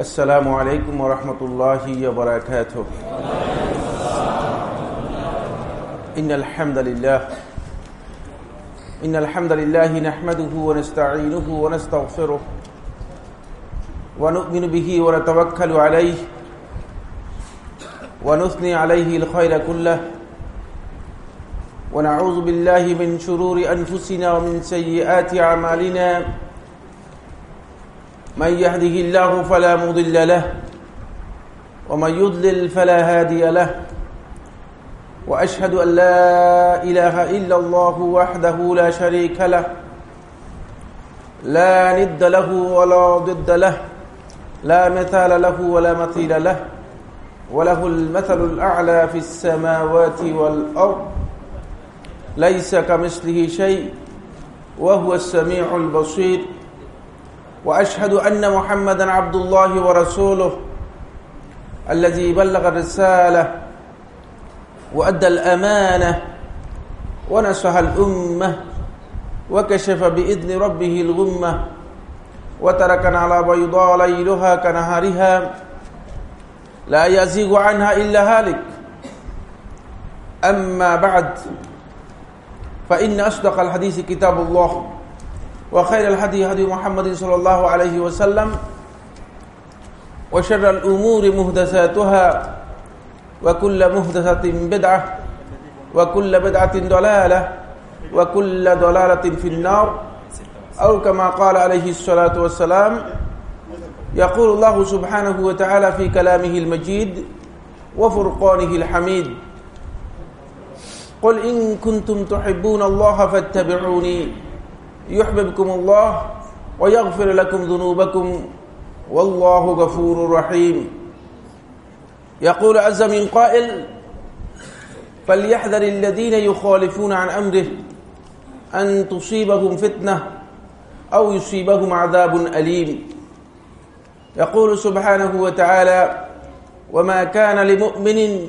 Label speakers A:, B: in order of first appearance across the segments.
A: السلام عليكم ورحمة الله وبركاته. إن الحمد لله إن الحمد لله نحمده ونستعينه ونستغفره ونؤمن به ونتوكل عليه ونثني عليه الخير كله. ونعوذ بالله من شرور أنفسنا ومن سيئات أعمالنا. من يهده الله فلا مضل له ومن يضلل فلا هادي له وأشهد أن لا إله إلا الله وحده لا شريك له لا ند له ولا ضد له لا مثال له ولا مثيل له وله المثل الأعلى في السماوات والأرض ليس كمثله شيء وهو السميع البصير. وأشهد أن محمدا عبد الله ورسوله الذي بلغ الرسالة وأدى الأمانة ونصح الأمة وكشف بإذن ربه الغمة وتركنا على بيضاء ليلها كنهارها لا يزيغ عنها إلا هالك. أما بعد فإن أصدق الحديث كتاب الله. وخير الهدي هدي محمد صلى الله عليه وسلم وشر الأمور مهدساتها وكل مهدسة بدعة وكل بدعة ضلالة وكل ضلالة في النار أو كما قال عليه الصلاة والسلام يقول الله سبحانه وتعالى في كلامه المجيد وفرقانه الحميد قل إن كنتم تحبون الله فاتبعوني يحببكم الله ويغفر لكم ذنوبكم والله غفور رحيم. يقول عز من قائل فليحذر الذين يخالفون عن أمره أن تصيبهم فتنة أو يصيبهم عذاب أليم. يقول سبحانه وتعالى وما كان لمؤمن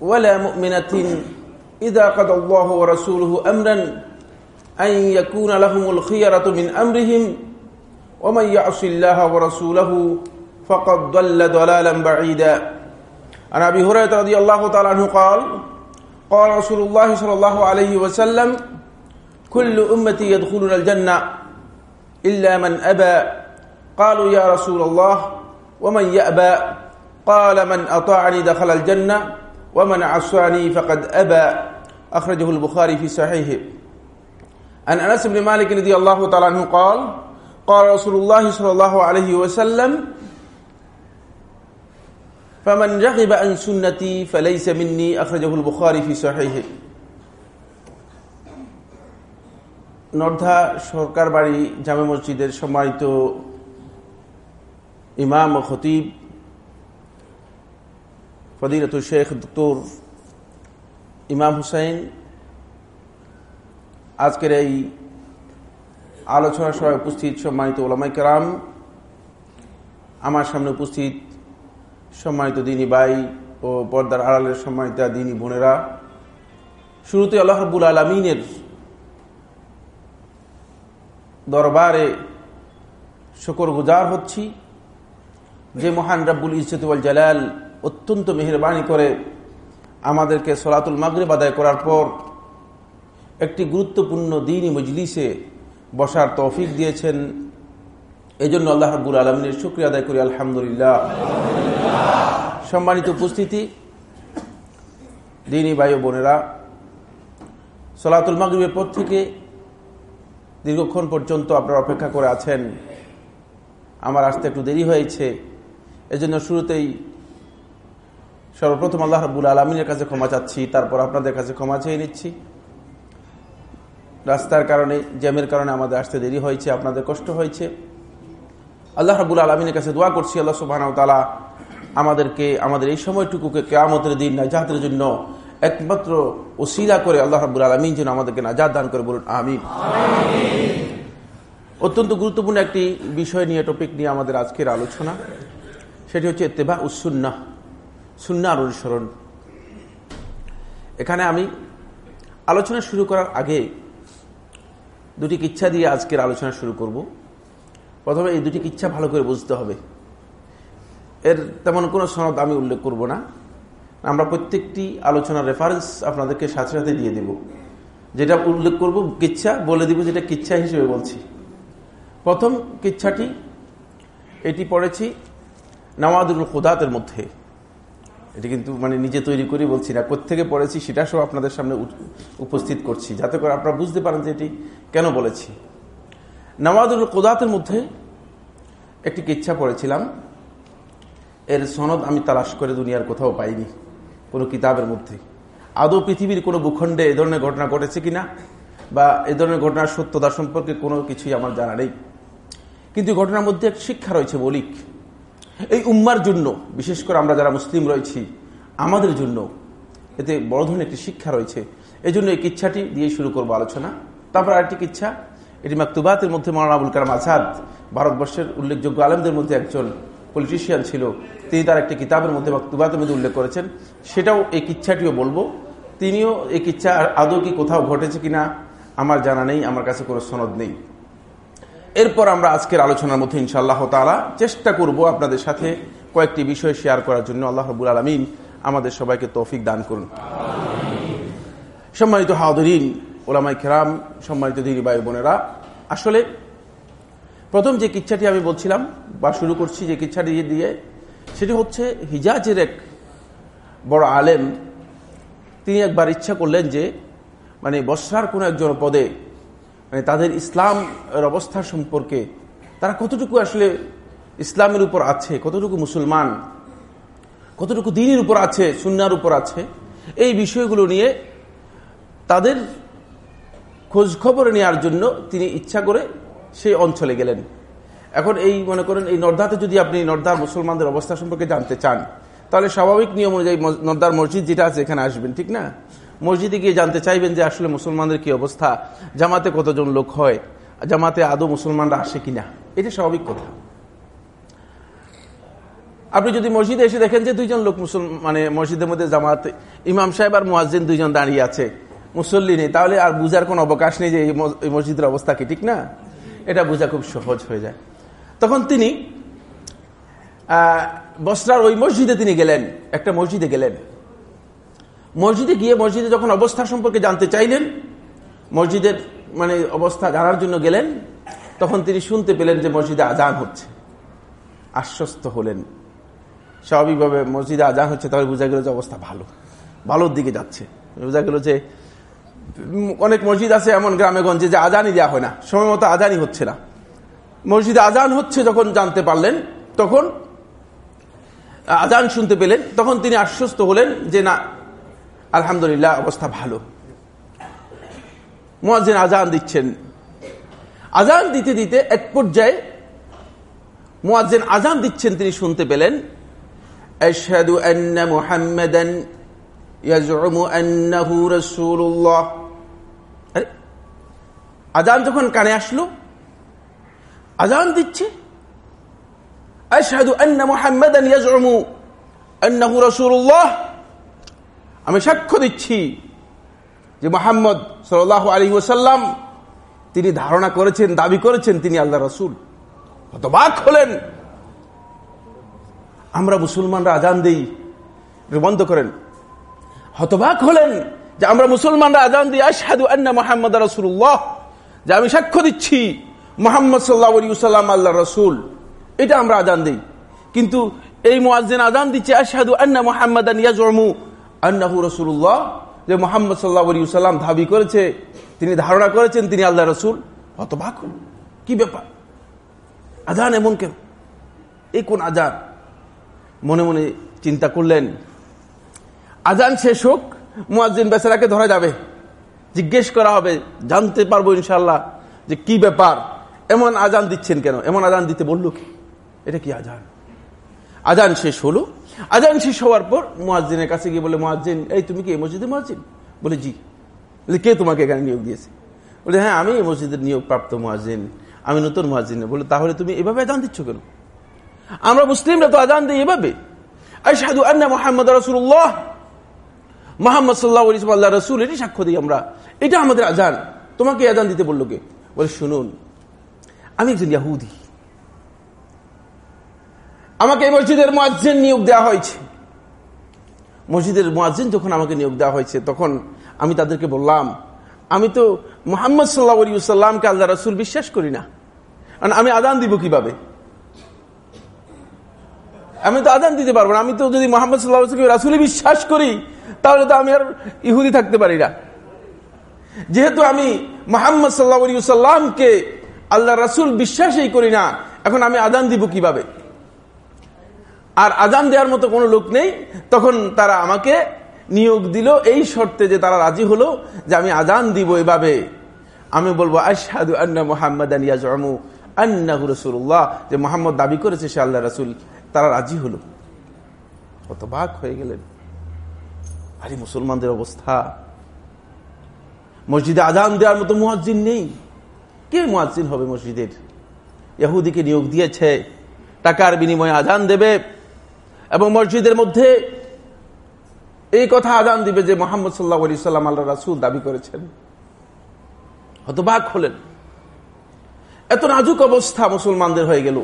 A: ولا مؤمنة إذا قضى الله ورسوله أمرا أن يكون لهم الخيرة من أمرهم ومن يعص الله ورسوله فقد ضل ضلالا بعيدا. عن أبي هريرة رضي الله تعالى عنه قال قال رسول الله صلى الله عليه وسلم كل أمتي يدخلون الجنة إلا من أبى. قالوا يا رسول الله ومن يأبى؟ قال من أطاعني دخل الجنة ومن عصاني فقد أبى. أخرجه البخاري في صحيحه. عن أنس بن مالك رضي الله تعالى عنه قال قال رسول الله صلى الله عليه وسلم فمن رغب عن سنتي فليس مني أخرجه البخاري في صحيحه নর্ধা সরকার বাড়ি জামে মসজিদের সম্মানিত ইমাম ও খতিব ফদিরত শেখ দত্তর ইমাম হুসাইন আজকের এই আলোচনা সভায় উপস্থিত সম্মানিত ওলামাই কালাম আমার সামনে উপস্থিত সম্মানিত দিনী ভাই ও পর্দার আড়ালের সম্মানিত দিনী বোনেরা, শুরুতে আল্লাহ রব্বুল আলমিনের দরবারে শকর গুজার হচ্ছি যে মহান রাব্বুল ইজতুল জালাল অত্যন্ত মেহরবানি করে আমাদেরকে সলাতুল মাগরিব আদায় করার পর একটি গুরুত্বপূর্ণ দিনই মজলিসে বসার তৌফিক দিয়েছেন। এই জন্য আল্লাহ রাবুল আলমিনের শুক্রিয়া আদায় করি, আলহামদুলিল্লাহ। সম্মানিত উপস্থিতি, দিনী ভাই বোনেরা, সলাতুল মাগরিবের পর থেকে দীর্ঘক্ষণ পর্যন্ত আপনারা অপেক্ষা করে আছেন। আমার আসতে একটু দেরি হয়েছে, এজন্য শুরুতেই সর্বপ্রথম আল্লাহ রাবুল আলমিনের কাছে ক্ষমা চাচ্ছি, তারপর আপনাদের কাছে ক্ষমা চেয়ে নিচ্ছি। রাস্তার কারণে, জ্যামের কারণে আমাদের আসতে দেরি হয়েছে, আপনাদের কষ্ট হয়েছে। আল্লাহ রাবুল আলমিনের কাছে দোয়া করছি, আল্লাহ সুবাহ তালা আমাদেরকে, আমাদের এই সময়টুকুকে কেয়ামতের দিন নাজাতের জন্য একমাত্র ওসিলা করে আল্লাহ রাবুল আলমিন যেন আমাদেরকে নাজাদ দান করে বলুন, আমিন। অত্যন্ত গুরুত্বপূর্ণ একটি বিষয় নিয়ে টপিক নিয়ে আমাদের আজকের আলোচনা। সেটি হচ্ছে ইত্তেবা উসুন্না সুন্নার অনুসরণ। এখানে আমি আলোচনা শুরু করার আগে দুটি কিচ্ছা দিয়ে আজকের আলোচনা শুরু করব। প্রথমে এই দুটি কিচ্ছা ভালো করে বুঝতে হবে। এর তেমন কোনো সনদ আমি উল্লেখ করব না। আমরা প্রত্যেকটি আলোচনার রেফারেন্স আপনাদেরকে সাথে সাথে দিয়ে দেব। যেটা উল্লেখ করব, কিচ্ছা, বলে দিব যেটা কিচ্ছা হিসেবে বলছি। প্রথম কিচ্ছাটি, এটি পড়েছি নওয়াদুল খুদাতের মধ্যে। এটি কিন্তু মানে নিজে তৈরি করে বলছি না। কোথেকে পড়েছি সেটা সব আপনাদের সামনে উপস্থিত করছি। যাতে করে আপনারা বুঝতে পারেন যে এটি কেন বলেছি। নওয়াদুল কোদাতের মধ্যে একটি কিচ্ছা পড়েছিলাম। এর সনদ আমি তালাশ করে দুনিয়ার কোথাও পাইনি, কোনো কিতাবের মধ্যে। আদৌ পৃথিবীর কোনো ভূখণ্ডে এ ধরনের ঘটনা ঘটেছে কিনা বা এ ধরনের ঘটনার সত্যতা সম্পর্কে কোনো কিছুই আমার জানা নেই। কিন্তু ঘটনার মধ্যে এক শিক্ষা রয়েছে মৌলিক। এই উম্মার জন্য, বিশেষ করে আমরা যারা মুসলিম রয়েছি, আমাদের জন্য এতে বড় ধরনের একটি শিক্ষা রয়েছে। এই জন্য এই কিচ্ছাটি দিয়ে শুরু করব আলোচনা। তারপর আরেকটি কিচ্ছা, এটি মাকতুবাতের মধ্যে মৌলানা আবুল কালাম আজাদ, ভারতবর্ষের উল্লেখযোগ্য আলমদের মধ্যে একজন পলিটিশিয়ান ছিল। তিনি তার একটি কিতাবের মধ্যে মাকতুবাতের মধ্যে উল্লেখ করেছেন। সেটাও এই কিচ্ছাটিও বলব। তিনিও এই কিচ্ছা আদৌ কি কোথাও ঘটেছে কিনা, আমার জানা নেই, আমার কাছে কোনো সনদ নেই। এরপর আমরা আজকের আলোচনার মধ্যে ইনশাআল্লাহ তালা চেষ্টা করব আপনাদের সাথে কয়েকটি বিষয় শেয়ার করার জন্য। আল্লাহ রবুল আলমিন আমাদের সবাইকে তৌফিক দান করুন। সম্মানিত হাউদরিন ওলামাই খেরাম সম্মানিত দিনী বায়ু বোনেরা, আসলে প্রথম যে কিচ্ছাটি আমি বলছিলাম বা শুরু করছি যে কিচ্ছাটি দিয়ে, সেটি হচ্ছে হিজাজের এক বড় আলেম, তিনি একবার ইচ্ছা করলেন যে মানে বর্ষার কোনো একজন পদে মানে তাদের ইসলাম অবস্থা সম্পর্কে তারা কতটুকু আসলে ইসলামের উপর আছে, কতটুকু মুসলমান, কতটুকু দিনের উপর আছে, সুন্নার উপর আছে, এই বিষয়গুলো নিয়ে তাদের খোঁজ খবর নেওয়ার জন্য তিনি ইচ্ছা করে সেই অঞ্চলে গেলেন। এখন এই, মনে করেন, এই নর্দাতে যদি আপনি নর্দার মুসলমানদের অবস্থা সম্পর্কে জানতে চান, তাহলে স্বাভাবিক নিয়ম অনুযায়ী নর্দার মসজিদ যেটা আছে এখানে আসবেন, ঠিক না? মসজিদে গিয়ে জানতে চাইবেন যে আসলে মুসলমানদের কি অবস্থা? জামাতে কতজন লোক হয়? জামাতে আদৌ মুসলমানরা আসে কিনা? এটা স্বাভাবিক কথা। আপনি যদি মসজিদে এসে দেখেন যে দুইজন লোক মুসলমান মানে মসজিদের মধ্যে জামাত, ইমাম সাহেব আর মুয়াজ্জিন দুইজন দাঁড়িয়ে আছে, মুসল্লি নেই, তাহলে আর বুঝার কোনো অবকাশ নেই যে এই মসজিদের অবস্থা কি, ঠিক না? এটা বোঝা খুব সহজ হয়ে যায়। তখন তিনি বস্ত্রার ওই মসজিদে তিনি গেলেন, একটা মসজিদে গেলেন। মসজিদে গিয়ে মসজিদে যখন অবস্থা সম্পর্কে জানতে চাইলেন, মসজিদের মানে অবস্থা জানার জন্য গেলেন, তখন তিনি শুনতে পেলেন যে মসজিদে আজান হচ্ছে। আশ্বস্ত হলেন। স্বাভাবিকভাবে মসজিদে আজান হচ্ছে, তাহলে বোঝা গেল যে অবস্থা ভালো। ভালোর দিকে যাচ্ছে। বোঝা গেল যে অনেক মসজিদ আছে এমন গ্রামে গঞ্জে যে আজানই দেওয়া হয় না। সময় মতো আজানই হচ্ছে না। মসজিদে আজান হচ্ছে যখন জানতে পারলেন, তখন আজান শুনতে পেলেন, তখন তিনি আশ্বস্ত হলেন যে না আলহামদুলিল্লাহ, অবস্থা ভালো। মোয়াজিন আজান দিচ্ছেন। আজান দিতে দিতে এক পর্যায়ে মোয়াজিন আজান দিচ্ছেন তিনি শুনতে পেলেন। আজান যখন কানে আসলো, আজান দিচ্ছে। আশহাদু আন্না মুহাম্মাদান ইয়াজউমু আন্নাহু রাসূলুল্লাহ। আমি সাক্ষ্য দিচ্ছি যে মোহাম্মদ সাল আলী ওসাল্লাম তিনি ধারণা করেছেন, দাবি করেছেন তিনি আল্লাহ রসুল। হতবাক হলেন। আমরা মুসলমানরা আজান দিই বন্ধ করেন। হতবাক হলেন যে আমরা মুসলমানরা আজান দিই, আশহাদু আন্না মোহাম্মদ রসুল্লাহ যে আমি সাক্ষ্য দিচ্ছি, মোহাম্মদ সাল্লাহ আলী সাল্লাম আল্লাহ রসুল। এটা আমরা আজান দিই। কিন্তু এই মোয়াজিন আজান দিচ্ছে, আশহাদু আন্না মোহাম্মদ ইয়াজমু। আন্নাহু রসুল্লাহ যে মোহাম্মদ সাল্লাহ সাল্লাম দাবি করেছে, তিনি ধারণা করেছেন তিনি আল্লাহ রসুল। হতবাক কি ব্যাপার? আজান এমন কেন? এই কোন আজান? মনে মনে চিন্তা করলেন। আজান শেষ হোক, মুয়াজ্জিন বেচারাকে ধরা যাবে। জিজ্ঞেস করা হবে, জানতে পারব ইনশাল্লাহ যে কি ব্যাপার। এমন আজান দিচ্ছেন কেন? এমন আজান দিতে বলল কি? এটা কি আজান? আজান শেষ হলো আজান শেষ হওয়ার পর মোয়াজ্জিনের কাছে গিয়ে বলে, মোয়াজ্জিন, এই তুমি কি এই মসজিদে মোয়াজ্জিন? বলে, জি। বলে, কে তোমাকে এখানে নিয়োগ দিয়েছে? বলে হ্যাঁ আমি এই মসজিদের নিয়োগ প্রাপ্ত মোয়াজিন আমি নতুন মোয়াজিন বলে, তাহলে তুমি এভাবে আজান দিচ্ছ কেন? আমরা মুসলিমরা তো আজান দিই এভাবে। আশহাদু আন্না মোহাম্মদ রসুল্লাহ মোহাম্মদ সাল্লাহ আল্লাহ রসুল এটি সাক্ষ্য দিই আমরা। এটা আমাদের আজান। তোমাকে আজান দিতে বলল কে? বলে, শুনুন, আমি একজন ইয়াহুদি। আমাকে এই মসজিদের মোয়াজ্জেন নিয়োগ দেওয়া হয়েছে। মসজিদের মোয়াজ্জেন যখন আমাকে নিয়োগ দেওয়া হয়েছে, তখন আমি তাদেরকে বললাম, আমি তো মোহাম্মদ সাল্লাহ সাল্লামকে আল্লাহ রাসুল বিশ্বাস করি না। কারণ আমি আদান দিব কীভাবে? আমি তো আদান দিতে পারব না। আমি তো যদি মোহাম্মদ সাল্লাহ রাসুলি বিশ্বাস করি, তাহলে তো আমি আর ইহুদি থাকতে পারি না। যেহেতু আমি মোহাম্মদ সাল্লাহ সাল্লামকে আল্লাহ রাসুল বিশ্বাসই করি না, এখন আমি আদান দিব কীভাবে? আর আজান দেওয়ার মতো কোনো লোক নেই। তখন তারা আমাকে নিয়োগ দিল এই শর্তে যে তারা রাজি হলো যে আমি আজান দিব এভাবে। আমি বলব আশাদু আন্না মোহাম্মদ আনিয়াজমু আন্নাহু রসুল্লাহ যে মোহাম্মদ দাবি করেছে সে আল্লাহ রাসুল, তারা রাজি হলো। কত বাক হয়ে গেলেন। আরে, মুসলমানদের অবস্থা। মসজিদে আজান দেওয়ার মতো মুয়াজ্জিন নেই। কে মুয়াজ্জিন হবে মসজিদের? ইহুদিকে নিয়োগ দিয়েছে, টাকার বিনিময়ে আজান দেবে। এবং মসজিদের মধ্যে এই কথা আদান দিবে যে মোহাম্মদ সাল্লাহ সাল্লাম আল্লাহ রাসুল দাবি করেছেন। হতবাক হলেন। এত নাজুক অবস্থা মুসলমানদের হয়ে গেল।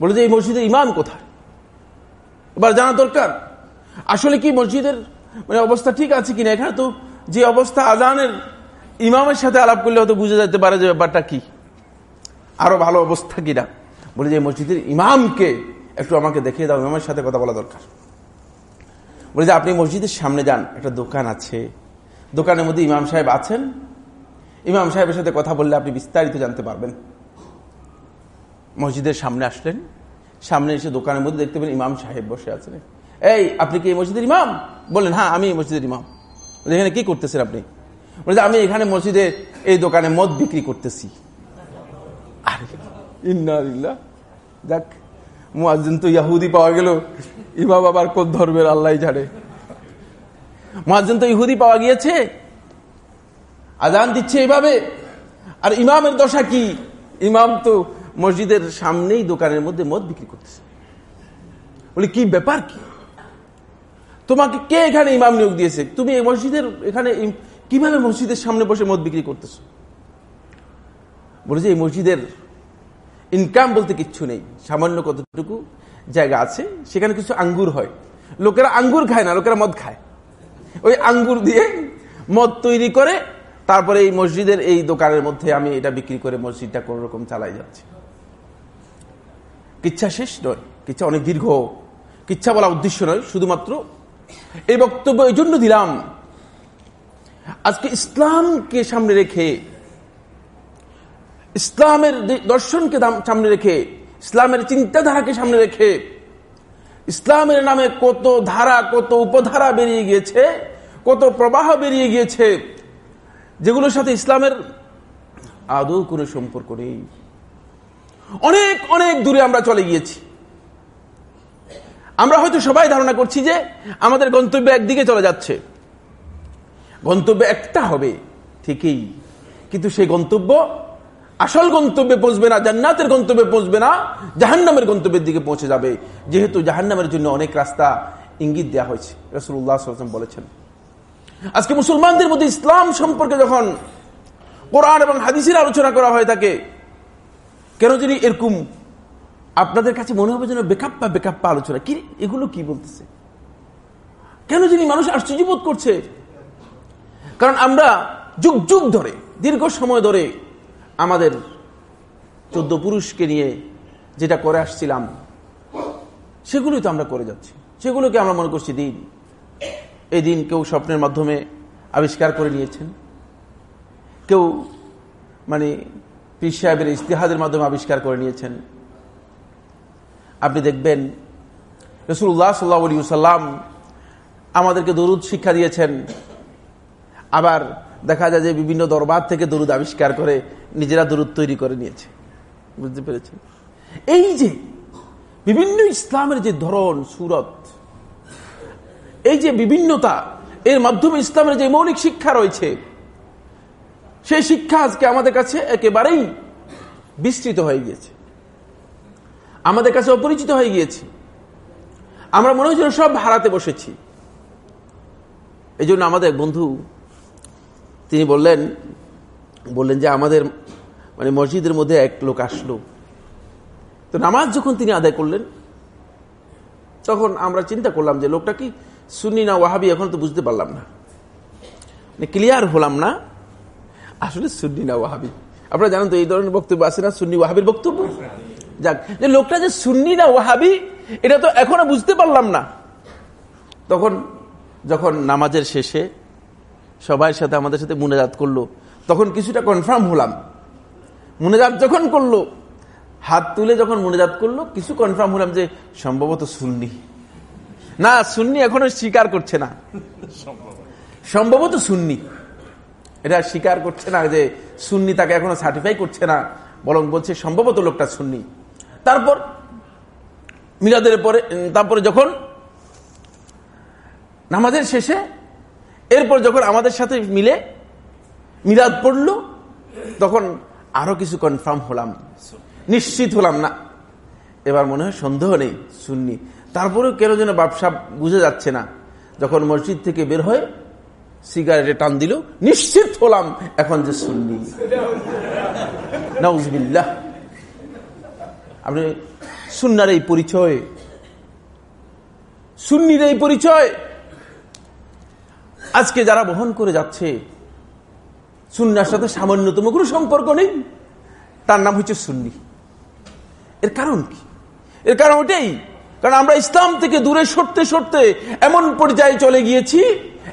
A: বলে যে এই মসজিদের ইমাম কোথায়? এবার জানা দরকার। আসলে কি মসজিদের মানে অবস্থা ঠিক আছে কিনা? এখানে তো যে অবস্থা আজানের ইমামের সাথে আলাপ করলে হয়তো বুঝে যেতে পারে যে ব্যাপারটা কি। আরও ভালো অবস্থা কিনা? বলে যে মসজিদের ইমামকে একটু আমাকে দেখিয়ে দাও, ইমামের সাথে কথা বলা দরকার। বলে যে, আপনি মসজিদের সামনে যান, একটা দোকান আছে। দোকানের মধ্যে ইমাম সাহেব আছেন। ইমাম সাহেবের সাথে কথা বললে আপনি বিস্তারিত জানতে পারবেন। মসজিদের সামনে আসলেন। সামনে এসে দোকানের মধ্যে দেখতে পেলেন ইমাম সাহেব বসে আছেন। এই, আপনি কি এই মসজিদের ইমাম? বললেন হ্যাঁ আমি এই মসজিদের ইমাম। এখানে কি করতেছেন আপনি? বলছে আমি এখানে মসজিদে এই দোকানে মদ বিক্রি করতেছি। দেখ মুয়াজ্জিন তো ইয়াহুদি পাওয়া গেল। ইমাম আবার কোন ধর্মের আল্লাহ ঝাড়ে মুয়াজ্জিন তো ইহুদি পাওয়া গিয়েছে। আজান দিচ্ছে এইভাবে আর ইমামের দশা কি? ইমাম তো মসজিদের সামনেই দোকানের মধ্যে মদ বিক্রি করতেছে। বলে, কি ব্যাপার কি? তোমাকে কে এখানে ইমাম নিয়োগ দিয়েছে? তুমি এই মসজিদের এখানে কীভাবে মসজিদের সামনে বসে মদ বিক্রি করতেছো? বলে যে, এই মসজিদের ইনকাম বলতে কিচ্ছু নেই। সামান্য কতটুকু জায়গা আছে, সেখানে কিছু আঙ্গুর হয়। লোকেরা আঙ্গুর খায় না, লোকেরা মদ খায়। ওই আঙ্গুর দিয়ে মদ তৈরি করে, তারপরে এই মসজিদের এই দোকানের মধ্যে আমি এটা বিক্রি করে মসজিদটা কোন রকম চালাই যাচ্ছি। কিচ্ছা শেষ নয়, কিচ্ছা অনেক দীর্ঘ। কিচ্ছা বলা উদ্দেশ্য নয়, শুধুমাত্র এই বক্তব্য এই জন্য দিলাম। আজকে ইসলামকে সামনে রেখে ইসলামের দর্শনকে সামনে রেখে, ইসলামের চিন্তাধারাকে সামনে রেখে, ইসলামের নামে কত ধারা, কত উপধারা বেরিয়ে গিয়েছে, কত প্রবাহ বেরিয়ে গিয়েছে, যেগুলোর সাথে ইসলামের আদৌ কোনো সম্পর্ক নেই। অনেক অনেক দূরে আমরা চলে গিয়েছি। আমরা হয়তো সবাই ধারণা করছি যে আমাদের গন্তব্য একদিকে চলে যাচ্ছে। গন্তব্য একটা হবে, ঠিকই। কিন্তু সেই গন্তব্য আসল গন্তব্যে পৌঁছবে না, জান্নাতের গন্তব্যে পৌঁছবে না, জাহান্নামের গন্তব্যের দিকে পৌঁছে যাবে। যেহেতু জাহান্নামের জন্য অনেক রাস্তা ইঙ্গিত দেওয়া হয়েছে রসুল্লাহ বলেছেন। আজকে মুসলমানদের মধ্যে ইসলাম সম্পর্কে যখন কোরআন এবং হাদিসের আলোচনা করা হয় থাকে, কেন যিনি এরকম আপনাদের কাছে মনে হবে যেন বেকাপ্পা বেকাপ্পা আলোচনা। কি এগুলো কি বলতেছে? কেন যিনি মানুষ আশ্চর্যবোধ করছে। কারণ আমরা যুগ যুগ ধরে, দীর্ঘ সময় ধরে আমাদের চোদ্দ পুরুষকে নিয়ে যেটা করে আসছিলাম, সেগুলোই তো আমরা করে যাচ্ছি। সেগুলোকে আমরা মনে করছি দিন। এই দিন কেউ স্বপ্নের মাধ্যমে আবিষ্কার করে নিয়েছেন। কেউ মানে পীর সাহেবের ইস্তেহাদের মাধ্যমে আবিষ্কার করে নিয়েছেন। আপনি দেখবেন রসুল্লাহ সাল্লাহ সাল্লাম আমাদেরকে দরুদ শিক্ষা দিয়েছেন। আবার দেখা যায় যে বিভিন্ন দরবার থেকে দরুদ আবিষ্কার করে নিজেরা দরুদ তৈরি করে নিয়েছে। বুঝতে পেরেছেন? এই যে বিভিন্ন ইসলামের যে ধরন, সুরত, এই যে বিভিন্নতা, এর মাধ্যমে ইসলামের যে মৌলিক শিক্ষা রয়েছে, সেই শিক্ষা আজকে আমাদের কাছে একেবারেই বিস্তৃত হয়ে গিয়েছে। আমাদের কাছে অপরিচিত হয়ে গিয়েছে। আমরা মনে হয়েছিল সব হারাতে বসেছি। এই আমাদের বন্ধু তিনি বললেন বললেন যে আমাদের মানে মসজিদের মধ্যে এক লোক আসলো। তো নামাজ যখন তিনি আদায় করলেন, তখন আমরা চিন্তা করলাম যে লোকটা কি সুন্নি না ওয়াহাবি এখন তো বুঝতে পারলাম না। ক্লিয়ার মানে হলাম না, আসলে সুন্নি না ওয়াহাবি। আপনারা জানেন তো এই ধরনের বক্তব্য আছে না, সুন্নি ওয়াহাবির বক্তব্য? যাক, যে লোকটা যে সুন্নি না ওয়াহাবি, এটা তো এখনও বুঝতে পারলাম না। তখন, যখন নামাজের শেষে সবার সাথে আমাদের সাথে মুনাজাত করল। তখন কিছুটা কনফার্ম হলাম। মুনাজাত যখন করল, হাত তুলে যখন মুনাজাত করল, কিছু কনফার্ম হলাম যে সম্ভবত সুন্নি। না, সুন্নি এখনও স্বীকার করছে না। সম্ভবত সুন্নি। এটা স্বীকার করছে না যে সুন্নি তাকে এখনও সার্টিফাই করছে না, বরং বলছে সম্ভবত লোকটা সুন্নি। তারপর, মিলাদের পরে তারপরে যখন নামাজের শেষে এরপর যখন আমাদের সাথে মিলে মিলাদ পড়ল, তখন আরও কিছু কনফার্ম হলাম। নিশ্চিত হলাম না। এবার মনে হয় সন্দেহ নেই, সুন্নি। তারপরেও কেন যেন ব্যবসা বুঝে যাচ্ছে না। যখন মসজিদ থেকে বের হয়ে সিগারেটে টান দিল, নিশ্চিত হলাম এখন যে সুন্নি। নাউজবিল্লাহ। আপনি সুন্নার এই পরিচয়, সুন্নির এই পরিচয় আজকে যারা বহন করে যাচ্ছে সুন্নার সাথে সামান্যতম কোনো সম্পর্ক নেই। তার নাম হচ্ছে সুন্নি। এর কারণ কি? এর কারণ ওটাই, কারণ আমরা ইসলাম থেকে দূরে সরতে সরতে এমন পর্যায়ে চলে গিয়েছি,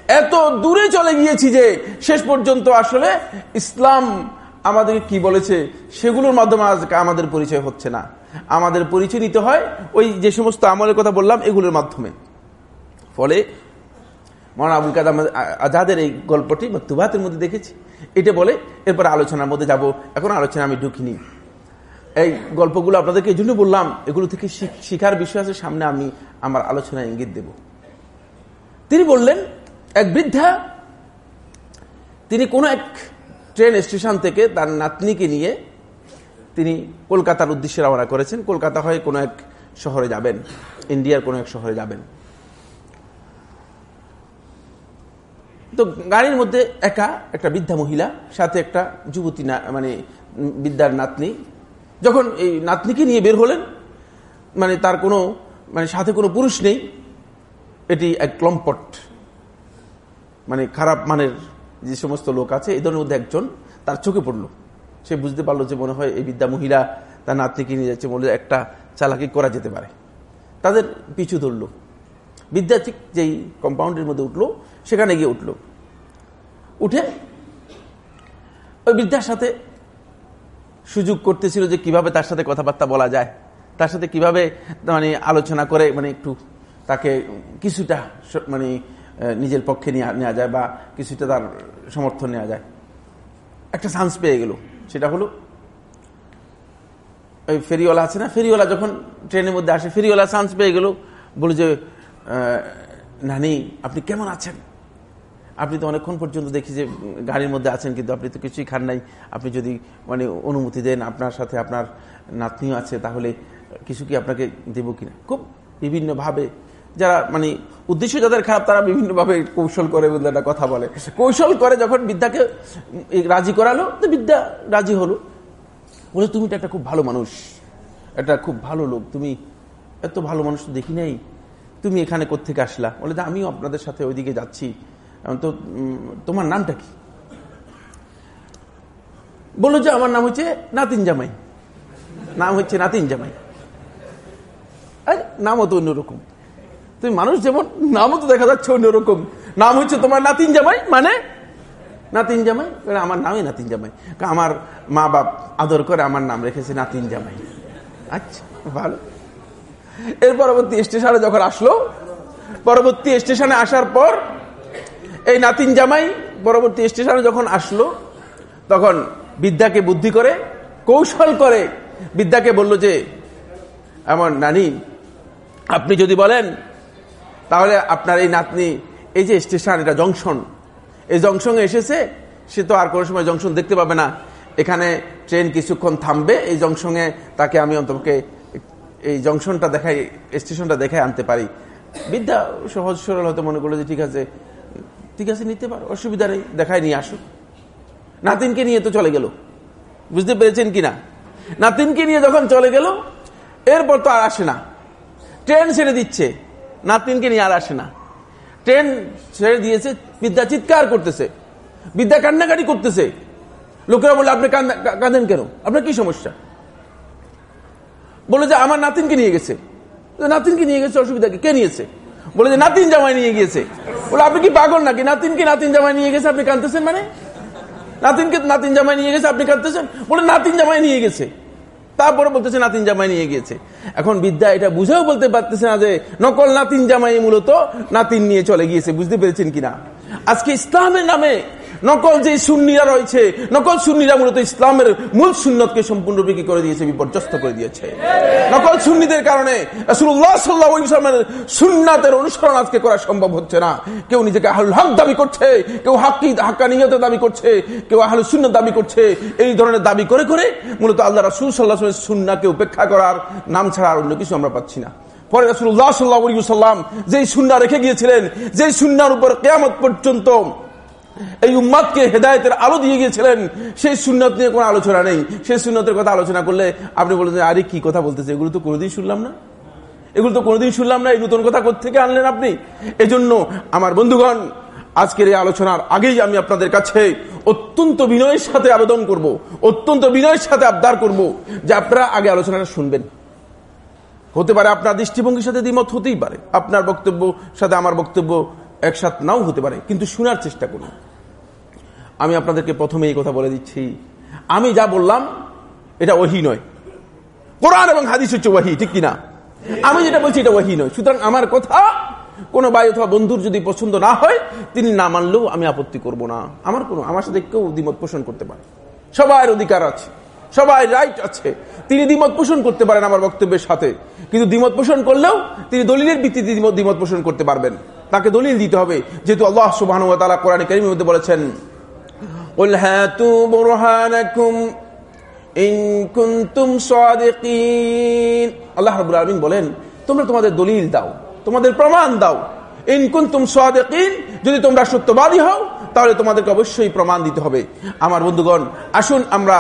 A: এত দূরে চলে গিয়েছি যে শেষ পর্যন্ত আসলে ইসলাম আমাদেরকে কি বলেছে, সেগুলোর মাধ্যমে আজকে আমাদের পরিচয় হচ্ছে না। আমাদের পরিচয় নিতে হয় ওই যে সমস্ত আমলের কথা বললাম, এগুলোর মাধ্যমে। ফলে মৌলানা আবুল কাদাম আজাদের এই গল্পটি মতুবাতের মধ্যে দেখেছি। এটা বলে এরপর আলোচনার মধ্যে যাব। এখন আলোচনা আমি ঢুকিনি। এই গল্পগুলো আপনাদেরকে এই জন্য বললাম, এগুলো থেকে শিখার বিষয় আছে, সামনে আমি আমার আলোচনা ইঙ্গিত দেব। তিনি বললেন, এক বৃদ্ধা, তিনি কোন এক ট্রেন স্টেশন থেকে তার নাতনিকে নিয়ে তিনি কলকাতার উদ্দেশ্যে রওনা করেছেন। কলকাতা হয়ে কোনো এক শহরে যাবেন, ইন্ডিয়ার কোনো এক শহরে যাবেন। তো গাড়ির মধ্যে একা একটা বৃদ্ধা মহিলা, সাথে একটা যুবতী না মানে বিদ্যার নাতনি। যখন এই নাতনিকে নিয়ে বের হলেন মানে তার কোনো মানে সাথে কোনো পুরুষ নেই, এটি এক লম্পট মানে খারাপ মানের যে সমস্ত লোক আছে এদের মধ্যে একজন তার চোখে পড়ল। সে বুঝতে পারল যে মনে হয় এই বিদ্যা মহিলা তার নাতনিকে নিয়ে যাচ্ছে বলে একটা চালাকি করা যেতে পারে। তাদের পিছু ধরল। বিদ্যা ঠিক যেই কম্পাউন্ডের মধ্যে উঠল সেখানে গিয়ে উঠল। উঠে ওই বৃদ্ধার সাথে সুযোগ করতেছিল যে কীভাবে তার সাথে কথাবার্তা বলা যায়, তার সাথে কীভাবে মানে আলোচনা করে মানে একটু তাকে কিছুটা মানে নিজের পক্ষে নেওয়া যায় বা কিছুটা তার সমর্থন নেওয়া যায়। একটা চান্স পেয়ে গেল। সেটা হলো, ওই ফেরিওয়ালা আছে না? ফেরিওয়ালা যখন ট্রেনের মধ্যে আসে, ফেরিওয়ালা চান্স পেয়ে গেল। বলে যে নানি, আপনি কেমন আছেন? আপনি তো অনেকক্ষণ পর্যন্ত দেখি যে গাড়ির মধ্যে আছেন, কিন্তু আপনি তো কিছুই খান নাই। আপনি যদি মানে অনুমতি দেন আপনার সাথে আপনার নাতনিও আছে, তাহলে কিছু কি আপনাকে দেব কিনা? খুব বিভিন্নভাবে যারা মানে উদ্দেশ্য যাদের খারাপ, তারা বিভিন্নভাবে কৌশল করে একটা কথা বলে। কৌশল করে যখন বিদ্যাকে রাজি করালো, তো বিদ্যা রাজি হলো। বলে, তুমি তো একটা খুব ভালো মানুষ। একটা খুব ভালো লোক। তুমি এত ভালো মানুষ তো দেখি নাই। তুমি এখানে কোথেকে আসলা? বলে আমিও আপনাদের সাথে ওইদিকে যাচ্ছি। তো তোমার নামটা কি? বলল যে আমার নাম হচ্ছে নাতিন জামাই। নাম হচ্ছে নাতিন জামাই। নামও তো অন্যরকম। তুমি মানুষ যেমন, নামও তো দেখা যাচ্ছে অন্যরকম। নাম হচ্ছে তোমার নাতিন জামাই মানে? নাতিন জামাই? আমার নামই নাতিন জামাই। আমার মা বাপ আদর করে আমার নাম রেখেছে নাতিন জামাই। আচ্ছা ভালো। এর পরবর্তী স্টেশনে যখন আসলো, পরবর্তী স্টেশনে আসার পর এই নাতিন জামাই পরবর্তী স্টেশনে যখন আসলো, তখন বিদ্যাকে বুদ্ধি করে, কৌশল করে বিদ্যাকে বলল যে এমন নানি, আপনি যদি বলেন, তাহলে আপনার এই নাতনি, এই যে স্টেশন, এটা জংশন, এই জংশনে এসেছে, সে তো আর কোনো সময় জংশন দেখতে পাবে না। এখানে ট্রেন কিছুক্ষণ থামবে, এই জংশনে তাকে আমি অন্তকে এই জংশনটা দেখাই, স্টেশনটা দেখাই আনতে পারি। বিদ্যা সহজ সরল হয়তো মনে করল যে, ঠিক আছে ঠিক আছে, নিতে পারো, অসুবিধা নেই, দেখায় নিয়ে আসো নাতিনকে নিয়ে তো চলে গেল। বুঝতে পেরেছেন কিনা? নাতিনকে নিয়ে যখন চলে গেল, এরপর তো আর আসে না। ট্রেন ছেড়ে দিচ্ছে, নাতিনকে নিয়ে আর আসে না। ট্রেন ছেড়ে দিয়েছে, বিদ্যা চিৎকার করতেছে, বিদ্যা কান্নাকাটি করতেছে। লোকেরা বলে আপনি কাঁদেন কেন? আপনার কি সমস্যা? বলে যে, আমার নাতিনকে নিয়ে গেছে। নাতিনকে নিয়ে গেছে, অসুবিধা কি? কে নিয়েছে? বলে যে, নাতিন জামাই নিয়ে গিয়েছে। বলে, আপনি কি পাগল নাকি? নাতিনকে নাতিন জামাই নিয়ে গেছে, আপনি কাঁদতেছেন মানে? নাতিনকে নাতিন জামাই নিয়ে গেছে, আপনি কাঁদতেছেন? বলে, নাতিন জামাই নিয়ে গেছে। তারপরে বলতেছে, নাতিন জামাই নিয়ে গিয়েছে। এখন বিদ্যা এটা বুঝেও বলতে পারতেছে না যে, নকল নাতিন জামাই মূলত নাতিন নিয়ে চলে গিয়েছে, বুঝতে পেরেছেন কিনা? আজকে ইসলামের নামে নকল যে সুন্নিরা রয়েছে, নকল সুন্নিরা মূলত ইসলামের মূল সুন্নতকে সম্পূর্ণ বিক্রি করে দিয়েছে? বিপর্যস্ত করে দিয়েছে। নকল সুন্নিদের কারণে সুন্নাতের অনুসরণ আজকে করা সম্ভব হচ্ছে না। কেউ নিজেকে আহুল হক দাবি করছে, কেউ হাক্কি হাক্কা নিয়তের দাবি করছে, কেউ আহুল শূন্য দাবি করছে। এই ধরনের দাবি করে করে মূলত আল্লাহ রাসুল সাল্লাহ সুন্নাকে উপেক্ষা করার নাম ছাড়া আর অন্য কিছু আমরা পাচ্ছি না। পরে রাসুল্লাহ সাল্লাহ সাল্লাম যেই সুন্না রেখে গিয়েছিলেন, যেই সুন্নার উপর কেয়ামত পর্যন্ত এই উম্মাদকে হেদায়তের আলো দিয়ে গিয়েছিলেন। সেই সুন্নত নিয়ে কোনো আলোচনা নেই। সেই সুন্নতের কথা আলোচনা করলে আপনি বলছেন আরে কি কথা বলতেছে? এগুলো তো কোনোদিন শুনলাম না। এগুলো তো কোনোদিন শুনলাম না। এই নতুন কথা থেকে আনলেন আপনি? এজন্য আমার বন্ধুগণ, আজকের এই আলোচনার আগেই আমি আপনাদের কাছে অত্যন্ত বিনয়ের সাথে আবেদন করব। অত্যন্ত বিনয়ের সাথে আবদার করব যে আপনারা আগে আলোচনাটা শুনবেন। হতে পারে আপনার দৃষ্টিভঙ্গির সাথে দ্বিমত হতেই পারে। আপনার বক্তব্য সাথে আমার বক্তব্য একসাথ নাও হতে পারে, কিন্তু শোনার চেষ্টা করুন। আমি আপনাদেরকে প্রথমে এই কথা বলে দিচ্ছি। আমি যা বললাম, এটা ওহি নয়। কোরআন এবং হাদিস হচ্ছে ওয়াহি ঠিক কিনা? আমি যেটা বলছি, এটা ওয়াহি নয়। সুতরাং আমার কথা, কোনো ভাই অথবা বন্ধুর যদি পছন্দ না হয়, তিনি না মানলেও আমি আপত্তি করব না। আমার কোনো, আমার সাথে কেউ দ্বিমত পোষণ করতে পারে। সবার অধিকার আছে সবাই রাইট আছে। তিনি দ্বিমত পোষণ করতে পারেন আমার বক্তব্যের সাথে, কিন্তু দ্বিমত পোষণ করলেও তিনি দলিলের ভিত্তিতে দ্বিমত পোষণ করতে পারবেন। তাকে দলিল দিতে হবে যেহেতু আল্লাহ সুবাহ কোরআন করিমের মধ্যে বলেছেন قل هاتوا برهانكم إن كنتم صادقين আল্লাহ রাব্বুল আলামিন বলেন তোমরা তোমাদের দলিল দাও তোমাদের প্রমাণ দাও ইন কুনতুম সাদিকিন যদি তোমরা সত্যবাদী হও তাহলে তোমাদেরকে অবশ্যই প্রমাণ দিতে হবে আমার বন্ধুগণ আসুন আমরা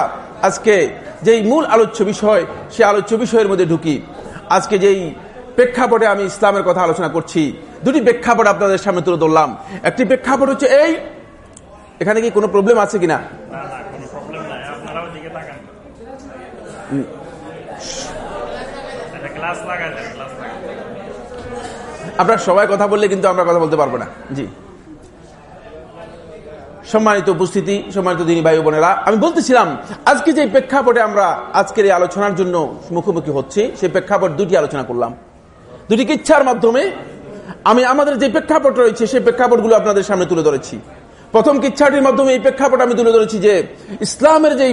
A: আজকে যেই মূল আলোচ্য বিষয় সে আলোচ্য বিষয়ের মধ্যে ঢুকি আজকে যেই প্রেক্ষাপটে আমি ইসলামের কথা আলোচনা করছি দুটি প্রেক্ষাপট আপনাদের সামনে তুলে ধরলাম। একটি প্রেক্ষাপট হচ্ছে এই, এখানে কি কোনো প্রবলেম আছে কিনা? আপনার সবাই কথা বললে কিন্তু আমরা কথা বলতে পারব না। জি। সম্মানিত উপস্থিতি, সম্মানিত দিনী ভাই বোনেরা, আমি বলতেছিলাম, আজকে যে প্রেক্ষাপটে আমরা আজকের এই আলোচনার জন্য মুখোমুখি হচ্ছি, সেই প্রেক্ষাপট দুটি আলোচনা করলাম। দুটি কিচ্ছার মাধ্যমে আমি আমাদের যে প্রেক্ষাপট রয়েছে, সেই প্রেক্ষাপটগুলো আপনাদের সামনে তুলে ধরেছি। প্রথম কিচ্ছাটির মাধ্যমে এই প্রেক্ষাপট আমি তুলে ধরেছি যে, ইসলামের যে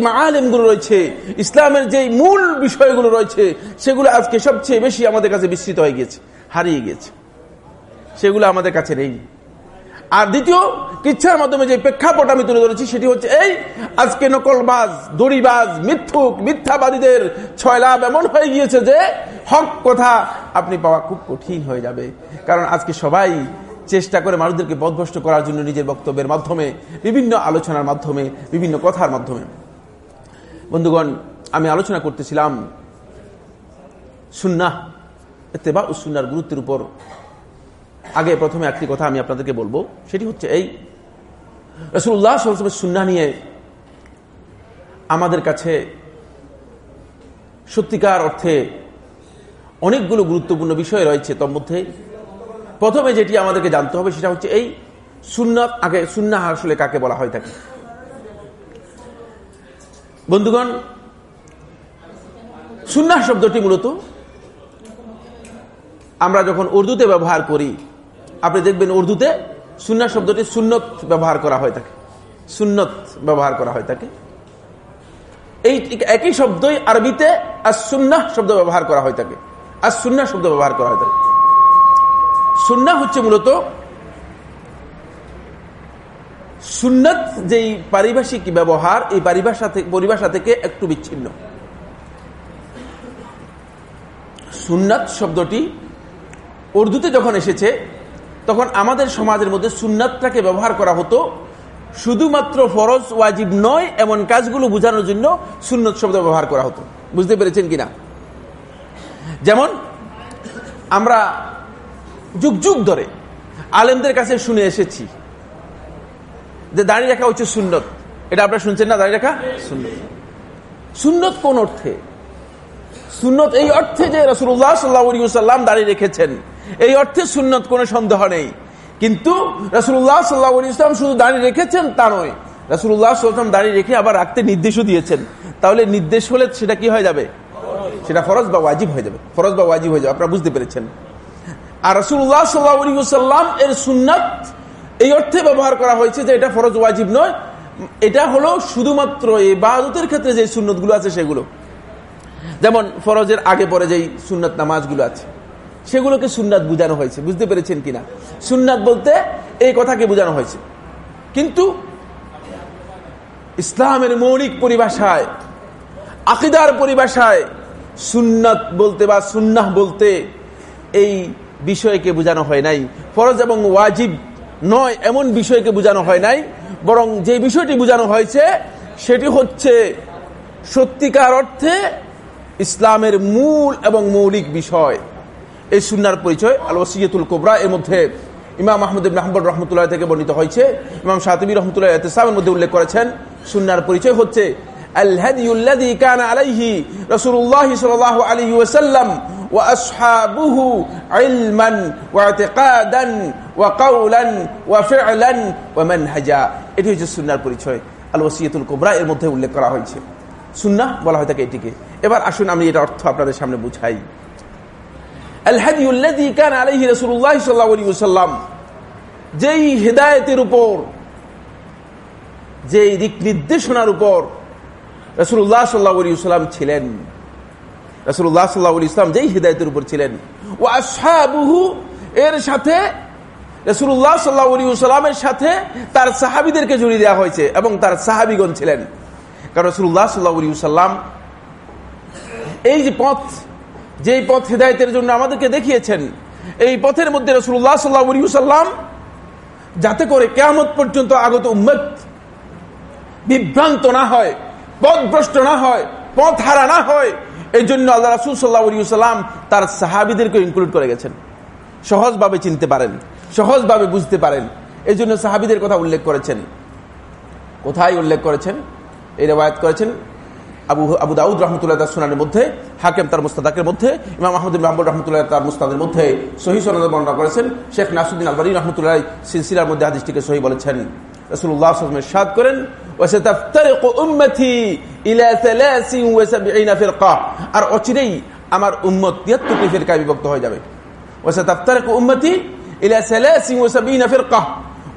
A: গুলো রয়েছে, ইসলামের যে মূল বিষয়গুলো রয়েছে, সেগুলো আজকে সবচেয়ে বেশি আমাদের কাছে বিস্তৃত হয়ে গেছে হারিয়ে গেছে সেগুলো আমাদের কাছে নেই। আর দ্বিতীয়, কিচ্ছার মাধ্যমে যে প্রেক্ষাপট আমি তুলে ধরেছি, সেটি হচ্ছে এই, আজকে নকলবাজ, দড়িবাজ, মিথ্যুক, মিথ্যাবাদীদের ছয় লাভ এমন হয়ে গিয়েছে যে হক কথা আপনি পাওয়া খুব কঠিন হয়ে যাবে। কারণ আজকে সবাই চেষ্টা করে মানুষদেরকে বদভস্ত করার জন্য নিজের বক্তব্যের মাধ্যমে, বিভিন্ন আলোচনার মাধ্যমে, বিভিন্ন কথার মাধ্যমে। বন্ধুগণ, আমি আলোচনা করতেছিলাম সুন্না এতে বা সুন্নার গুরুত্বের উপর। আগে প্রথমে একটি কথা আমি আপনাদেরকে বলব। সেটি হচ্ছে এই রসুল্লাহ সুন্না নিয়ে আমাদের কাছে সত্যিকার অর্থে অনেকগুলো গুরুত্বপূর্ণ বিষয় রয়েছে তোর মধ্যে। প্রথমে যেটি আমাদেরকে জানতে হবে সেটা হচ্ছে এই সুন্নত আগে সুন্না আসলে কাকে বলা হয় থাকে বন্ধুগণ সুন্না শব্দটি মূলত আমরা যখন উর্দুতে ব্যবহার করি আপনি দেখবেন উর্দুতে সুন্না শব্দটি সুন্নত ব্যবহার করা হয় থাকে সুন্নত ব্যবহার করা হয় থাকে এই একই শব্দই আরবিতে আর সুন্না শব্দ ব্যবহার করা হয় থাকে সুন্না শব্দ ব্যবহার করা হয় থাকে সুন্না হচ্ছে মূলত সুন্নত যেই পারিভাষিক ব্যবহার, এই পারিভাষা থেকে, পরিভাষা থেকে একটু বিচ্ছিন্ন। সুন্নাত শব্দটি উর্দুতে যখন এসেছে তখন আমাদের সমাজের মধ্যে সুন্নাতটাকে ব্যবহার করা হতো। শুধুমাত্র ফরজ, ওয়াজিব নয়, এমন কাজগুলো বোঝানোর জন্য সুন্নত শব্দ ব্যবহার করা হতো। বুঝতে পেরেছেন কিনা? যেমন, আমরা যুগ যুগ ধরে আলেমদের কাছে শুনে এসেছি যে দাঁড়িয়ে রাখা হচ্ছে সুন্নত। এটা আপনারা শুনছেন না? দাঁড়িয়ে রাখা? সুন্নত। সুন্নত কোন অর্থে? সুন্নত এই অর্থে যে রসুল্লাহ সাল্লাহাম দাঁড়িয়ে রেখেছেন। এই অর্থে সুন্নত কোনো সন্দেহ নেই। কিন্তু রসুল্লাহ সাল্লাহ ইসলাম শুধু দাঁড়িয়ে রেখেছেন তা নয়। রসুল্লাহ সাল্লাম দাঁড়িয়ে রেখে আবার রাখতে নির্দেশও দিয়েছেন। তাহলে নির্দেশ হলে সেটা কি হয়ে যাবে? সেটা ফরজ বা ওয়াজিব হয়ে যাবে। ফরজ বা ওয়াজিব হয়ে যাবে, আপনারা বুঝতে পেরেছেন। আর রসুল্লাহ সাল্লাহাম এর সুন্নাত এই অর্থে ব্যবহার করা হয়েছে যে এটা ফরজ ওয়াজিব নয়। এটা হলো শুধুমাত্র এই বাহাদতের ক্ষেত্রে যে সুন্নতগুলো আছে সেগুলো। যেমন ফরজের আগে পরে যেই সুন্নত নামাজগুলো আছে। সেগুলোকে সুন্নাত বুঝানো হয়েছে। বুঝতে পেরেছেন কিনা? সুন্নাত বলতে এই কথাকে বোঝানো হয়েছে। কিন্তু ইসলামের মৌলিক পরিভাষায়, আকিদার পরিভাষায় সুন্নাত বলতে বা সুন্নাহ বলতে এই বিষয়কে বোঝানো হয় নাই। ফরজ এবং ওয়াজিব নয় এমন বিষয়কে বোঝানো হয় নাই। বরং যে বিষয়টি বোঝানো হয়েছে, সেটি হচ্ছে সত্যিকার অর্থে ইসলামের মূল এবং মৌলিক বিষয়। এই সুন্নার পরিচয় আল ওসিয়তুল কোবরা এর মধ্যে ইমাম মাহমুদ মাহমুদ রহমতুল্লাহ থেকে বর্ণিত হয়েছে ইমাম সাতবী রহমতুল্লাহ ইসলামের মধ্যে উল্লেখ করেছেন সুন্নার পরিচয় হচ্ছে الهدي الذي كان عليه رسول الله صلى الله عليه وسلم وأصحابه علما واعتقادا وقولا وفعلا ومنهجا এটি হচ্ছে সুন্নার পরিচয় আল ওসিয়তুল কোবরা এর মধ্যে উল্লেখ করা হয়েছে সুন্নাহ বলা হয় থাকে এটিকে এবার আসুন আমি এটা অর্থ আপনাদের সামনে বুঝাই আলহাদিউল্লাদি কান আলহি রসুল্লাহ সাল্লাহসাল্লাম যেই হৃদায়তের উপর, যেই দিক নির্দেশনার উপর রসুল্লাহ সাল্লাহ আলী ছিলেন। রসুল্লাহ সাল্লাহ আলী ইসলাম যেই হৃদায়তের উপর ছিলেন। ও আসহাবুহু, এর সাথে রসুল্লাহ সাল্লাহ সাথে তার সাহাবিদেরকে জড়িয়ে দেওয়া হয়েছে এবং তার সাহাবিগণ ছিলেন। কারণ রসুল্লাহ সাল্লাহ আলী এই যে পথ যেই পথ হৃদায়তের জন্য আমাদেরকে দেখিয়েছেন, এই পথের মধ্যে রসুল্লাহ সাল্লাহ যাতে করে কেমত পর্যন্ত আগত উম্মত বিভ্রান্ত না হয়, পথভ্রষ্ট না হয় পথ হারা না হয় এই জন্য আল্লাহ রাসুল সাল্লাহাম তার সাহাবিদেরকে ইনক্লুড করে গেছেন। সহজভাবে চিনতে পারেন, সহজভাবে বুঝতে পারেন এই জন্য সাহাবিদের কথা উল্লেখ করেছেন। কোথায় উল্লেখ করেছেন? এই রেওয়ায়ত করেছেন আবু আবু দাউদ রহমতুল্লাহ তার সুনানের মধ্যে, হাকেম তার মুস্তাদাকের মধ্যে, ইমাম আহমদ মাহমুদ রহমতুল্লাহ তার মুস্তাদের মধ্যে সহি সনদ বর্ণনা করেছেন। শেখ নাসুদ্দিন আলবারি রহমতুল্লাহ সিলসিলার মধ্যে হাদিসটিকে সহি বলেছেন। রসুল্লাহ সাদ করেন আর অচিরেই আমার উম্মত তিয়াত্তরটি ফেরকায় বিভক্ত হয়ে যাবে।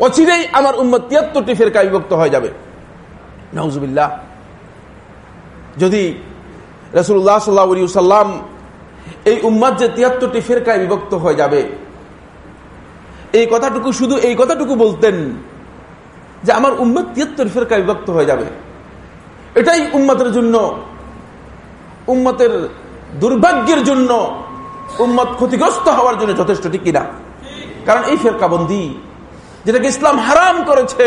A: অচিরেই আমার উম্মত তিয়াত্তরটি ফেরকায় বিভক্ত হয়ে যাবে। নজুবিল্লাহ যদি রসুল্লাহ সাল্লাহ সাল্লাম এই উম্মত যে তিয়াত্তরটি ফেরকায় বিভক্ত হয়ে যাবে, এই কথাটুকু শুধু এই কথাটুকু বলতেন যে আমার উম্মত তিয়াত্তর ফেরকায় বিভক্ত হয়ে যাবে। এটাই উম্মতের জন্য উম্মতের দুর্ভাগ্যের জন্য উম্মত ক্ষতিগ্রস্ত হওয়ার জন্য যথেষ্ট, ঠিক কিনা? কারণ এই ফেরকাবন্দি, যেটাকে ইসলাম হারাম করেছে,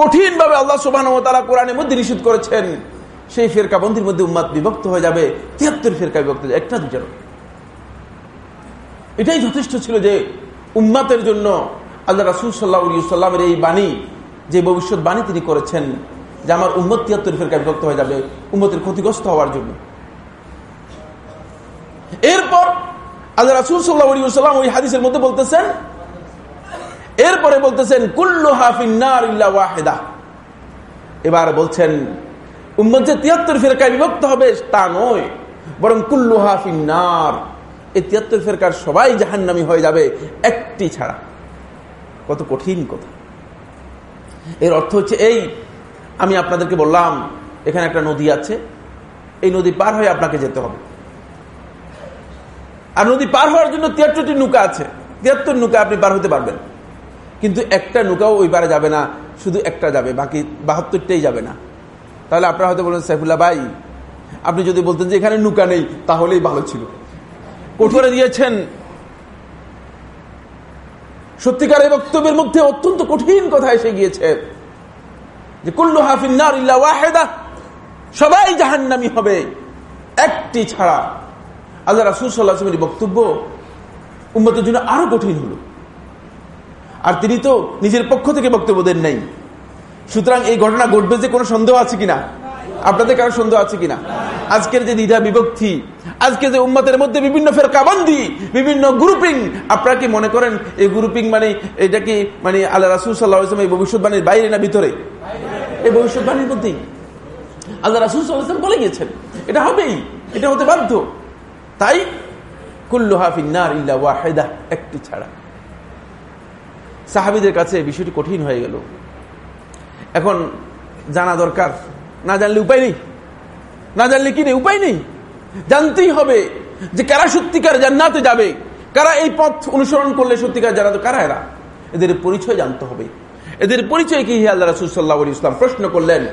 A: কঠিনভাবে আল্লাহ সুবাহ কোরআনের মধ্যে নিষেধ করেছেন সেই ফেরকাবন্দির মধ্যে উম্মাদ বিভক্ত হয়ে যাবে, তিয়াত্তর ফেরকা বিভক্ত একটা দুজন এটাই যথেষ্ট ছিল যে উম্মাতের জন্য আল্লাহ রাসুল সাল্লাহ সাল্লামের এই বাণী, যে ভবিষ্যৎ বাণী তিনি করেছেন, যে আমার উম্মত তিয়াত্তর ফেরকা বিভক্ত হয়ে যাবে, উম্মতের ক্ষতিগ্রস্ত হওয়ার জন্য। এরপর আল্লাহ রাসুল সাল্লাহ সাল্লাম ওই হাদিসের মধ্যে বলতেছেন, এরপরে বলতেছেন কুল্লু হাফিন্নার ওয়াহেদা। এবার বলছেন উম্মত যে তিয়াত্তর ফেরকায় বিভক্ত হবে, তা নয়। বরং কুল্লু হাফিন্নার এই তিয়াত্তর ফেরকার সবাই জাহান্নামি হয়ে যাবে, একটি ছাড়া। কত কঠিন কথা। এর অর্থ হচ্ছে এই, আমি আপনাদেরকে বললাম, এখানে একটা নদী আছে, এই নদী পার হয়ে আপনাকে যেতে হবে। আর নদী পার হওয়ার জন্য তিয়াত্তরটি নৌকা আছে। তিয়াত্তর নৌকা আপনি পার হতে পারবেন। কিন্তু একটা নৌকাও ওই যাবে না, শুধু একটা যাবে, বাকি বাহাত্তরটাই যাবে না। তাহলে আপনারা হয়তো বলেন সাইফুল্লাহ ভাই, আপনি যদি বলতেন যে এখানে নৌকা নেই, তাহলেই ভালো ছিল। কঠোরে দিয়েছেন। সত্যিকারের বক্তব্যের মধ্যে অত্যন্ত কঠিন কথা এসে গিয়েছে। যে কুল্লু হাফিনার ওয়াহেদা, সবাই জাহান্নামি হবে, একটি ছাড়া। আল্লাহ রাসুল সাল্লাহামের বক্তব্য উম্মতের জন্য আরও কঠিন হলো। আর তিনি তো নিজের পক্ষ থেকে বক্তব্য দেন নাই। সুতরাং এই ঘটনা ঘটবে যে কোনো সন্দেহ আছে কিনা? আপনাদের কারও সন্দেহ আছে কিনা? আজকের যে দ্বিধা বিভক্তি, আজকে যে উম্মতের মধ্যে বিভিন্ন ফেরকাবন্দি, বিভিন্ন গ্রুপিং আপনারা কি মনে করেন এই গ্রুপিং মানে এটা কি মানে আল্লাহ রাসুল সাল্লাহ এই ভবিষ্যৎবাণীর বাইরে না ভিতরে? এই ভবিষ্যৎবাণীর মধ্যেই। আল্লাহ রাসুল সাল্লাহাম বলে গিয়েছেন, এটা হবেই, এটা হতে বাধ্য। তাই কুল্লু ওয়াহেদা, একটি ছাড়া। সাহাবিদের কাছে বিষয়টি কঠিন হয়ে গেল। এখন জানা দরকার। না জানলে উপায় নেই। না জানলে কি নেই? উপায় নেই। জানতেই হবে যে কারা সত্যিকার জান্নাতে যাবে। কারা এই পথ অনুসরণ করলে সত্যিকার জানাতে কারা এরা? এদের পরিচয় জানতে হবে। এদের পরিচয় কি? আল্লাহ রাসুল সাল্লাহ ইসলাম প্রশ্ন করলেন।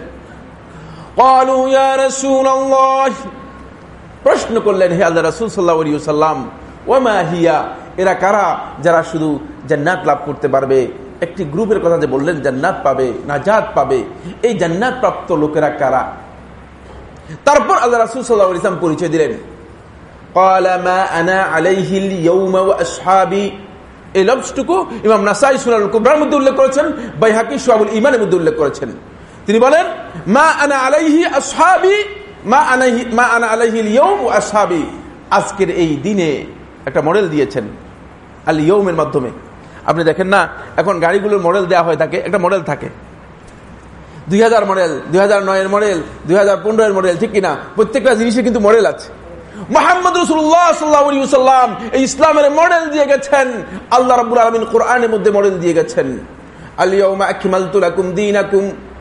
A: প্রশ্ন করলেন, হে আল্লাহ রাসুল সাল্লাহ ওমা হিয়া? এরা কারা? যারা শুধু জান্নাত লাভ করতে পারবে। একটি গ্রুপের কথা যে বললেন, জান্নাত পাবে, নাজাত পাবে। এই জান্নাত প্রাপ্ত লোকেরা কারা? তারপর আল্লাহ রাসুল সাল্লাহ ইসলাম পরিচয় দিলেন। করেছেন করেছেন। তিনি বলেন, মা আনা আলাইহি মা মা আনা আলাইহি ইয়ৌম আসহাবি। আজকের এই দিনে একটা মডেল দিয়েছেন আল ইয়ৌমের মাধ্যমে। আপনি দেখেন না, এখন গাড়িগুলোর মডেল দেওয়া হয় থাকে, একটা মডেল থাকে। দুই হাজার মডেল দুই নয়ের মডেল দুই হাজার মডেল ঠিক কিনা? প্রত্যেকটা জিনিসের কিন্তু মডেল আছে। মোহাম্মদ রসুল্লাহ সাল্লাহাম এই ইসলামের মডেল দিয়ে গেছেন। আল্লাহ রাবুল আলমিন কোরআনের মধ্যে মডেল দিয়ে গেছেন। আলিয়া দিন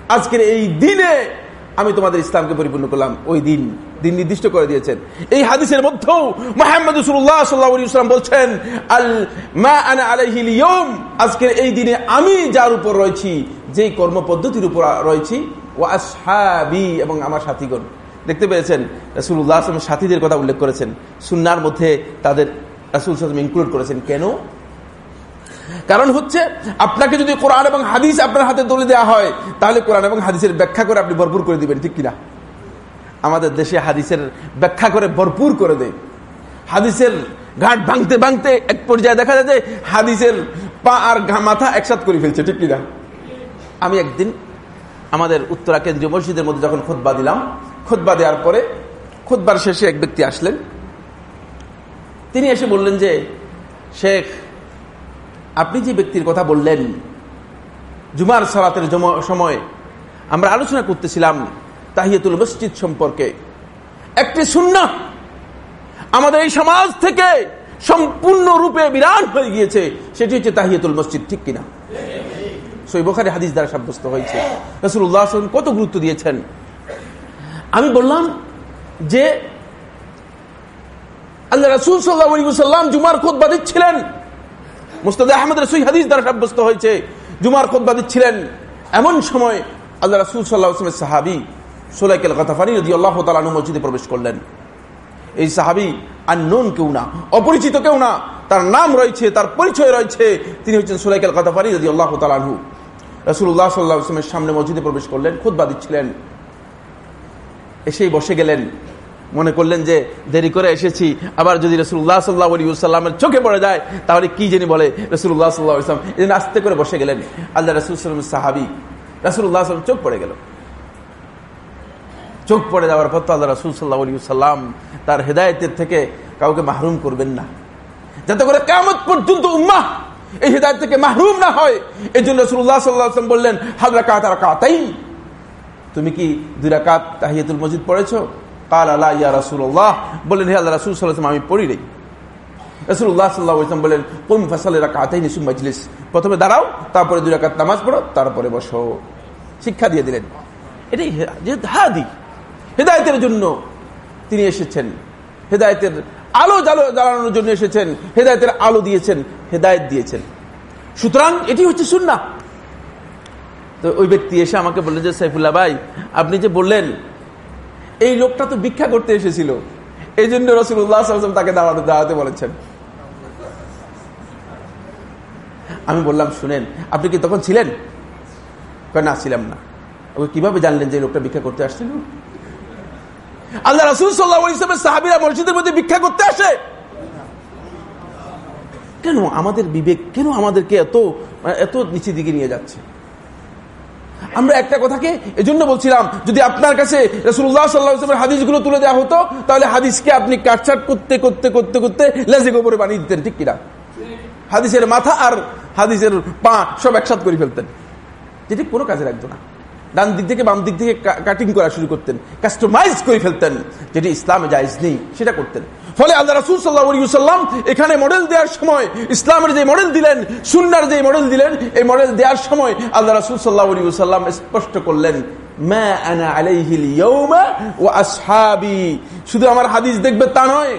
A: আজকের এই দিনে আমি তোমাদের ইসলামকে পরিপূর্ণ করলাম। ওই দিন দিন নির্দিষ্ট করে দিয়েছেন। এই হাদিসের মধ্যেও মোহাম্মদ ইসলাম বলছেন, আল মা আনা আলাইহিল আজকের এই দিনে আমি যার উপর রয়েছি, যেই কর্ম পদ্ধতির উপর রয়েছি ও আসহাবি এবং আমার সাথীগণ। দেখতে পেয়েছেন রাসুল্লাহ আসলামের সাথীদের কথা উল্লেখ করেছেন। সুন্নার মধ্যে তাদের রাসুল ইনক্লুড করেছেন। কেন? কারণ হচ্ছে, আপনাকে যদি কোরআন এবং হাদিস আপনার হাতে তুলে দেওয়া হয়, তাহলে কোরআন এবং হাদিসের ব্যাখ্যা করে আপনি ভরপুর করে দিবেন, ঠিক কিনা? আমাদের দেশে হাদিসের ব্যাখ্যা করে ভরপুর করে দেয়। হাদিসের ঘাট ভাঙতে ভাঙতে এক পর্যায়ে দেখা যায় যে হাদিসের পা আর মাথা একসাথ করে ফেলছে, ঠিক কিনা? আমি একদিন আমাদের উত্তরা কেন্দ্রীয় মসজিদের মধ্যে যখন খোদবা দিলাম খোদবা দেওয়ার পরে খোদবার শেষে এক ব্যক্তি আসলেন। তিনি এসে বললেন যে, শেখ আপনি যে ব্যক্তির কথা বললেন, জুমার সালাতের সময়, আমরা আলোচনা করতেছিলাম তাহিয়াতুল মসজিদ সম্পর্কে। একটি শূন্য আমাদের এই সমাজ থেকে সম্পূর্ণ রূপে বিরাট হয়ে গিয়েছে, সেটি হচ্ছে তাহিয়াতুল মসজিদ, ঠিক কিনা? সৈবখারে হাদিস দ্বারা সাব্যস্ত হয়েছে। রসুল্লাহ কত গুরুত্ব দিয়েছেন। আমি বললাম যে, আল্লাহ রসুল সাল্লাহ সাল্লাম জুমার খোদ দিচ্ছিলেন। মুস্তাদ আহমদের সই হাদিস দ্বারা সাব্যস্ত হয়েছে, জুমার খোদ্া দিচ্ছিলেন এমন সময় আল্লাহ রাসুল সাল্লাহ আসলামের সাহাবি সোলাইকেল কথাফানি যদি আল্লাহ তালু মসজিদে প্রবেশ করলেন। এই সাহাবি আর নন কেউ না, অপরিচিত কেউ না, তার নাম রয়েছে, তার পরিচয় রয়েছে, তিনি হচ্ছেন সোলাইকেল কথাফানি যদি আল্লাহ তালু রসুল্লাহ সাল্লাহ আসলামের সামনে মসজিদে প্রবেশ করলেন খুদ্া দিচ্ছিলেন। এসেই বসে গেলেন। মনে করলেন যে দেরি করে এসেছি। আবার যদি রসুল্লাহ সাল্লাহ আলী সাল্লামের চোখে পড়ে যায়, তাহলে কি জানি বলে রসুল্লাহ সাল্লাহ ইসলাম এই আস্তে করে বসে গেলেন। আল্লাহ রসুল সাল্লাম সাহাবি রসুল্লাহ সাল্লাম চোখ পড়ে গেল। চোখ পড়ে যাওয়ার পর তো আল্লাহ রসুল সাল্লাহ আলী সাল্লাম তার হেদায়তের থেকে কাউকে মাহরুম করবেন না। যাতে করে কেমন পর্যন্ত উম্মাহ এই হেদায়ত থেকে মাহরুম না হয়। এই জন্য রসুল্লাহ সাল্লাহ বললেন হাজরা কাতার কাতাই তুমি কি দুই রাকাত তাহিয়াতুল মসজিদ পড়েছো? বললেন হে আল্লাহ রাসুল সাল্লাম আমি পড়ি নেই। রসুল্লাহ সাল্লাহ ইসলাম বললেন কোন ফসলের কাতাই নিসুম মজলিস প্রথমে দাঁড়াও, তারপরে দুই রাকাত নামাজ পড়ো, তারপরে বসো। শিক্ষা দিয়ে দিলেন। এটাই হাদি, হেদায়তের জন্য তিনি এসেছেন। হেদায়তের আলো জালো জ্বালানোর জন্য এসেছেন। হেদায়তের আলো দিয়েছেন, হেদায়ত দিয়েছেন। সুতরাং এটি হচ্ছে সুন্না তো ওই ব্যক্তি এসে আমাকে বললেন যে, সাইফুল্লাহ ভাই, আপনি যে বললেন এই লোকটা তো ভিক্ষা করতে এসেছিল। এই জন্য রসুল্লাহ তাকে দাঁড়াতে দাঁড়াতে বলেছেন। আমি বললাম, শুনেন, আপনি কি তখন ছিলেন? না, ছিলাম না। ওকে কীভাবে জানলেন যে লোকটা ভিক্ষা করতে আসছিল? আল্লাহ রাসুল সাল্লাহ সাহাবিরা মসজিদের মধ্যে ভিক্ষা করতে আসে। কেন আমাদের বিবেক, কেন আমাদেরকে এত এত নিচের দিকে নিয়ে যাচ্ছে? আমরা একটা কথাকে এজন্য বলছিলাম, যদি আপনার কাছে রসুল্লাহ সাল্লাহামের হাদিসগুলো তুলে দেওয়া হতো, তাহলে হাদিসকে আপনি কাটছাট করতে করতে করতে করতে লেজে গোবরে বানিয়ে দিতেন, ঠিক কিনা? হাদিসের মাথা আর হাদিসের পা সব একসাথ করে ফেলতেন। যেটি কোনো কাজে রাখতো না। ডান দিক থেকে বাম দিক থেকে কাটিং করা শুরু করতেন কাস্টমাইজ করে ফেলতেন, যেটি ইসলামে জায়জ নেই, সেটা করতেন। ফলে আল্লাহ রাসুল সাল্লাহাম এখানে মডেল দেওয়ার সময়, ইসলামের যে মডেল দিলেন, সুন্নার যে মডেল দিলেন, এই মডেল দেওয়ার সময় আল্লাহ রাসুল সাল্লাহাম স্পষ্ট করলেন শুধু আমার হাদিস দেখবে তা নয়,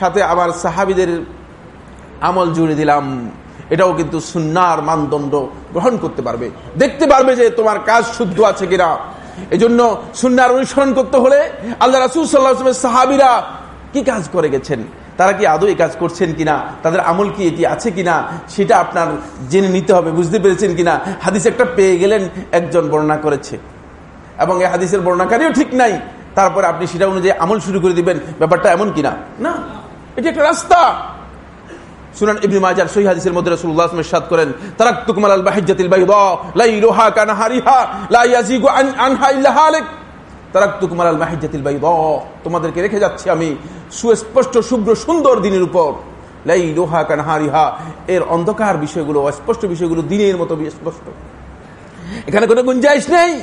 A: সাথে আমার সাহাবিদের আমল জুড়ে দিলাম। এটাও কিন্তু সুন্নার মানদণ্ড গ্রহণ করতে পারবে। দেখতে পারবে যে তোমার কাজ শুদ্ধ আছে কিনা। এজন্য সুন্নার অনুসরণ করতে হলে আল্লাহ রাসুল সাল্লাহ সাহাবিরা কি কাজ করে গেছেন? তারা কি আদৌ এই কাজ করছেন কিনা? তাদের আমল কি এটি আছে কিনা? সেটা আপনার জেনে নিতে হবে, বুঝতে পেরেছেন কিনা? হাদিস একটা পেয়ে গেলেন, একজন বর্ণনা করেছে। এবং এই হাদিসের বর্ণাকারীও ঠিক নাই। তারপরে আপনি সেটা অনুযায়ী আমল শুরু করে দিবেন, ব্যাপারটা এমন কিনা? না। এটি একটা রাস্তা। হাদিসের মধ্যে তোমাদেরকে রেখে যাচ্ছি আমি। সুস্পষ্ট, শুভ্র, সুন্দর দিনের উপর। লাইলুহা কানাহারিহা। এর অন্ধকার বিষয়গুলো, অস্পষ্ট বিষয়গুলো দিনের মতো স্পষ্ট। এখানে কোনো গুঞ্জাইশ নেই।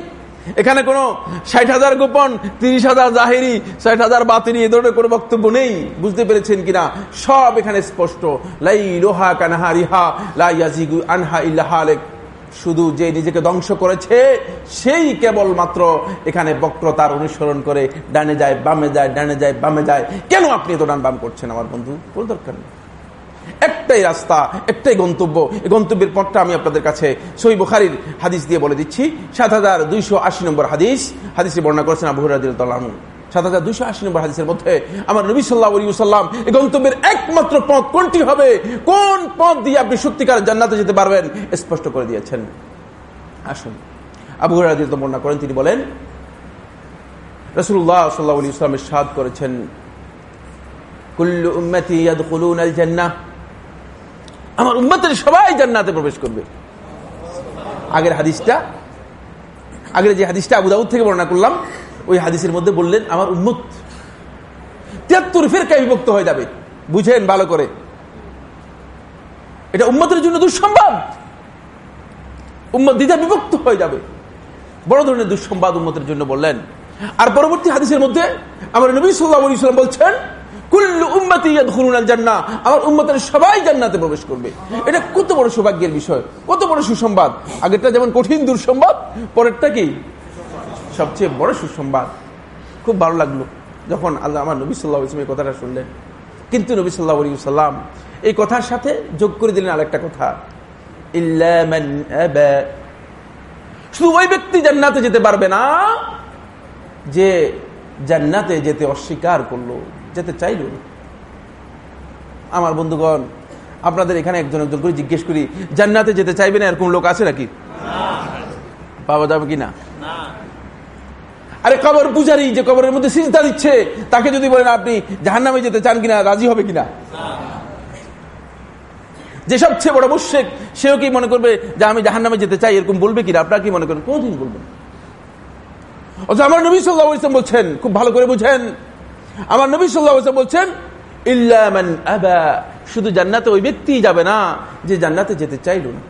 A: এখানে কোন ষাট হাজার গোপন, তিরিশ হাজার জাহেরি, ষাট হাজার বাতিনি এ ধরনের কোনো বক্তব্য নেই। বুঝতে পেরেছেন কিনা? সব এখানে স্পষ্ট। লাই লোহা কানাহারিহা লাইয়াজিগু আনহা ইল্লাহালেক শুধু যে নিজেকে ধ্বংস করেছে, সেই কেবল মাত্র এখানে বক্রতার অনুসরণ করে ডানে যায়, বামে যায়, ডানে যায়, বামে যায়। কেন আপনি এত ডান বাম করছেন আমার বন্ধু? কোনো দরকার নেই। একটাই রাস্তা, একটাই গন্তব্য। এই গন্তব্যের পথটা আমি আপনাদের কাছে সই বুখারির হাদিস দিয়ে বলে দিচ্ছি। সাত হাজার দুইশো আশি নম্বর হাদিস। হাদিসে বর্ণনা করেছেন আবু রাদিউল্লাহ সাত হাজার দুইশো আশি নম্বর হাদিসের মধ্যে আমার নবী সাল্লাহ সাল্লাম এই গন্তব্যের একমাত্র পথ কোনটি হবে? কোন পথ দিয়ে আপনি সত্যিকার জান্নাতে যেতে পারবেন? স্পষ্ট করে দিয়েছেন। আসুন। আবু রাদিল বর্ণনা করেন, তিনি বলেন রসুল্লাহ সাল্লাহ ইসলামের সাদ করেছেন আল আমার উম্মতের সবাই জান্নাতে প্রবেশ করবে। আগের হাদিসটা, আগের যে হাদিসটা আবু দাউদ থেকে বর্ণনা করলাম ওই হাদিসের মধ্যে বললেন, আমার উম্মত তিয়াত্তর ফেরকায় বিভক্ত হয়ে যাবে। বুঝেন ভালো করে। এটা উম্মতের জন্য দুঃসংবাদ। উম্মত দ্বিধা বিভক্ত হয়ে যাবে। বড় ধরনের দুঃসংবাদ উম্মতের জন্য বললেন। আর পরবর্তী হাদিসের মধ্যে আমার নবী সাল্লাহ সাল্লাম বলছেন আমার উম্মতের সবাই জান্নাতে প্রবেশ করবে। এটা কত বড় সৌভাগ্যের বিষয়, কত বড় সুসংবাদ। আগেরটা যেমন কঠিন দুঃসংবাদ, পরেরটা কি? সবচেয়ে বড় সুসংবাদ। খুব ভালো লাগল যখন আল্লাহ আমার নবী সাল্লাহ ইসলাম এই কথাটা শুনলেন। কিন্তু নবী সাল্লাহ সাল্লাম এই কথার সাথে যোগ করে দিলেন আরেকটা কথা। শুধু ওই ব্যক্তি জান্নাতে যেতে পারবে না, যে জান্নাতে যেতে অস্বীকার করল, যেতে চাইল আমার বন্ধুগণ, আপনাদের এখানে একজন একজন করে জিজ্ঞেস করি, জান্নাতে যেতে চাইবে না এরকম লোক আছে নাকি? পাওয়া যাবে কি না আরে কবর পূজারি যে কবরের মধ্যে সিজদা দিচ্ছে, তাকে যদি বলেন আপনি জাহান নামে যেতে চান কিনা, রাজি হবে কিনা? যে সবচেয়ে বড় মুশেক সেও কি মনে করবে যে আমি জাহান নামে যেতে চাই, এরকম বলবে কিনা? আপনারা কি মনে করেন? কোনদিন বলবেন আমার নবী সাল্লাহ ইসলাম বলছেন, খুব ভালো করে বুঝেন, আমার নবী সাল্লাহ বলছেন ইল্লামান আবা শুধু জান্নাতে ওই ব্যক্তি যাবে না, যে জান্নাতে যেতে চাইল না।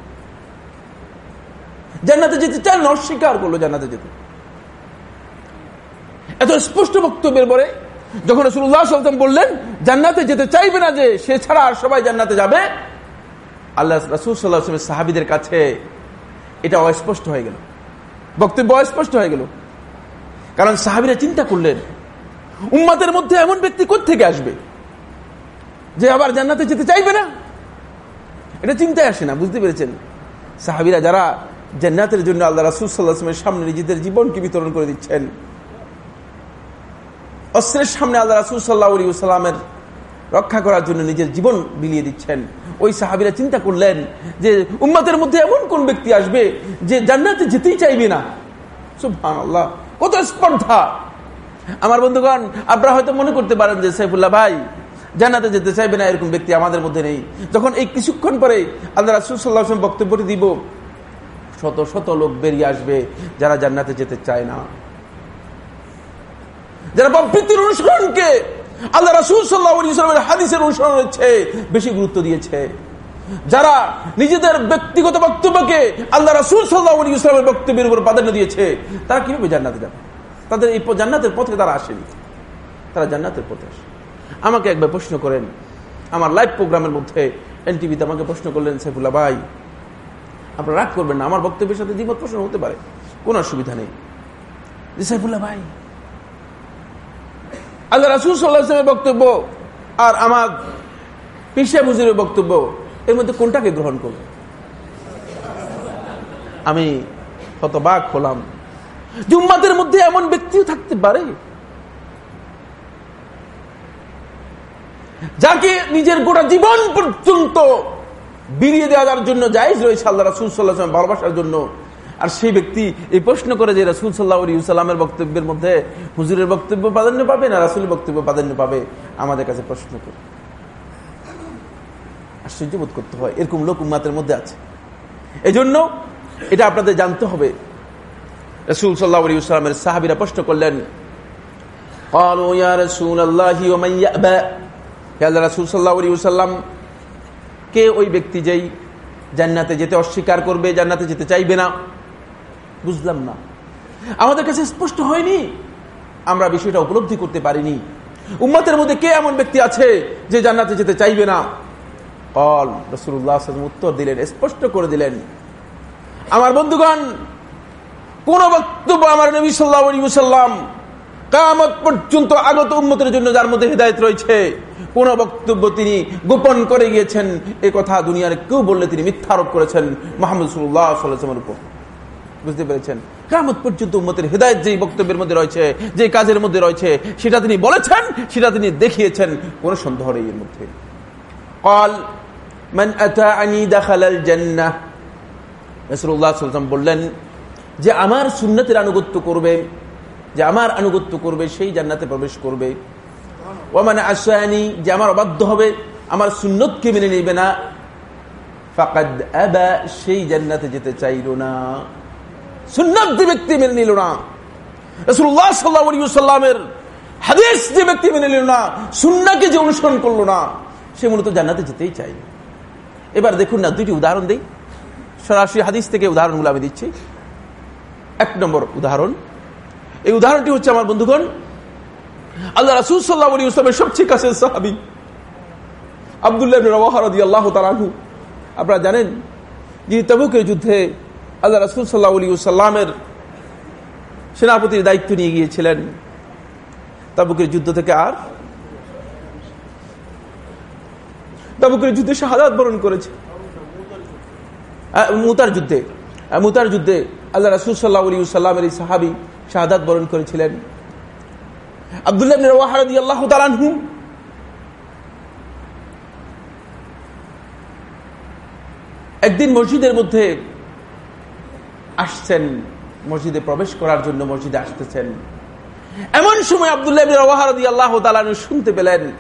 A: জান্নাতে যেতে চাইল না, অস্বীকার করল জান্নাতে যেতে। এত স্পষ্ট বক্তব্যের পরে যখন রসুল্লাহ সাল্লাম বললেন, জান্নাতে যেতে চাইবে না যে সে ছাড়া আর সবাই জান্নাতে যাবে, আল্লাহ রসুল সাল্লাহামের সাহাবিদের কাছে এটা অস্পষ্ট হয়ে গেল। বক্তব্য অস্পষ্ট হয়ে গেল। কারণ সাহাবিরা চিন্তা করলেন, উম্মাদের মধ্যে এমন ব্যক্তি থেকে আসবে যে আবার জান্নাতে যেতে চাইবে না? এটা চিন্তায় আসে না, বুঝতে পেরেছেন? সাহাবিরা যারা জান্নাতের জন্য আল্লাহ রাসুসাল্লাহামের সামনে নিজেদের জীবনকে বিতরণ করে দিচ্ছেন অস্ত্রের সামনে আল্লাহ রাসুল সাল্লাহামের রক্ষা করার জন্য নিজের জীবন বিলিয়ে দিচ্ছেন। ওই সাহাবিরা চিন্তা করলেন যে উম্মাতের মধ্যে এমন কোন ব্যক্তি আসবে যে জান্নাতে যেতেই চাইবে না? সুবহান আল্লাহ কত স্পর্ধা! আমার বন্ধুগণ, আপনারা হয়তো মনে করতে পারেন যে সাইফুল্লাহ ভাই জানাতে যেতে চাইবে না এরকম ব্যক্তি আমাদের মধ্যে নেই। যখন এই কিছুক্ষণ পরে আল্লাহ রাসুল্লাহ বক্তব্যটি দিব, শত শত লোক বেরিয়ে আসবে যারা জান্নাতে যেতে চায় না। যারা প্রবৃত্তির অনুসরণকে আল্লাহ রাসুল সাল্লাহ হাদিসের অনুসরণ হচ্ছে বেশি গুরুত্ব দিয়েছে। যারা নিজেদের ব্যক্তিগত বক্তব্যকে আল্লাহ রাসুল সাল্লাহ ইসলামের বক্তব্যের উপর প্রাধান্য দিয়েছে, তারা কীভাবে জান্নাতে যাবে? তাদের এই জান্নাতের পথে তারা আসেনি। তারা জান্নাতের পথে আসে। আমাকে একবার প্রশ্ন করেন, আমার লাইভ প্রোগ্রামের মধ্যে এনটিভিতে আমাকে প্রশ্ন করলেন, সাইফুল্লাহ ভাই, আপনারা রাগ করবেন না, আমার বক্তব্যের সাথে দ্বিমত প্রশ্ন হতে পারে, কোনো অসুবিধা নেই। সাইফুল্লাহ ভাই আল্লাহ রাসুল সাল্লাহামের বক্তব্য আর আমার পিসা মুজিরের বক্তব্য, এর মধ্যে কোনটাকে গ্রহণ করব? আমি বাঘ হলাম। জুম্মাদের মধ্যে এমন ব্যক্তিও থাকতে পারে যাকে নিজের গোটা জীবন পর্যন্ত বিরিয়ে দেওয়ার জন্য জায়জ রয়েছে আল্লাহ রাসুল সাল্লাহ ভালোবাসার জন্য। আর সেই ব্যক্তি এই প্রশ্ন করে যে রাসুল সাল্লাহামের বক্তব্যের মধ্যে হুজুরের বক্তব্য প্রাধান্য পাবে না রাসুলের বক্তব্য প্রাধান্য পাবে? আমাদের কাছে প্রশ্ন করে। আশ্চর্য বোধ করতে হয়, এরকম লোক উম্মাতের মধ্যে আছে। এই জন্য এটা আপনাদের জানতে হবে। রসুল সাল্লাহামের সাহাবিরা প্রশ্ন করলেন কে ওই ব্যক্তি যেই জান্নাতে যেতে অস্বীকার করবে, জান্নাতে যেতে চাইবে না? বুঝলাম না। আমাদের কাছে স্পষ্ট হয়নি। আমরা বিষয়টা উপলব্ধি করতে পারিনি। উম্মাতের মধ্যে কে এমন ব্যক্তি আছে যে জান্নাতে যেতে চাইবে না? কল রসুল্লাহ উত্তর দিলেন, স্পষ্ট করে দিলেন। আমার বন্ধুগণ, কোন বক্তব্য আমার নবী সাল্লাহ কামত পর্যন্ত আগত উন্মতের জন্য যার মধ্যে হৃদায়ত রয়েছে, কোন বক্তব্য তিনি গোপন করে গিয়েছেন, এ কথা দুনিয়ার কেউ বললে তিনি মিথ্যারোপ করেছেন মোহাম্মদ সাল্লাহ সাল্লামের উপর। বুঝতে পেরেছেন? কামত পর্যন্ত উম্মতের হৃদায়ত যেই বক্তব্যের মধ্যে রয়েছে যে কাজের মধ্যে রয়েছে, সেটা তিনি বলেছেন, সেটা তিনি দেখিয়েছেন, কোন সন্দেহ নেই এর মধ্যে। কল বললেন, যে আমার সুন্নতের আনুগত্য করবে, যে আমার আনুগত্য করবে, সেই জান্নাতে প্রবেশ করবে। ও মানে আশায়নি যে আমার অবাধ্য হবে, আমার সুন্নতকে মেনে নেবে না। ফাকাদ সেই জান্নাতে যেতে চাইল না। সুন্নত ব্যক্তি মেনে নিল না। যে ব্যক্তি নিল না যে অনুসরণ করল না, সে মূলত যেতেই চাই এবার দেখুন না, দুইটি উদাহরণ দিই। সরাসরি হাদিস থেকে উদাহরণগুলো আমি দিচ্ছি। এক নম্বর উদাহরণ, এই উদাহরণটি হচ্ছে আমার বন্ধুগণ, আল্লাহ রাসুল সাল্লাহ ইসলামের সবচেয়ে কাছে সাহাবি, আবদুল্লাহ আল্লাহ আপনারা জানেন, যিনি তবুকের যুদ্ধে আল্লাহ রাসুল সাল্লাহ আলী সাল্লামের সেনাপতির দায়িত্ব নিয়ে গিয়েছিলেন। তাবুকের যুদ্ধ থেকে আর? তাবুকের যুদ্ধে শাহাদ বরণ করেছে। মুতার যুদ্ধে। মুতার যুদ্ধে আল্লাহ রাসুল সাল্লাহ আলী সাল্লামের এই সাহাবি শাহাদ বরণ করেছিলেন। আবদুল্লাহ একদিন মসজিদের মধ্যে আসছেন, মসজিদে প্রবেশ করার জন্য মসজিদে আসতেছেন। এমন সময় আবদুল্লাহ আল্লাহ শুনতে পেলেন।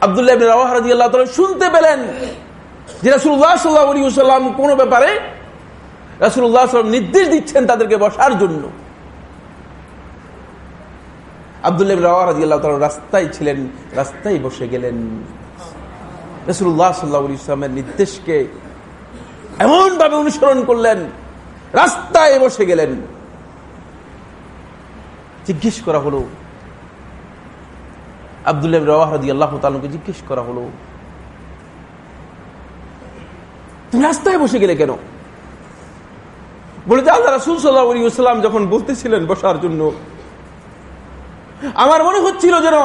A: আবদুল্লাহ আল্লাহ শুনতে পেলেন যে রাসুল্লাহ সাল্লাহ সাল্লাম কোন ব্যাপারে রাসুল্লাহ সাল্লাম নির্দেশ দিচ্ছেন তাদেরকে বসার জন্য। আবদুল্লাহ রাস্তায় ছিলেন, রাস্তায় বসে গেলেন। রসুল্লাহ সাল্লাহ ইসলামের নির্দেশকে এমন ভাবে অনুসরণ করলেন, রাস্তায় বসে গেলেন। জিজ্ঞেস করা হলো, আবদুল্লাহ রাহাদি আল্লাহ তালুকে জিজ্ঞেস করা হলো, তুমি রাস্তায় বসে গেলে কেন? বলে যে আল্লাহ রাসুল সাল্লাহ যখন বলতেছিলেন বসার জন্য, আমার মনে হচ্ছিল যেন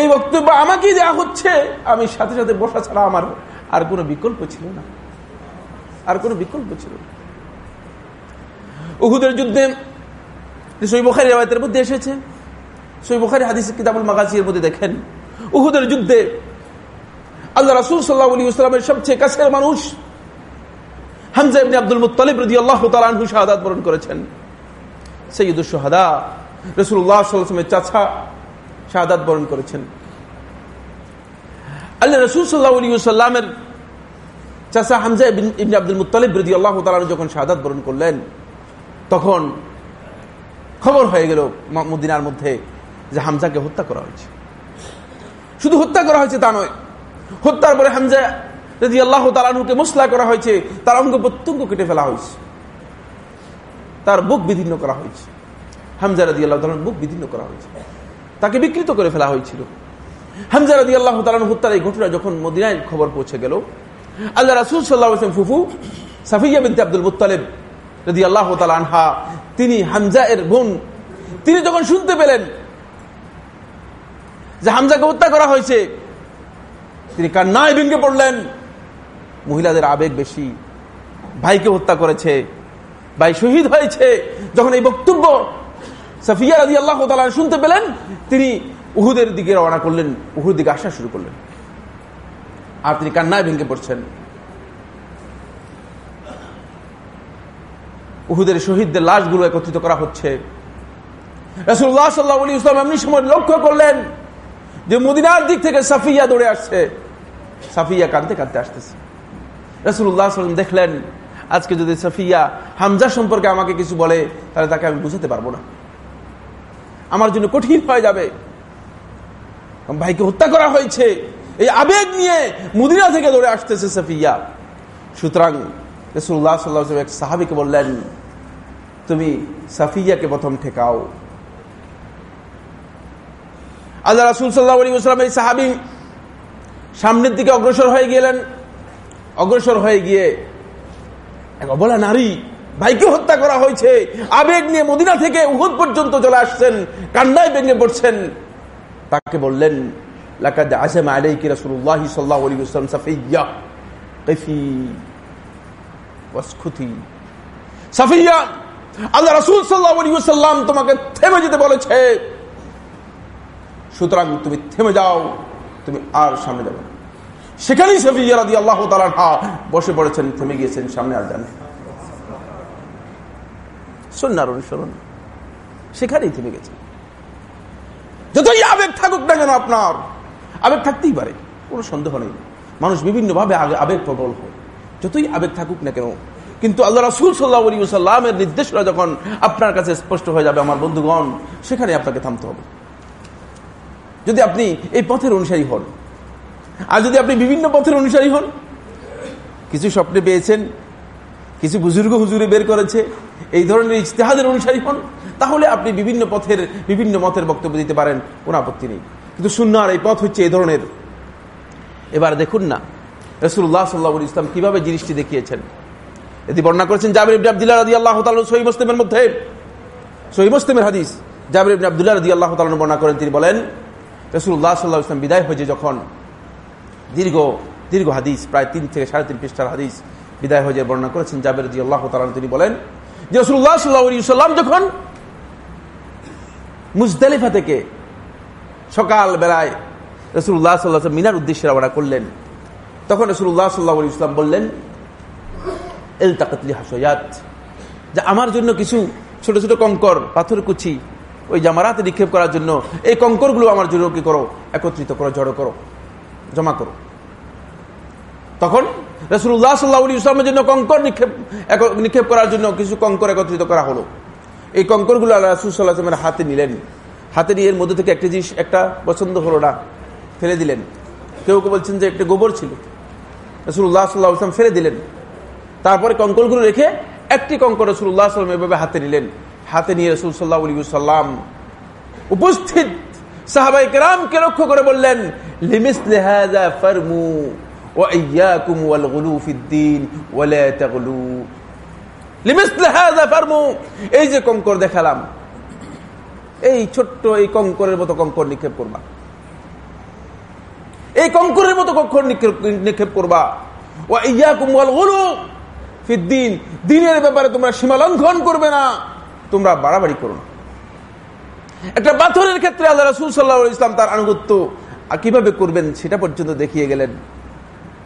A: এই বক্তব্য আমাকে দেওয়া হচ্ছে, আমি সাথে সাথে বসা ছাড়া আমার আর কোনো বিকল্প ছিল না। আর কোনো বিকল্প ছিল উহুদের যুদ্ধে সৈবখারি রেওয়ায়তের মধ্যে এসেছে সৈবখারি হাদিস কিতাবুল মাগাজির মধ্যে দেখেন, উহুদের যুদ্ধে আল্লাহ রাসুল সাল্লাহ ইসলামের সবচেয়ে কাছের মানুষ হামজা আল্লাহ রসুল্লাহ রসুল সাল্লাহ সাল্লামের চাচা হামজা ইবনে আব্দুল মুতালিব রদি আল্লাহ তালা যখন শাহাদাত বরণ করলেন, তখন খবর হয়ে গেল মদিনার মধ্যে যে হামজাকে হত্যা করা হয়েছে। শুধু হত্যা করা হয়েছে তা নয়, হত্যার পরে হামজা যদি আল্লাহ তালানুকে মশলা করা হয়েছে, তার অঙ্গ প্রত্যঙ্গ কেটে ফেলা হয়েছে। তার বুক বিধীর্ণ করা হয়েছে। হামজা রাদি আল্লাহ তালান বুক বিধীর্ণ করা হয়েছে। তাকে বিকৃত করে ফেলা হয়েছিল। হামজা রাদি আল্লাহ তালান হত্যার এই ঘটনা যখন মদিনায় খবর পৌঁছে গেল আল্লাহ রাসুল সাল্লাহ ফুফু, সাফিয়া বিনতে আব্দুল মুতালেব যদি আল্লাহ আনহা, তিনি হামজা এর বোন। তিনি যখন শুনতে পেলেন যে হামজাকে হত্যা করা হয়েছে, তিনি কান্নায় ভেঙে পড়লেন। মহিলাদের আবেগ বেশি। ভাইকে হত্যা করেছে। ভাই শহীদ হয়েছে। যখন এই বক্তব্য সাফিয়া রাজি আল্লাহ শুনতে পেলেন, তিনি উহুদের দিকে রওনা করলেন উহুর দিকে আসা শুরু করলেন। আর তিনি কান্নায় ভেঙে পড়ছেন। উহুদের শহীদদের লাশগুলো একত্রিত করা হচ্ছে। রসুল্লাহ সাল্লাহ ইসলাম এমনি সময় লক্ষ্য করলেন যে মদিনার দিক থেকে সাফিয়া দৌড়ে আসছে। সাফিয়া কাঁদতে কাঁদতে আসতেছে। রসুল্লাহ সাল্লাম দেখলেন, আজকে যদি সাফিয়া হামজা সম্পর্কে আমাকে কিছু বলে, তাহলে তাকে আমি বুঝাতে পারব না। আমার জন্য কঠিন হয়ে যাবে। ভাইকে হত্যা করা হয়েছে। এই আবেগ নিয়ে মুদিনা থেকে দৌড়ে আসতেছে সাফিয়া। সুতরাং রসুল্লাহ সাল্লাহ এক সাহাবিকে বললেন, তুমি সাফিয়াকে প্রথম ঠেকাও। আল্লাহ রাসুল সাল্লাহ আলী সাল্লাম এই সাহাবি সামনের দিকে অগ্রসর হয়ে গেলেন। অগ্রসর হয়ে গিয়ে এক অবলা নারী ভাইকে হত্যা করা হয়েছে। আবেগ নিয়ে মদিনা থেকে উহুদ পর্যন্ত চলে আসছেন, কান্নায় ভেঙে পড়ছেন। তাকে বললেন লাকাদ তোমাকে থেমে যেতে বলেছে। সুতরাং তুমি থেমে যাও, তুমি আর সামনে যাবে সেখানেই সাফিয়া রাদিয়াল্লাহু তাআলা বসে পড়েছেন, থেমে গিয়েছেন, সামনে আর যান সন্ন্যার অনুসরণ। সেখানেই থেমে গেছে যতই আবেগ থাকুক না কেন আপনার আবেগ থাকতেই পারে, কোনো সন্দেহ নেই। মানুষ বিভিন্নভাবে আবেগ প্রবল হয়, যতই আবেগ থাকুক না কেন। কিন্তু আল্লাহ রাসুল সাল্লাহ আলী সাল্লামের নির্দেশনা যখন আপনার কাছে স্পষ্ট হয়ে যাবে, আমার বন্ধুগণ, সেখানে আপনাকে থামতে হবে। যদি আপনি এই পথের অনুসারী হন, আর যদি আপনি বিভিন্ন পথের অনুসারী হন, কিছু স্বপ্নে পেয়েছেন, কিছু বুজুর্গ হুজুরে বের করেছে, এই ধরনের ইজতেহাদের অনুসারী হন, তাহলে আপনি বিভিন্ন পথের, বিভিন্ন মতের বক্তব্য দিতে পারেন, কোনো আপত্তি নেই। কিন্তু সুন্নার এই পথ হচ্ছে এই ধরনের। এবার দেখুন না রসুল্লাহ সাল্লাহ ইসলাম কীভাবে জিনিসটি দেখিয়েছেন। এটি বর্ণনা করেছেন জাবির ইবনে আব্দুল্লাহ আল্লাহ সহি মুসলিমের মধ্যে। সহি মুসলিমের হাদিস, জাবির ইবনে আব্দুল্লাহ আল্লাহ তালন বর্ণনা করেন, তিনি বলেন রসুল্লাহ সাল্লাহ ইসলাম বিদায় হয়েছে যখন দীর্ঘ দীর্ঘ হাদিস, প্রায় তিন থেকে সাড়ে তিন পৃষ্ঠার হাদিস বিদায় হয়ে বর্ণনা করেছেন জাবের রাজি আল্লাহ তালন তিনি বলেন যে রসুল্লাহ সাল্লাহ সাল্লাম যখন মুজদালিফা থেকে সকাল বেলায় রসুল্লাহ সাল্লাহ মিনার উদ্দেশ্যে রওনা করলেন। তখন রসুল্লাহ সাল্লাহ ইসলাম বললেন এল তাকাতলি হাসয়াত যে আমার জন্য কিছু ছোট ছোট কঙ্কর পাথর কুচি, ওই জামারাতে নিক্ষেপ করার জন্য, এই কঙ্করগুলো আমার জন্য কি করো? একত্রিত করো, জড়ো করো, জমা করো। তখন রসুল্লাহ সাল্লাহ ইসলামের জন্য কঙ্কর নিক্ষেপ নিক্ষেপ করার জন্য কিছু কঙ্কর একত্রিত করা হলো। এই কঙ্করগুলো আল্লাহ রাসুল সাল্লাহামের হাতে নিলেন। হাতে নিয়ে এর মধ্যে থেকে একটা জিনিস একটা পছন্দ হলো না ফেলে দিলেন কেউ কেউ বলছেন যে একটা গোবর ছিল রসুল্লাহ সাল্লাহ ইসলাম ফেলে দিলেন তারপরে কঙ্করগুলো রেখে একটি কঙ্কর রসুল্লাহ সাল্লাম এভাবে হাতে নিলেন হাতে নিয়ে রসুল সাল্লাহ সাল্লাম উপস্থিত সাহাবাই কেরামকে লক্ষ্য করে বললেন লিমিস লেহাজা ফারমু وإياكم والغلو في الدين ولا تغلو لمثل هذا فرمو এই যে কঙ্কর দেখালাম এই ছোট্ট এই কঙ্করের মতো কঙ্কর নিক্ষেপ করবা। এই কঙ্করের মতো কঙ্কর নিক্ষেপ করবা। ওয়াইয়াকুম ওয়াল গুলু ফিদ্দিন, দিনের ব্যাপারে তোমরা সীমা লঙ্ঘন করবে না, তোমরা বাড়াবাড়ি করো না। একটা পাথরের ক্ষেত্রে আল্লাহ রাসূল আলাইহি ইসলাম তার আনুগত্য কীভাবে করবেন সেটা পর্যন্ত দেখিয়ে গেলেন।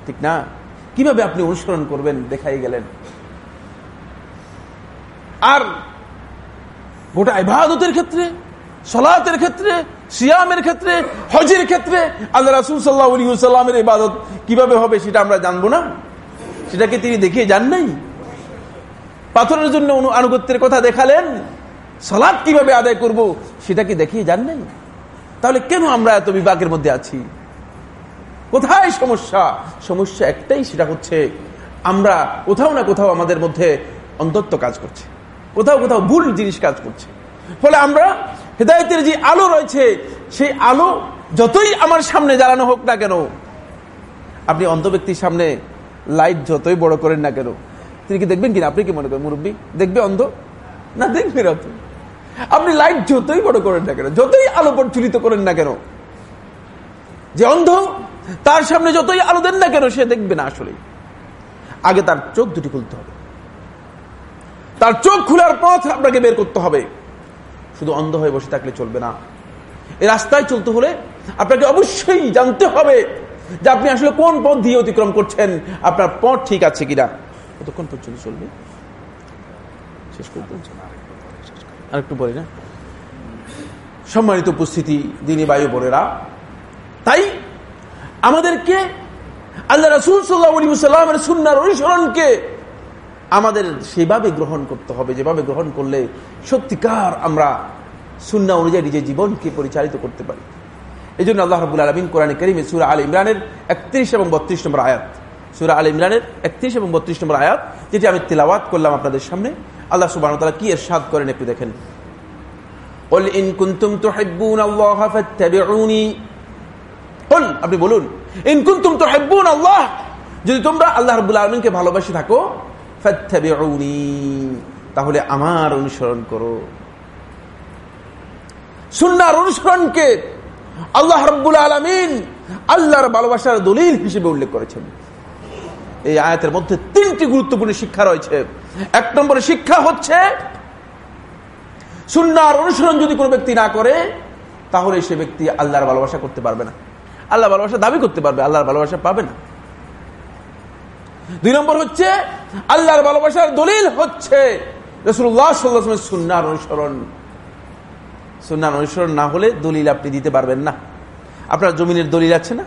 A: ঠিক না? কীভাবে আপনি অনুসরণ করবেন দেখাই গেলেন। আর গোটা ইবাদতের ক্ষেত্রে, সলাতের ক্ষেত্রে, সিয়ামের ক্ষেত্রে, হজের ক্ষেত্রে আল্লাহ রাসুল সাল্লাহামের ইবাদত কীভাবে হবে সেটা আমরা জানব না? সেটাকে তিনি দেখিয়ে যান নাই? পাথরের জন্য আনুগত্যের কথা দেখালেন সলাদ কীভাবে আদায় করব সেটা কি দেখিয়ে যান নাই? তাহলে কেন আমরা এত বিভাগের মধ্যে আছি? কোথায় সমস্যা? সমস্যা একটাই, সেটা হচ্ছে আমরা কোথাও না কোথাও আমাদের মধ্যে অন্তত্ব কাজ করছে। কোথাও কোথাও ভুল জিনিস কাজ করছে। ফলে আমরা হেদায়তের যে আলো রয়েছে, সেই আলো যতই আমার সামনে জ্বালানো হোক না কেন, আপনি অন্ধ ব্যক্তির সামনে লাইট যতই বড় করেন না কেন, তিনি কি দেখবেন কিনা? আপনি কি মনে করেন মুরব্বী? দেখবে অন্ধ? না, দেখবেন অত আপনি লাইট যতই বড় করেন না কেন, যতই আলো প্রচলিত করেন না কেন, যে অন্ধ, তার সামনে যতই আলো দেন না কেন, সে দেখবে না আসলে আগে তার চোখ দুটি খুলতে হবে। তার চোখ খোলার পথ আপনাকে বের করতে হবে। শুধু অন্ধ হয়ে বসে থাকলে চলবে না। এই রাস্তায় চলতে হলে আপনাকে অবশ্যই জানতে হবে যে আপনি আসলে কোন পথ দিয়ে অতিক্রম করছেন। আপনার পথ ঠিক আছে কিনা। কতক্ষণ পর্যন্ত চলবে? শেষ করতে আরেকটু পরে না? সম্মানিত উপস্থিতি, দিনী বায়ু বোনেরা, তাই আমাদেরকে আল্লাহ রাসুল সাল্লাহামের সুন্নার অনুসরণকে আমাদের সেভাবে গ্রহণ করতে হবে, যেভাবে গ্রহণ করলে সত্যিকার আমরা সুন্না অনুযায়ী নিজের জীবনকে পরিচালিত করতে পারি। এই জন্য আল্লাহ রবুল আলমিন কোরআন করিমে সুরা আল ইমরানের একত্রিশ এবং বত্রিশ নম্বর আয়াত, সুরা আল ইমরানের একত্রিশ এবং বত্রিশ নম্বর আয়াত, যেটি আমি তেলাওয়াত করলাম আপনাদের সামনে, আল্লাহ সুবাহ তালা কি এর সাদ করেন একটু দেখেন। আপনি বলুন। ইনকুন্তুম তো হেব্বুন আল্লাহ। যদি তোমরা আল্লাহ রবুল আলমিনকে ভালোবাসি থাকো তাহলে আমার অনুসরণ করো। সুন্নার অনুসরণকে আল্লাহ রব্বুল আলমিন আল্লাহর ভালোবাসার দলিল হিসেবে উল্লেখ করেছেন। এই আয়াতের মধ্যে তিনটি গুরুত্বপূর্ণ শিক্ষা রয়েছে। এক নম্বরে শিক্ষা হচ্ছে, সুন্নার অনুসরণ যদি কোনো ব্যক্তি না করে, তাহলে সে ব্যক্তি আল্লাহর ভালোবাসা করতে পারবে না। আল্লাহ ভালোবাসা দাবি করতে পারবে, আল্লাহর ভালোবাসা পাবে না। দুই নম্বর হচ্ছে, আল্লাহর ভালোবাসার দলিল হচ্ছে না হলে দলিল আপনি দিতে পারবেন না। আপনার জমিনের দলিল আছে না?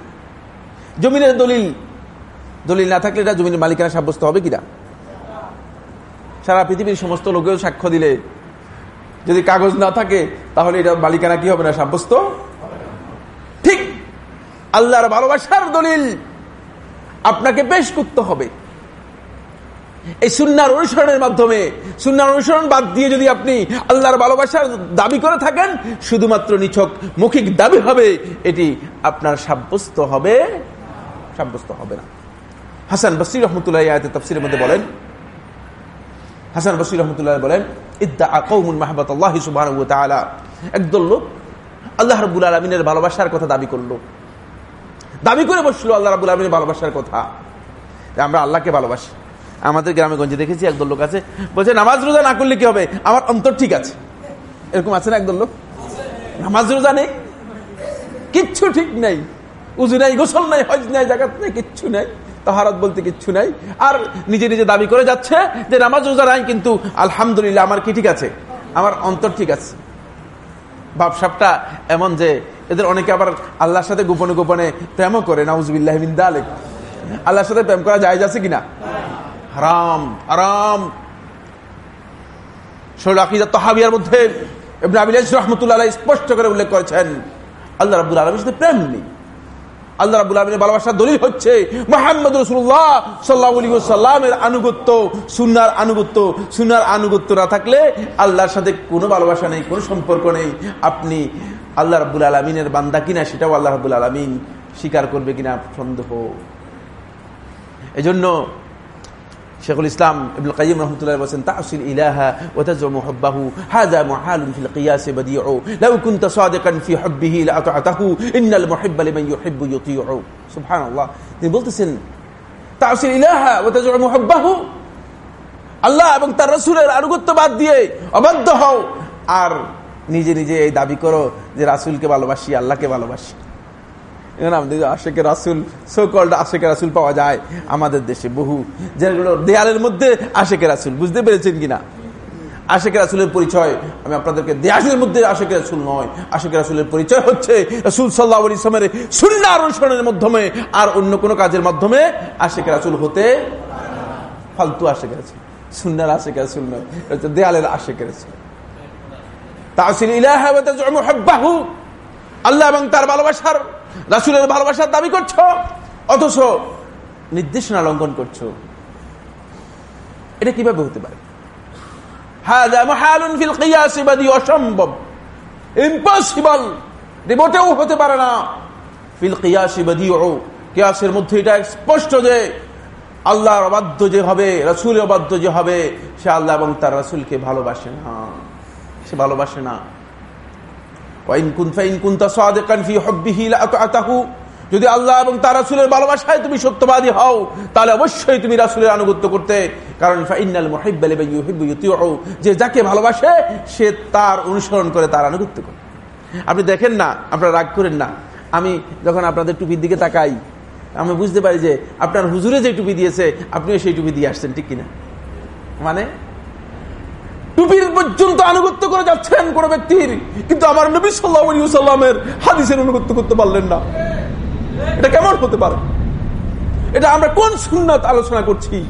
A: জমিনের দলিল দলিল না থাকলে এটা জমিনের মালিকানা সাব্যস্ত হবে কিনা? সারা পৃথিবীর সমস্ত লোকেও সাক্ষ্য দিলে। যদি কাগজ না থাকে, তাহলে এটা মালিকানা কি হবে না, সাব্যস্ত ঠিক, আল্লাহর ভালোবাসার দলিল আপনাকে পেশ করতে হবে। এই সুন্নার অনুসরণের মাধ্যমে, সুন্নার অনুসরণ বাদ দিয়ে যদি আপনি আল্লাহর ভালোবাসার দাবি করে থাকেন, শুধুমাত্র নিছক মৌখিক দাবি হবে, এটি আপনার সাব্যস্ত হবে সাব্যস্ত হবে না। হাসান বসির রহমতুল্লাহ আয়তে তফসিরের মধ্যে বলেন, হাসান বসির রহমতুল্লাহ বলেন ইদ্দা আকৌমুন মাহবত আল্লাহ সুবাহ একদল লোক আল্লাহ রবুল আলমিনের ভালোবাসার কথা দাবি করল। দাবি করে বসল, আল্লাহ রাবুল আলমিনের ভালোবাসার কথা। আমরা আল্লাহকে ভালোবাসি। আমাদের গ্রামে গঞ্জে দেখেছি, একদল লোক আছে, বলছে, নামাজ রোজা না করলে কি হবে? আমার অন্তর ঠিক আছে। এরকম আছে না একদল লোক? নামাজ রোজা নেই? কিচ্ছু ঠিক নেই। উজু নাই, গোসল নাই, হজ নাই জাগাত নেই, কিচ্ছু নেই, তাহারত বলতে কিচ্ছু নাই। আর নিজে নিজে দাবি করে যাচ্ছে যে, নামাজ রোজা নাই, কিন্তু আলহামদুলিল্লাহ আমার কি ঠিক আছে? আমার অন্তর ঠিক আছে। ভাবসাবটা এমন যে এদের অনেকে আবার আল্লাহর সাথে গোপনে গোপনে প্রেমও করে, নাউজবিল্লাহ আলেক আল্লাহর সাথে প্রেম করা যায় যাচ্ছে কিনা? হারাম হারাম। মধ্যে রহমতুল্লাহ স্পষ্ট করে উল্লেখ করেছেন, আল্লাহ রাবুল আলমীর সাথে প্রেম নেই। আল্লাহ রাবুল আলমীর ভালোবাসার দলিল হচ্ছে মোহাম্মদ রসুল্লাহ সাল্লাহামের আনুগত্য সুনার আনুগত্য সুনার আনুগত্য না থাকলে আল্লাহর সাথে কোনো ভালোবাসা নেই, কোনো সম্পর্ক নেই। আপনি আল্লাহ রাবুল আলমিনের বান্দা কিনা সেটাও আল্লাহ রাবুল আলমিন স্বীকার করবে কিনা সন্দেহ। এজন্য শেখুল ইসলাম ইবুল কাইম রহমতুল্লাহ বলেন তাসিল ইলাহা ওয়াতাজমু হুব্বাহু, হাযা মুহালুন ফিল কিয়াস বাদিউ, লাউ কুনতা সাদিকান ফি হুব্বিহি লাআতাতাহু ইন্নাল মুহিব্বা লিমান ইউহিব্বু ইউতিউ। সুবহানাল্লাহ। তিনি বলতেছেন, তাসিল ইলাহা ওয়াতাজমু হুব্বাহু, আল্লাহ এবং তার রাসূলের আনুগত্য বাদ দিয়ে অবাধ্য হও। আর নিজে নিজে এই দাবি করো যে রাসূলকে ভালোবাসি, আল্লাহকে ভালোবাসি। আশেকে রাসুল সোকল্ড আশেকে রাসুল পাওয়া যায় আমাদের দেশে বহু যেগুলো দেয়ালের মধ্যে আশেকে রাসুল বুঝতে পেরেছেন কিনা আশেখ রাসুলের পরিচয় আমি আপনাদেরকে দেয়াসের মধ্যে আশেখ রাসুল নয় আশেখ রাসুলের পরিচয় হচ্ছে রসুল সাল্লাহ ইসলামের শূন্য অনুসরণের মাধ্যমে আর অন্য কোনো কাজের মাধ্যমে আশেখ রাসুল হতে ফালতু আশেখ রাসুল সুন্নার আশেখ রাসুল নয় দেয়ালের আশেখ রাসুল তাহসিল ইলাহ আল্লাহ এবং তার ভালোবাসার রাসুলের ভালোবাসার দাবি করছ? অথচ নির্দেশনা লঙ্ঘন করছ। এটা কীভাবে হতে পারে? মধ্যে এটা স্পষ্ট যে আল্লাহর যে হবে যে হবে, সে আল্লাহ ভালোবাসে না। সে ভালোবাসে না ওয়াইন কুন ফাইন কুনতা সাদিকান ফি হুব্বিহি লাআতাহু যদি আল্লাহ এবং তার রাসুলের ভালোবাসায় তুমি সত্যবাদী হও, তাহলে অবশ্যই তুমি রাসুলের আনুগত্য করতে। কারণ যে যাকে ভালোবাসে, সে তার অনুসরণ করে তার আনুগত্য করে। আপনি দেখেন না, আপনারা রাগ করেন না। আমি যখন আপনাদের টুপির দিকে তাকাই, আমি বুঝতে পারি যে আপনার হুজুরে যে টুপি দিয়েছে, আপনিও সেই টুপি দিয়ে আসছেন, ঠিক কিনা? মানে টুপির পর্যন্ত আনুগত্য করে যাচ্ছেন কোন ব্যক্তির। কিন্তু আমার নবী সাল্লামের হাদিসের আনুগত্য করতে পারলেন না। এটা কেমন হতে পারে? এটা আমরা কোন সুন্নত আলোচনা করছি?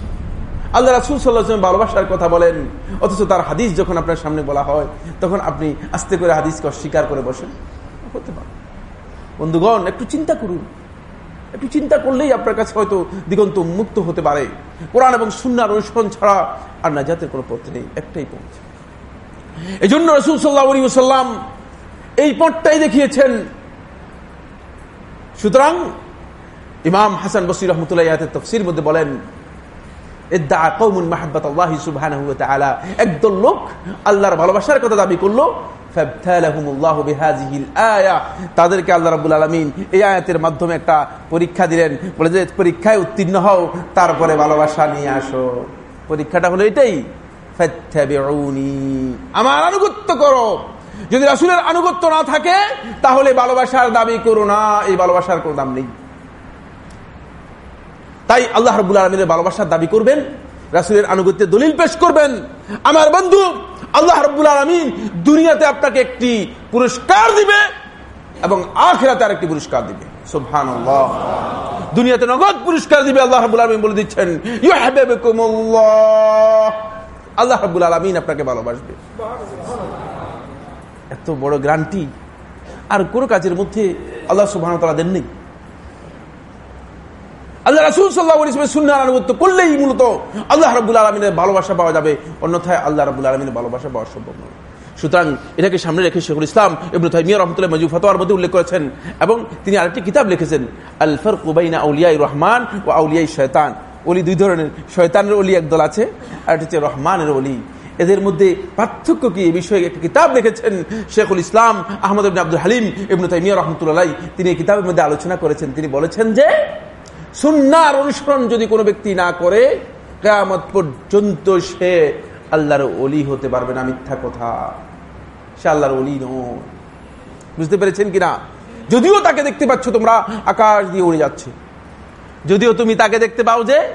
A: আল্লাহ রাসুল সাল্লাহ ভালোবাসার কথা বলেন। অথচ তার হাদিস যখন আপনার সামনে বলা হয়, তখন আপনি আস্তে করে হাদিসকে অস্বীকার করে বসেন। হতে পারে। বন্ধুগণ, একটু চিন্তা করুন। একটু চিন্তা করলেই আপনার কাছে হয়তো দিগন্ত মুক্ত হতে পারে। কোরআন এবং সুন্নার অনুসরণ ছাড়া আর না জাতের কোনো পথ নেই, একটাই পথ। এই জন্য রসুল সাল্লাহ সাল্লাম এই পথটাই দেখিয়েছেন। সুতরাং ইমাম হাসান বসির রহমতুল্লাহ তফসির মধ্যে বলেন একদল লোক আল্লাহর ভালোবাসার কথা দাবি করল তাদেরকে আল্লাহ রাবুল আলমিন এই আয়াতের মাধ্যমে একটা পরীক্ষা দিলেন। বলে যে, পরীক্ষায় উত্তীর্ণ হও, তারপরে ভালোবাসা নিয়ে আসো। পরীক্ষাটা হলো এটাই। আমার আনুগত্য করো। যদি রাসুলের আনুগত্য না থাকে, তাহলে ভালোবাসার দাবি করো না। এই ভালোবাসার কোনো দাম নেই। তাই আল্লাহ রবুল আলমীর ভালোবাসার দাবি করবেন, রাসুলের আনুগত্যের দলিল পেশ করবেন। আমার বন্ধু আল্লাহ রব্বুল আলমিন দুনিয়াতে আপনাকে একটি পুরস্কার দিবে এবং আখেরাতে আরেকটি পুরস্কার দিবে। দুনিয়াতে নগদ পুরস্কার দিবে আল্লাহ রবুল আলমিন বলে দিচ্ছেন আল্লাহ রবুল আলমিন আপনাকে ভালোবাসবে। এত বড় গ্রান্টি। আর কোনো কাজের মধ্যে আল্লাহ সুবাহ তারা দেননি। আল্লাহ রাসুল সাল্লাহ সুন্নার আনুগত্য করলেই মূলত আল্লাহ রাবুল আলমিনের ভালোবাসা পাওয়া যাবে। অন্যথায় আল্লাহ রাবুল আলমিনের ভালোবাসা পাওয়া সম্ভব নয়। সুতরাং এটাকে সামনে রেখে শেখুল ইসলাম ইবনু তাইমিয়া রহমতুল্লাহ মজু ফতোয়ার মধ্যে উল্লেখ করেছেন এবং তিনি আরেকটি কিতাব লিখেছেন আলফর কুবাইনা আউলিয়াই রহমান ও আউলিয়াই শয়তান। অলি দুই ধরনের, শয়তানের অলি একদল আছে আর হচ্ছে রহমানের অলি এদের মধ্যে পার্থক্য কি? এই বিষয়ে একটি কিতাব লিখেছেন শেখুল ইসলাম আহমদ আব্দুল হালিম ইবনু তাইমিয়া রহমতুল্লাহ তিনি এই কিতাবের মধ্যে আলোচনা করেছেন। তিনি বলেছেন যে সুন্নার অনুসরণ যদি কোনো ব্যক্তি না করে, কেয়ামত পর্যন্ত সে আল্লাহর অলি হতে পারবে না, মিথ্যা কথা। সে আল্লাহর অলি নয়। বুঝতে পেরেছেন কিনা? যদিও তাকে দেখতে পাচ্ছ তোমরা, আকাশ দিয়ে উড়ে যাচ্ছে। যদিও তুমি তাকে দেখতে পাও যে,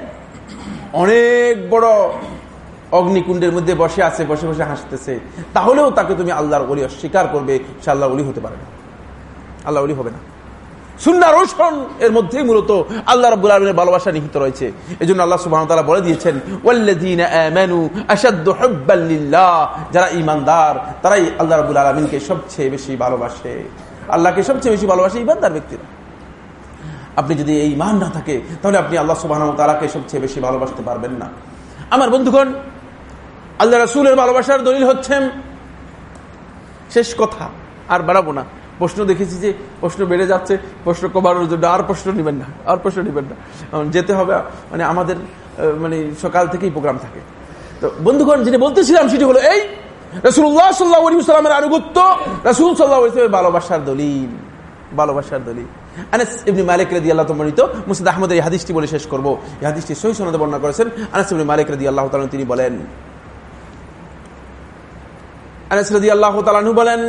A: অনেক বড় অগ্নিকুণ্ডের মধ্যে বসে আছে, বসে বসে হাসতেছে। তাহলেও তাকে তুমি আল্লাহর অলি অস্বীকার করবে, সে আল্লাহ অলি হতে পারে না। আল্লাহ অলি হবে না। সুন্দর রোশন এর মধ্যেই মূলত আল্লাহ রব্বুল আলমের ভালোবাসা নিহিত রয়েছে। এই জন্য আল্লাহ সুবাহ তালা বলে দিয়েছেন যারা ইমানদার তারাই আল্লাহ রবুল আলমিনকে সবচেয়ে বেশি ভালোবাসে। আল্লাহকে সবচেয়ে বেশি ভালোবাসে ইমানদার ব্যক্তিরা। আপনি যদি এই ইমান না থাকে, তাহলে আপনি আল্লাহ সুবাহ তালাকে সবচেয়ে বেশি ভালোবাসতে পারবেন না। আমার বন্ধুগণ, আল্লাহ রসুলের ভালোবাসার দলিল হচ্ছেন, শেষ কথা আর বাড়াবো না। প্রশ্ন দেখেছি যে প্রশ্ন বেড়ে যাচ্ছে, প্রশ্ন কমানোর জন্য আর প্রশ্ন নেবেন না, আর প্রশ্ন নেবেন না। যেতে হবে মানে আমাদের মানে সকাল থেকেই প্রোগ্রাম থাকে। তো বন্ধুগণ যেটা বলতেছিলাম সেটি হলো এই রসুল্লাহ সাল্লাহ সাল্লামের আনুগত্য, রসুল সাল্লাহ ভালোবাসার দলিল ভালোবাসার দলিল। আল্লাহ মনিত বলে শেষ করব। বর্ণনা করেছেন। আল্লাহ তিনি বলেন আল্লাহ বলেন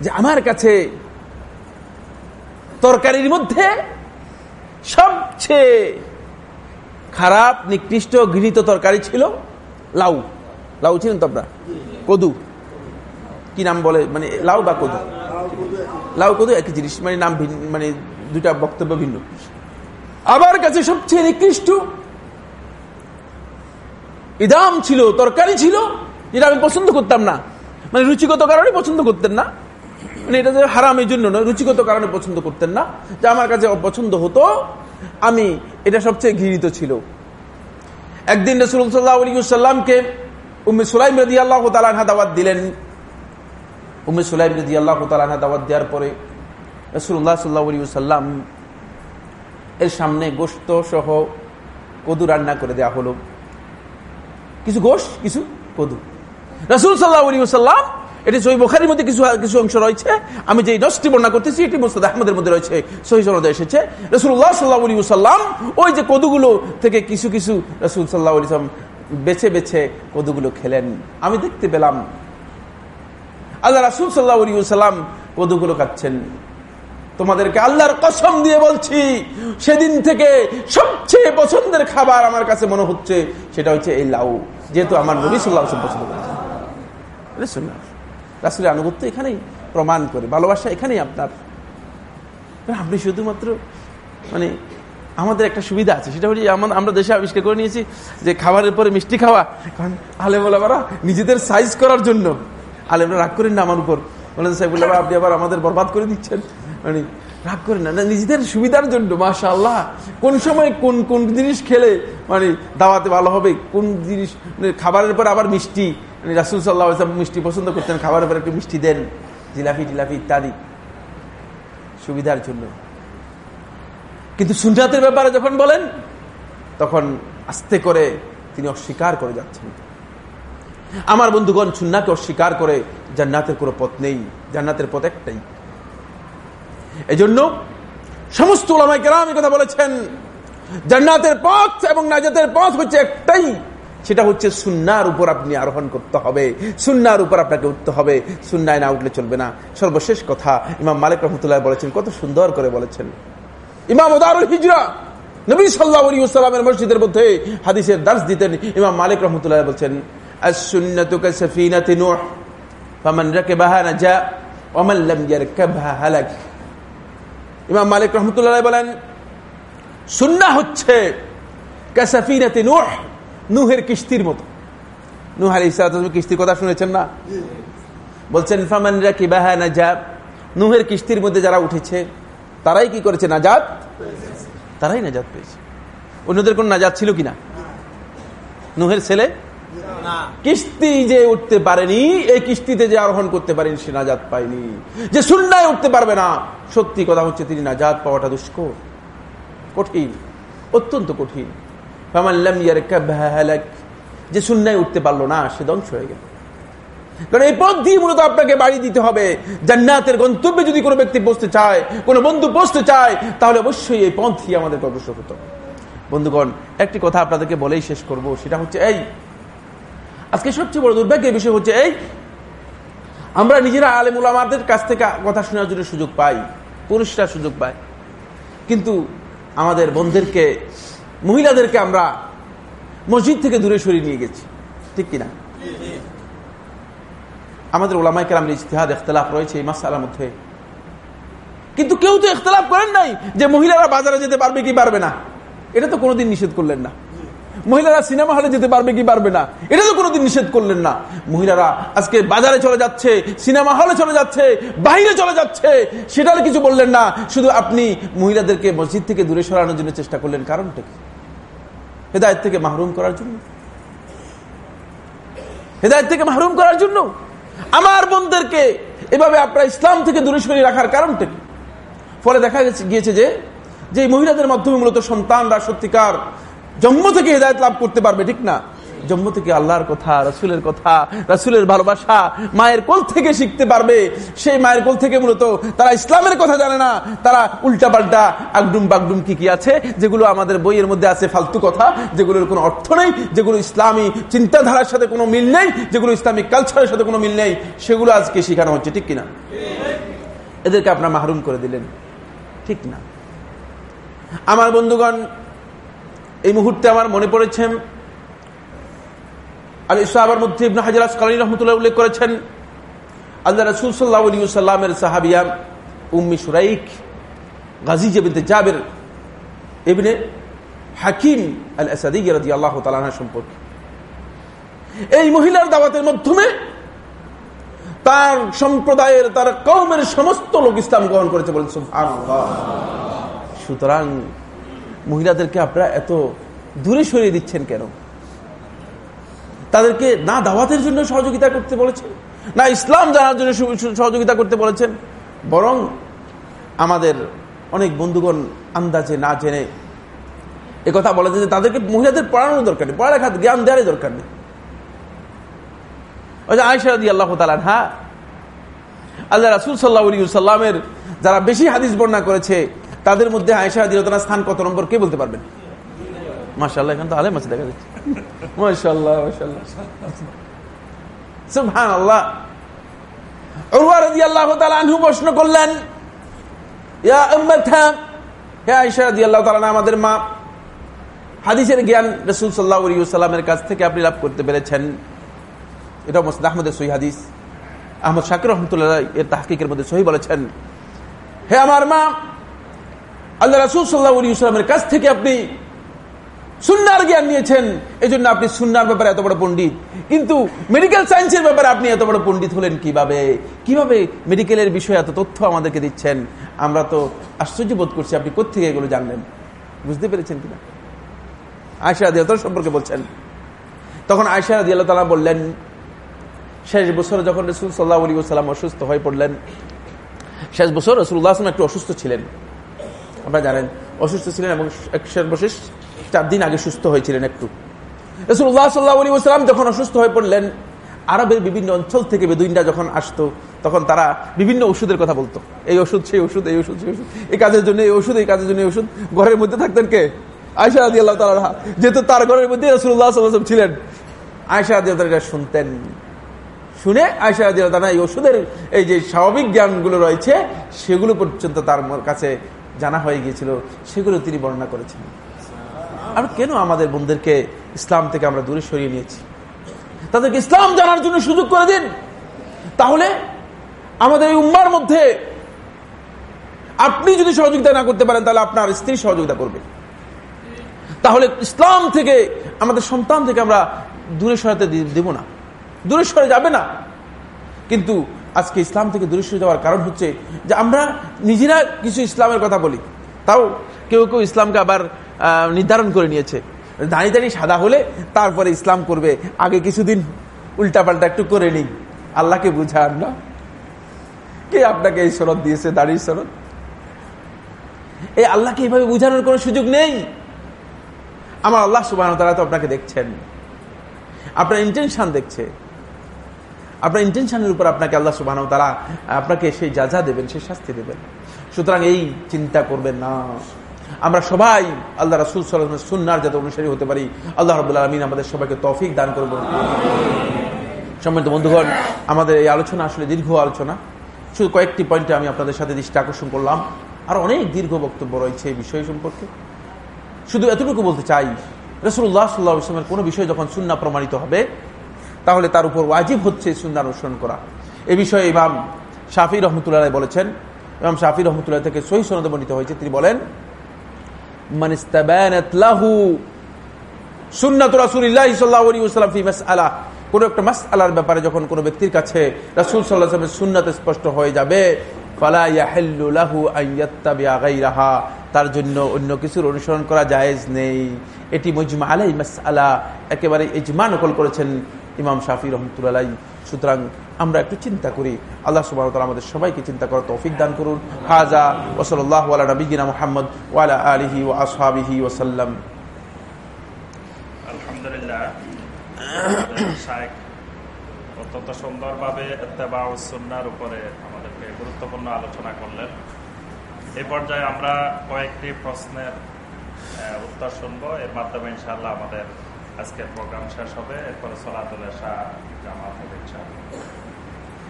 A: যে আমার কাছে তরকারির মধ্যে সবচেয়ে খারাপ, নিকৃষ্ট গৃহীত তরকারি ছিল লাউ। লাউ ছিলেন তো আপনার? কদু। কি নাম বলে? মানে লাউ বা কদু? লাউ, কদু একই জিনিস মানে নাম মানে দুটা বক্তব্য ভিন্ন। আমার কাছে সবচেয়ে নিকৃষ্ট ইদাম ছিল, তরকারি ছিল, যেটা আমি পছন্দ করতাম না। মানে রুচিগত কারণে পছন্দ করতেন না। মানে এটা যে হারামের জন্য নয়, রুচিগত কারণে পছন্দ করতেন না, যে আমার কাছে অপছন্দ হতো, আমি এটা সবচেয়ে ঘৃণিত ছিল। একদিন রসুল সাল্লাহামকে উম্মে সুলাইম রদি আল্লাহ তালাহা দাওয়াত দিলেন। উম্মে সুলাইম রদি আল্লাহ তালাহা দাওয়াত দেওয়ার পরে রসুল্লাহ সাল্লাহ সাল্লাম এর সামনে গোস্ত সহ কদু রান্না করে দেয়া হলো। কিছু গোশ, কিছু কদু। রসুল সাল্লাহ সাল্লাম এটি সহি বোখারির মধ্যে কিছু কিছু অংশ রয়েছে। আমি যে দশটি বর্ণনা করতেছি, এটি মোস্তাদ আহমদের মধ্যে রয়েছে, সহি এসেছে। রসুল্লাহ সাল্লাহ আলী সাল্লাম ওই যে কদুগুলো থেকে কিছু কিছু রসুল সাল্লাহ আলী বেছে বেছে কদুগুলো খেলেন। আমি দেখতে পেলাম, আল্লাহ রাসুল সাল্লাহ আলী সাল্লাম কদুগুলো খাচ্ছেন তোমাদেরকে আল্লাহর কসম দিয়ে বলছি, সেদিন থেকে সবচেয়ে পছন্দের খাবার আমার কাছে মনে হচ্ছে, সেটা হচ্ছে এই লাউ, যেহেতু আমার নবী সাল্লাহ পছন্দ করেছে রাসুলের আনুগত্য এখানেই প্রমাণ করে, ভালোবাসা এখানেই আপনার। আপনি শুধুমাত্র মানে আমাদের একটা সুবিধা আছে, সেটা হচ্ছে আমরা দেশে আবিষ্কার করে নিয়েছি যে খাবারের পরে মিষ্টি খাওয়া, কারণ আলেমারা নিজেদের সাইজ করার জন্য, আলেমরা রাগ করেন না আমার উপর। বলেন সাহেব সাহেবুল্লাহ আপনি আবার আমাদের বরবাদ করে দিচ্ছেন। মানে রাগ করেন না নিজেদের সুবিধার জন্য মাসা আল্লাহ কোন সময় কোন কোন জিনিস খেলে মানে দাওয়াতে ভালো হবে, কোন জিনিস মানে খাবারের পর আবার মিষ্টি রাসুল সাল্লাহ মিষ্টি পছন্দ করতেন, খাবারের পর একটু মিষ্টি দেন। জিলাপি টিলাপি ইত্যাদি। সুবিধার জন্য। কিন্তু সুনজাতের ব্যাপারে যখন বলেন, তখন আস্তে করে তিনি অস্বীকার করে যাচ্ছেন। আমার বন্ধুগণ সুন্নাকে অস্বীকার করে জান্নাতের কোনো পথ নেই, জান্নাতের পথ একটাই। এজন্য সমস্ত ওলামাই কথা বলেছেন, জান্নাতের পথ এবং নাজাতের পথ হচ্ছে একটাই। সেটা হচ্ছে সুন্নার উপর আপনি আরোহণ করতে হবে। সুন্নার উপর আপনাকে উঠতে হবে। সুন্নায় না উঠলে চলবে না। সর্বশেষ কথা, ইমাম মালিক রহমতুল্লাহ বলেছেন, কত সুন্দর করে বলেছেন। ইমাম উদারুল হিজরা, নবী সাল্লাহ সাল্লামের মসজিদের মধ্যে হাদিসের দাস দিতেন। ইমাম মালিক রহমতুল্লাহ বলছেন মালিক রহমতুল্লাহ বলেন সুন্না হচ্ছে নুহের কিস্তির মতো। নুহ আলী কিস্তির কথা শুনেছেন না? বলছেন ফামানরা কি বাহা নাজাব। নুহের কিস্তির মধ্যে যারা উঠেছে তারাই কি করেছে? নাজাদ তারাই নাজাদ পেয়েছে। অন্যদের কোন নাজাদ ছিল কিনা? নুহের ছেলে? কিস্তি যে উঠতে পারেনি এই কিস্তিতে যে আরোহণ করতে পারেনি সে নাজাদ পায়নি। যে সুন্নায় উঠতে পারবে না সত্যি কথা হচ্ছে তিনি নাজাদ পাওয়াটা দুষ্কর। কঠিন অত্যন্ত কঠিন। যে শূন্যায় উঠতে পারল না, সে ধ্বংস হয়ে গেল। কারণ এই পথ দিয়ে মূলত আপনাকে বাড়ি দিতে হবে। জান্নাতের গন্তব্যে যদি কোনো ব্যক্তি বসতে চায়, কোনো বন্ধু বসতে চায়, তাহলে অবশ্যই এই পথ দিয়ে আমাদের অগ্রসর হতো বন্ধুগণ, একটি কথা আপনাদেরকে বলেই শেষ করব, সেটা হচ্ছে এই। আজকে সবচেয়ে বড় দুর্ভাগ্যের বিষয় হচ্ছে এই। আমরা নিজেরা আলেমুল আমাদের কাছ থেকে কথা শোনার জন্য সুযোগ পাই, পুরুষরা সুযোগ পায়। কিন্তু আমাদের বোনদেরকে মহিলাদেরকে আমরা মসজিদ থেকে দূরে সরিয়ে নিয়ে গেছি। ঠিক কিনা? আমাদের ওলামাই কেরাম ইজতেহাদ এখতলাফ রয়েছে এই মাসালার মধ্যে। কিন্তু কেউ তো এখতলাফ করেন নাই যে মহিলারা বাজারে যেতে পারবে কি পারবে না। এটা তো কোনোদিন নিষেধ করলেন না। মহিলারা সিনেমা হলে যেতে পারবে কি পারবে না। এটা তো কোনোদিন নিষেধ করলেন না। মহিলারা আজকে বাজারে চলে যাচ্ছে, সিনেমা হলে চলে যাচ্ছে বাইরে চলে যাচ্ছে, সেটার কিছু বললেন না। শুধু আপনি মহিলাদেরকে মসজিদ থেকে দূরে সরানোর জন্য চেষ্টা করলেন, কারণটা কি? হেদায়ত থেকে মাহরুম করার জন্য। হেদায়ত থেকে মাহরুম করার জন্য। আমার বোনদেরকে এভাবে আপনার ইসলাম থেকে দূরে সরিয়ে রাখার কারণটা কি? ফলে দেখা গিয়েছে যে যে মহিলাদের মাধ্যমে মূলত সন্তানরা সত্যিকার জন্ম থেকে হৃদায়ত লাভ করতে পারবে, ঠিক না? জন্ম থেকে আল্লাহর কথা, রাসুলের কথা, রাসুলের ভালোবাসা মায়ের কোল থেকে শিখতে পারবে। সেই মায়ের কোল থেকে মূলত তারা ইসলামের কথা জানে না। তারা উল্টা পাল্টা আগডুম বাগডুম কি কি আছে, যেগুলো আমাদের বইয়ের মধ্যে আছে ফালতু কথা, যেগুলোর কোনো অর্থ নেই, যেগুলো ইসলামী চিন্তাধারার সাথে কোনো মিল নেই, যেগুলো ইসলামিক কালচারের সাথে কোনো মিল নেই, সেগুলো আজকে শেখানো হচ্ছে, ঠিক কিনা? এদেরকে আপনার মাহরুম করে দিলেন, ঠিক না? আমার বন্ধুগণ, এই মুহূর্তে আমার মনে পড়েছে আর ইসলামের মধ্যে ইবনা হাজার আসকালী রহমতুল্লাহ উল্লেখ করেছেন, আল্লাহ রসুল সাল্লাহ আলী সাল্লামের সাহাবিয়া উম্মি সুরাইক গাজী জেবিনতে জাবের এমনি হাকিম আল আসাদি রাজি আল্লাহ তালানা সম্পর্কে। এই মহিলার দাওয়াতের মাধ্যমে তার সম্প্রদায়ের, তার কৌমের সমস্ত লোক ইসলাম গ্রহণ করেছে বলছেন সুতরাং মহিলাদেরকে আপনারা এত দূরে সরিয়ে দিচ্ছেন কেন? তাদেরকে না দাওয়াতের জন্য সহযোগিতা করতে বলেছেন, না ইসলাম জানার জন্য সহযোগিতা করতে বলেছেন, বরং আমাদের অনেক বন্ধুগণ আন্দাজে না জেনে কথা বলেছে যে তাদেরকে মহিলাদের পড়ানোর দরকার নেই পড়ালেখা জ্ঞান দেওয়ারই দরকার নেই। আয়সারদি আল্লাহ হ্যাঁ আল্লাহ রাসুল সাল্লাহ যারা বেশি হাদিস বর্ণনা করেছে, তাদের মধ্যে আয়সা দিরতনার স্থান কত নম্বর কে বলতে পারবেন? মাসাল্লাহ এখন তো আলেম আছে, দেখা যাচ্ছে। মাসাল্লাহ মাসাল্লাহ আল্লাহ আমাদের মা, হাদিসের জ্ঞান কাছ থেকে আপনি লাভ করতে পেরেছেন। এটা মুসনাদ আহমদের সহি হাদিস। আহমদ শাকির রহমতুল্লাহ এর তাহকিকের মধ্যে সহি বলেছেন, হে আমার মা, আল্লাহ রাসূল সাল্লাল্লাহু আলাইহি ওয়াসাল্লামের কাছ থেকে আপনি সুন্নার জ্ঞান নিয়েছেন। এই জন্য আপনি সুন্নার ব্যাপারে এত বড় পণ্ডিত। কিন্তু মেডিকেল সায়েন্সের ব্যাপারে আপনি এত বড় পণ্ডিত হলেন কীভাবে? কীভাবে মেডিকেলের বিষয়ে এত তথ্য আমাদেরকে দিচ্ছেন? আমরা তো আশ্চর্য বোধ করছি আপনি কোথেকে এগুলো জানলেন। বুঝতে পেরেছেন কিনা? আয়সা দিয়াল সম্পর্কে বলছেন। তখন আয়সা দিয়াল তালা বললেন, শেষ বছর যখন রসুল সাল্লাহ আলী সাল্লাম অসুস্থ হয়ে পড়লেন, শেষ বছর রসুল্লাহ আসলাম একটু অসুস্থ ছিলেন। আপনারা জানেন, অসুস্থ ছিলেন এবং সর্বশেষ চার দিন আগে সুস্থ হয়েছিলেন একটু। রসুল্লাহ সাল্লাহ আলী ওসালাম যখন অসুস্থ হয়ে পড়লেন, আরবের বিভিন্ন অঞ্চল থেকে বেদুইনরা যখন আসতো, তখন তারা বিভিন্ন ওষুধের কথা বলতো। এই ওষুধ, সেই ওষুধ, এই ওষুধ, সেই ওষুধ, এই কাজের জন্য এই ওষুধ, এই কাজের জন্য এই ওষুধ। ঘরের মধ্যে থাকতেন কে? আয়সা আদি আল্লাহ তালা যেহেতু তার ঘরের মধ্যে রসুল্লাহ সাল্লাম ছিলেন। আয়সা আদি আল্লাহ শুনতেন। শুনে আয়সা আদি আল্লাহ এই ওষুধের এই যে স্বাভাবিক জ্ঞানগুলো রয়েছে, সেগুলো পর্যন্ত তার কাছে জানা হয়ে গিয়েছিল। সেগুলো তিনি বর্ণনা করেছেন আর কেন আমাদের বোনদেরকে ইসলাম থেকে আমরা দূরে সরিয়ে নিয়েছি? তাদেরকে ইসলাম জানার জন্য সুযোগ করে দিন। তাহলে আমাদের এই উম্মার মধ্যে আপনি যদি সহযোগিতা না করতে পারেন, তাহলে আপনার স্ত্রী সহযোগিতা করবে। তাহলে ইসলাম থেকে, আমাদের সন্তান থেকে আমরা দূরে সরাতে দেব না। দূরে সরে যাবে না। কিন্তু আজকে ইসলাম থেকে দূরে সরে যাওয়ার কারণ হচ্ছে যে আমরা নিজেরা কিছু ইসলামের কথা বলি। তাও কেউ কেউ ইসলামকে আবার নির্ধারণ করে নিয়েছে। দাঁড়িয়ে দাঁড়িয়ে সাদা হলে তারপরে ইসলাম করবে। আগে কিছুদিন উল্টাপাল্টা একটু করে নিই আল্লাহকে বুঝান না। কে আপনাকে এই শরৎ দিয়েছে? দাঁড়িয়ে শরৎ। এই আল্লাহকে এইভাবে বুঝানোর কোনো সুযোগ নেই। আমার আল্লাহ সুবাহ তারা তো আপনাকে দেখছেন। আপনার ইন্টেনশন দেখছে। আপনার ইন্টেনশনের উপর আপনাকে আল্লাহ সুবাহ তারা আপনাকে সেই যা যা দেবেন, সেই শাস্তি দেবেন। সুতরাং এই চিন্তা করবেন না। আমরা সবাই আল্লাহ রাসুল সাল্লামের সুন্নার যাতে অনুসারী হতে পারি। আল্লাহ রবুল্লা আলমিন আমাদের সবাইকে তফিক দান করব সম্মানিত বন্ধুগণ, আমাদের এই আলোচনা আসলে দীর্ঘ আলোচনা। শুধু কয়েকটি পয়েন্টে আমি আপনাদের সাথে দৃষ্টি আকর্ষণ করলাম। আর অনেক দীর্ঘ বক্তব্য রয়েছে এই বিষয় সম্পর্কে। শুধু এতটুকু বলতে চাই রসুল্লাহ সাল্লাহ ইসলামের কোনো বিষয় যখন সুন্না প্রমাণিত হবে, তাহলে তার উপর ওয়াজিব হচ্ছে সুন্না অনুসরণ করা। এ বিষয়ে ইমাম শাফি রহমতুল্লাহ বলেছেন ইমাম শাফি রহমতুল্লাহ থেকে সহি সনদ বর্ণিত হয়েছে। তিনি বলেন ব্যাপারে যখন ব্যক্তির কাছে স্পষ্ট হয়ে যাবে লাহু তার জন্য অন্য কিছুর অনুসরণ করা জায়েজ নেই। এটি মজমা আলাই মাসআলা। একেবারে ইজমা নকল করেছেন ইমাম শাফি রহমতুল্লাহ সুতরাং আমরা একটু চিন্তা করি। আল্লাহ সুবাহ আমাদের সবাইকে চিন্তা করার তৌফিক দান করুন। হাজা ওসল্লাহ আলা নবীনা মোহাম্মদ ওয়ালা আলিহি ও আসহাবিহি ওসাল্লাম
B: সুন্দরভাবে উপরে আমাদেরকে গুরুত্বপূর্ণ আলোচনা করলেন। এই পর্যায়ে আমরা কয়েকটি প্রশ্নের উত্তর এর মাধ্যমে ইনশাল্লাহ আমাদের আজকের প্রোগ্রাম শেষ হবে। এরপরে সলাতুল জামাত হবে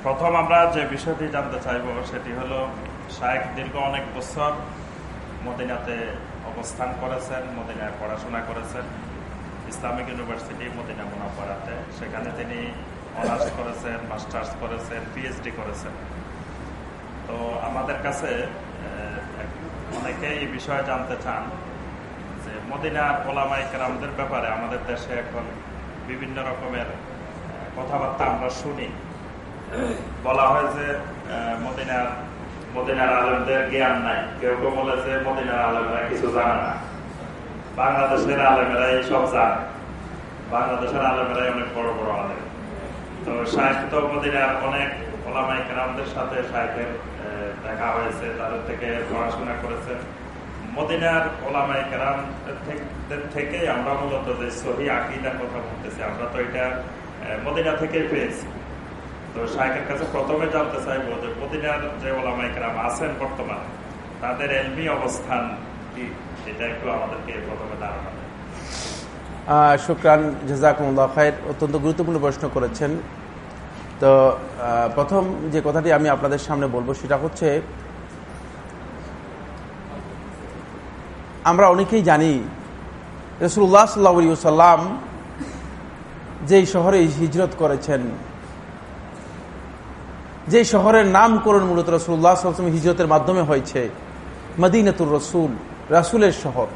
B: প্রথম আমরা যে বিষয়টি জানতে চাইব সেটি হলো শায়েক দীর্ঘ অনেক বছর মদিনাতে অবস্থান করেছেন, মদিনায় পড়াশোনা করেছেন। ইসলামিক ইউনিভার্সিটি মদিনা মুনাফারাতে সেখানে তিনি অনার্স করেছেন, মাস্টার্স করেছেন পিএইচডি করেছেন। তো আমাদের কাছে অনেকে এই বিষয়ে জানতে চান যে মদিনার ওলামাই কেরামদের ব্যাপারে আমাদের দেশে এখন বিভিন্ন রকমের কথাবার্তা আমরা শুনি। বলা হয় যে মদিনার মদিনার আলমদের জ্ঞান নাই। কেউ কেউ বলেছে মদিনার আলমরা কিছু জানে না। বাংলাদেশের আলমেরা এই সব জানে। বাংলাদেশের আলমেরাই অনেক বড় বড় আলেম। তো সাহিত্য মদিনার অনেক ওলামাই কেরামদের সাথে সাহিত্যের দেখা হয়েছে, তাদের থেকে পড়াশোনা করেছে মদিনার ওলামাই কেরাম থেকে আমরা মূলত যে সহি আকিদার কথা বলতেছি, আমরা তো এটা মদিনা থেকেই পেয়েছি। শাহের কাছে প্রথমে জানতে চাইব যে মদিনার যে ওলামাই কেরাম আছেন বর্তমানে, তাদের এলমি অবস্থান কি? সেটা একটু আমাদেরকে প্রথমে ধারণা
A: শুক্রান, জাজাকুমুল্লাহ খায়ের অত্যন্ত গুরুত্বপূর্ণ প্রশ্ন করেছেন। তো প্রথম যে কথাটি আমি আপনাদের সামনে বলব সেটা হচ্ছে, আমরা অনেকেই জানি রসুল্লাহ সাল্লা সাল্লাম যেই শহরে হিজরত করেছেন যে শহরের নামকরণ মূলত রসুল্লাহ সাল্লাম হিজরতের মাধ্যমে হয়েছে। মদিনাতুর রসুল, রাসুলের শহর।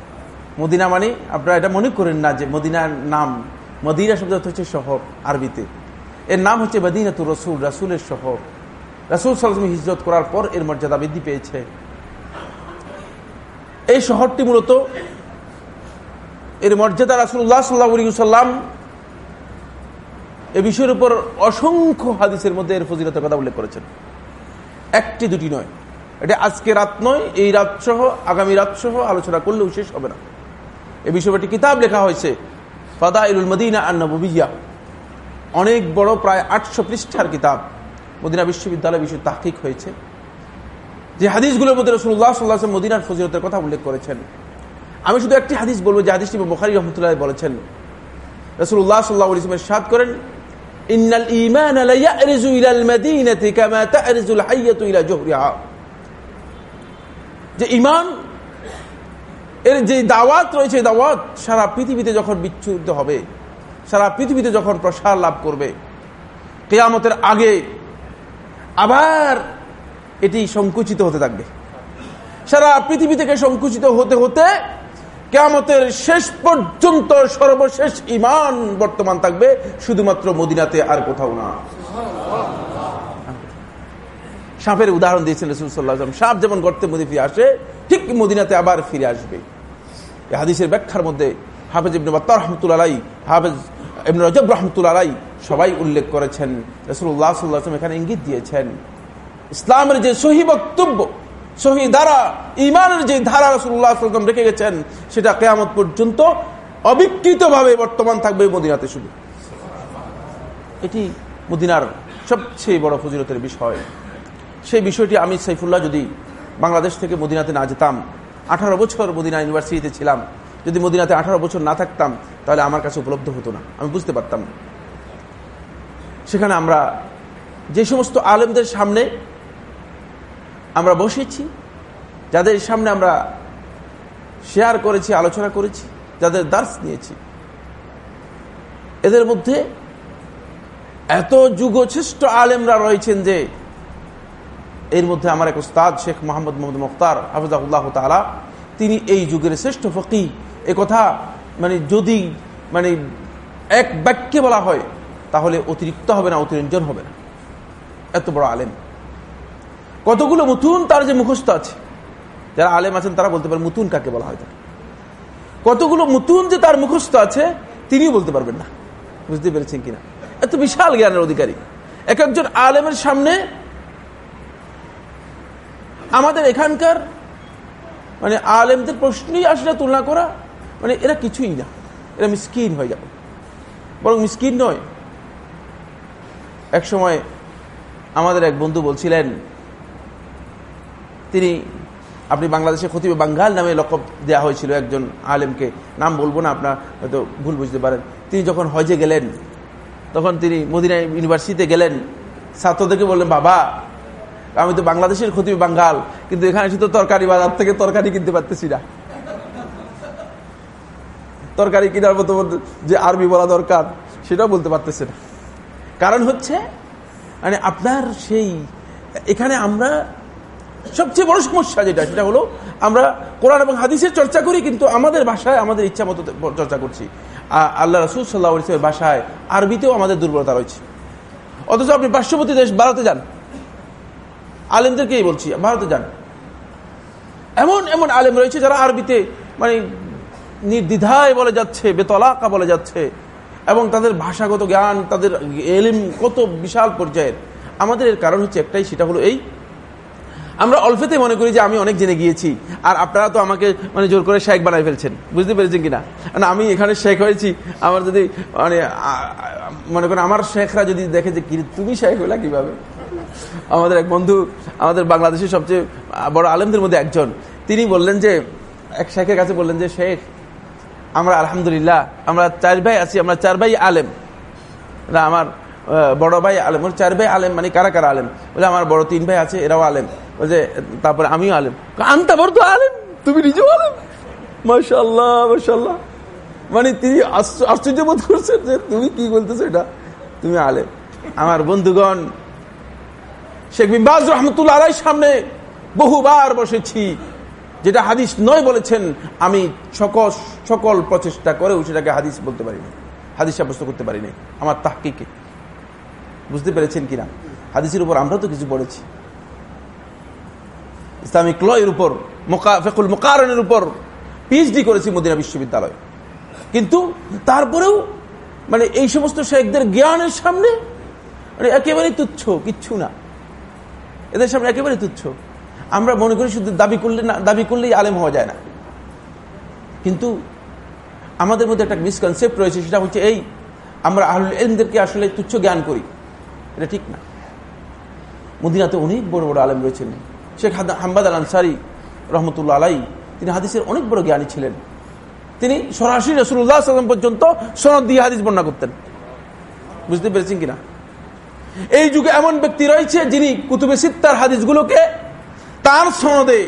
A: মদিনা মানে আপনারা এটা মনে করেন না যে মদিনার নাম, মদিনা শব্দ হচ্ছে শহর আরবিতে। এর নাম হচ্ছে মদিনাতুর রসুল, রাসুলের শহর। রাসুল সাল্লাম হিজরত করার পর এর মর্যাদা বৃদ্ধি পেয়েছে। এই শহরটি মূলত এর মর্যাদা রাসুল্লাহ সাল্লাহ সাল্লাম এ বিষয়ের উপর অসংখ্য হাদিসের মধ্যে এর ফজিলতের কথা উল্লেখ করেছেন। একটি দুটি নয়। এটা আজকে রাত নয়, এই রাত সহ, আগামী রাত সহ আলোচনা করলেও শেষ হবে না। এ বিষয়ে একটি কিতাব লেখা হয়েছে ফাদা ইরুল মদিনা আন্নবিয়া অনেক বড়, প্রায় আটশো পৃষ্ঠার কিতাব। মদিনা বিশ্ববিদ্যালয় বিষয়ে তাহকিক হয়েছে। যে হাদিসগুলোর মধ্যে রসুল্লাহ সাল্লাহ মদিনার ফজিলতের কথা উল্লেখ করেছেন। আমি শুধু একটি হাদিস বলব যে হাদিসটি বোখারি রহমতুল্লাহ বলেছেন। রসুল্লাহ সাল্লাহ ইসলামের সাদ করেন ইন্নাল ইমান ইলাল মদিনাতি কামা তারিজুল হাইয়াতু ইলা জহরিহা যে ইমান এর যে দাওয়াত রয়েছে দাওয়াত সারা পৃথিবীতে যখন বিচ্ছুরিত হবে, সারা পৃথিবীতে যখন প্রসার লাভ করবে, কেয়ামতের আগে আবার এটি সংকুচিত হতে থাকবে। সারা পৃথিবী থেকে সংকুচিত হতে হতে কেয়ামতের শেষ পর্যন্ত সর্বশেষ ইমান বর্তমান থাকবে, শুধুমাত্র মদিনাতে আর কোথাও না। সাপের উদাহরণ দিয়েছেন রসুল সাপ যেমন গর্তে মধ্যে ফিরে আসে, ঠিক মদিনাতে আবার ফিরে আসবে। হাদিসের ব্যাখ্যার মধ্যে হাফেজ ইবনে বাত্তা রহমতুল্লাহ হাফেজ ইবনে রজব রহমতুল্লাহ সবাই উল্লেখ করেছেন। রসুল্লাহ সাল্লাহ এখানে ইঙ্গিত দিয়েছেন। ইসলামের যে সহি বক্তব্য ধারা যে রেখে গেছেন, সেটা কেয়ামত পর্যন্ত অবিকৃতভাবে বর্তমান থাকবে মদিনাতে এটি সবচেয়ে বড় বিষয়। সেই বিষয়টি আমি সাইফুল্লাহ যদি বাংলাদেশ থেকে মদিনাতে না যেতাম, আঠারো বছর মদিনা ইউনিভার্সিটিতে ছিলাম, যদি মদিনাতে আঠারো বছর না থাকতাম, তাহলে আমার কাছে উপলব্ধ হতো না। আমি বুঝতে পারতাম না। সেখানে আমরা যে সমস্ত আলেমদের সামনে আমরা বসেছি, যাদের সামনে আমরা শেয়ার করেছি, আলোচনা করেছি, যাদের দার্স নিয়েছি। এদের মধ্যে এত যুগশ্রেষ্ঠ আলেমরা রয়েছেন যে এর মধ্যে আমার এক উস্তাদ শেখ মোহাম্মদ মোহাম্মদ মুখতার হাফিজাহুল্লাহ তালা তিনি এই যুগের শ্রেষ্ঠ ফকি। এ কথা মানে যদি মানে এক বাক্যে বলা হয়, তাহলে অতিরিক্ত হবে না, অতিরঞ্জন হবে না। এত বড় আলেম। কতগুলো মুতুন তার যে মুখস্থ আছে? যারা আলেম আছেন, তারা বলতে পারেন মুতুন কাকে বলা হয় তাকে? কতগুলো মুতুন যে তার মুখস্থ আছে, তিনিও বলতে পারবেন না। বুঝতে পেরেছেন কিনা? এত বিশাল জ্ঞানের অধিকারী। এক একজন আলেমের সামনে আমাদের এখানকার মানে আলেমদের প্রশ্নই আসলে তুলনা করা মানে এরা কিছুই না। এরা মিসকিন হয়ে যাবে। বরং মিসকিন নয়। এক সময় আমাদের এক বন্ধু বলছিলেন তিনি আপনি বাংলাদেশে খতিবে বাঙ্গাল নামে লক্ষ্য দেওয়া হয়েছিল একজন আলেমকে। নাম বলব না, আপনার হয়তো ভুল বুঝতে পারেন। তিনি যখন হজে গেলেন, তখন তিনি মদিনা ইউনিভার্সিটিতে গেলেন। ছাত্রদেরকে বললেন, বাবা, আমি তো বাংলাদেশের খতিবে বাঙ্গাল, কিন্তু এখানে শুধু তরকারি বাজার থেকে তরকারি কিনতে পারতেছি না। তরকারি কেনার মতো যে আরবি বলা দরকার, সেটাও বলতে পারতেছে না। কারণ হচ্ছে মানে আপনার সেই, এখানে আমরা সবচেয়ে বড় সমস্যা যেটা, সেটা হলো আমরা কোরআন এবং হাদিসের চর্চা করি, কিন্তু আমাদের ভাষায় আমাদের ইচ্ছা মতো চর্চা করছি। আল্লাহ রসুল সাল্লাহ ইসলামের ভাষায় আরবিতেও আমাদের দুর্বলতা রয়েছে। অথচ আপনি পার্শ্ববর্তী দেশ ভারতে যান। আলেমদেরকেই বলছি, ভারতে যান। এমন এমন আলেম রয়েছে যারা আরবিতে মানে নির্দ্বিধায় বলে যাচ্ছে, বেতলাকা বলে যাচ্ছে, এবং তাদের ভাষাগত জ্ঞান, তাদের এলিম কত বিশাল পর্যায়ের। আমাদের এর কারণ হচ্ছে একটাই, সেটা হলো এই আমরা অল্পেতে মনে করি যে আমি অনেক জেনে গিয়েছি। আর আপনারা তো আমাকে মানে জোর করে শেখ বানাই ফেলছেন। বুঝতে পেরেছেন কিনা? না, আমি এখানে শেখ হয়েছি। আমার যদি মানে মনে করেন আমার শেখরা যদি দেখে যে কি তুমি শেখ হইলা কীভাবে? আমাদের এক বন্ধু, আমাদের বাংলাদেশের সবচেয়ে বড় আলেমদের মধ্যে একজন। তিনি বললেন যে, এক শেখের কাছে বললেন যে, শেখ, আমরা আলহামদুলিল্লাহ, আমরা চার ভাই আছি, আমরা চার ভাই আলেম। আমার বড় ভাই আলেম। ওর চার ভাই আলেম মানে কারা কারা আলেম? বলে, আমার বড় তিন ভাই আছে, এরাও আলেম। বলছে তারপরে আমিও আলেম। আনতা বড় আলেম, তুমি নিজেও আলেম। মাসাল্লাহ মাসাল্লাহ মানে তিনি আশ্চর্য বোধ করছেন যে তুমি কি বলতেছো এটা? তুমি আলেম। আমার বন্ধুগণ, শেখ বিম্বাজ রহমতুল্লাহ আলাই সামনে বহুবার বসেছি, যেটা হাদিস নয় বলেছেন, আমি সকল সকল প্রচেষ্টা করেও সেটাকে হাদিস বলতে পারিনি। হাদিস সাব্যস্ত করতে পারিনি। আমার তাহকিকে। বুঝতে পেরেছেন কিনা? হাদিসের উপর আমরা তো কিছু পড়েছি ইসলামিক ল এর উপর ফেকুল মোকারণের উপর পিএইচডি করেছি মদিনা বিশ্ববিদ্যালয়। কিন্তু তারপরেও মানে এই সমস্ত শেখদের জ্ঞানের সামনে মানে একেবারেই তুচ্ছ, কিচ্ছু না। এদের সামনে একেবারে তুচ্ছ। আমরা মনে করি শুধু দাবি করলে না, দাবি করলেই আলেম হওয়া যায় না। কিন্তু আমাদের মধ্যে একটা মিসকনসেপ্ট রয়েছে, সেটা হচ্ছে এই, আমরা আহলুল এলমদেরকে আসলে তুচ্ছ জ্ঞান করি। এটা ঠিক না। মদিনাতে অনেক বড় বড় আলেম রয়েছেন। শেখ হাম্বাদ আল আনসারি রহমতুল্লাহ আলাই তিনি হাদিসের অনেক বড় জ্ঞানী ছিলেন। তিনি সরাসরি রসুল্লাহ সাল্লাম পর্যন্ত সনদ দিয়ে হাদিস বর্ণনা করতেন। বুঝতে পেরেছেন কিনা? এই যুগে এমন ব্যক্তি রয়েছে যিনি কুতুবে সিত্তার হাদিসগুলোকে তার সনদে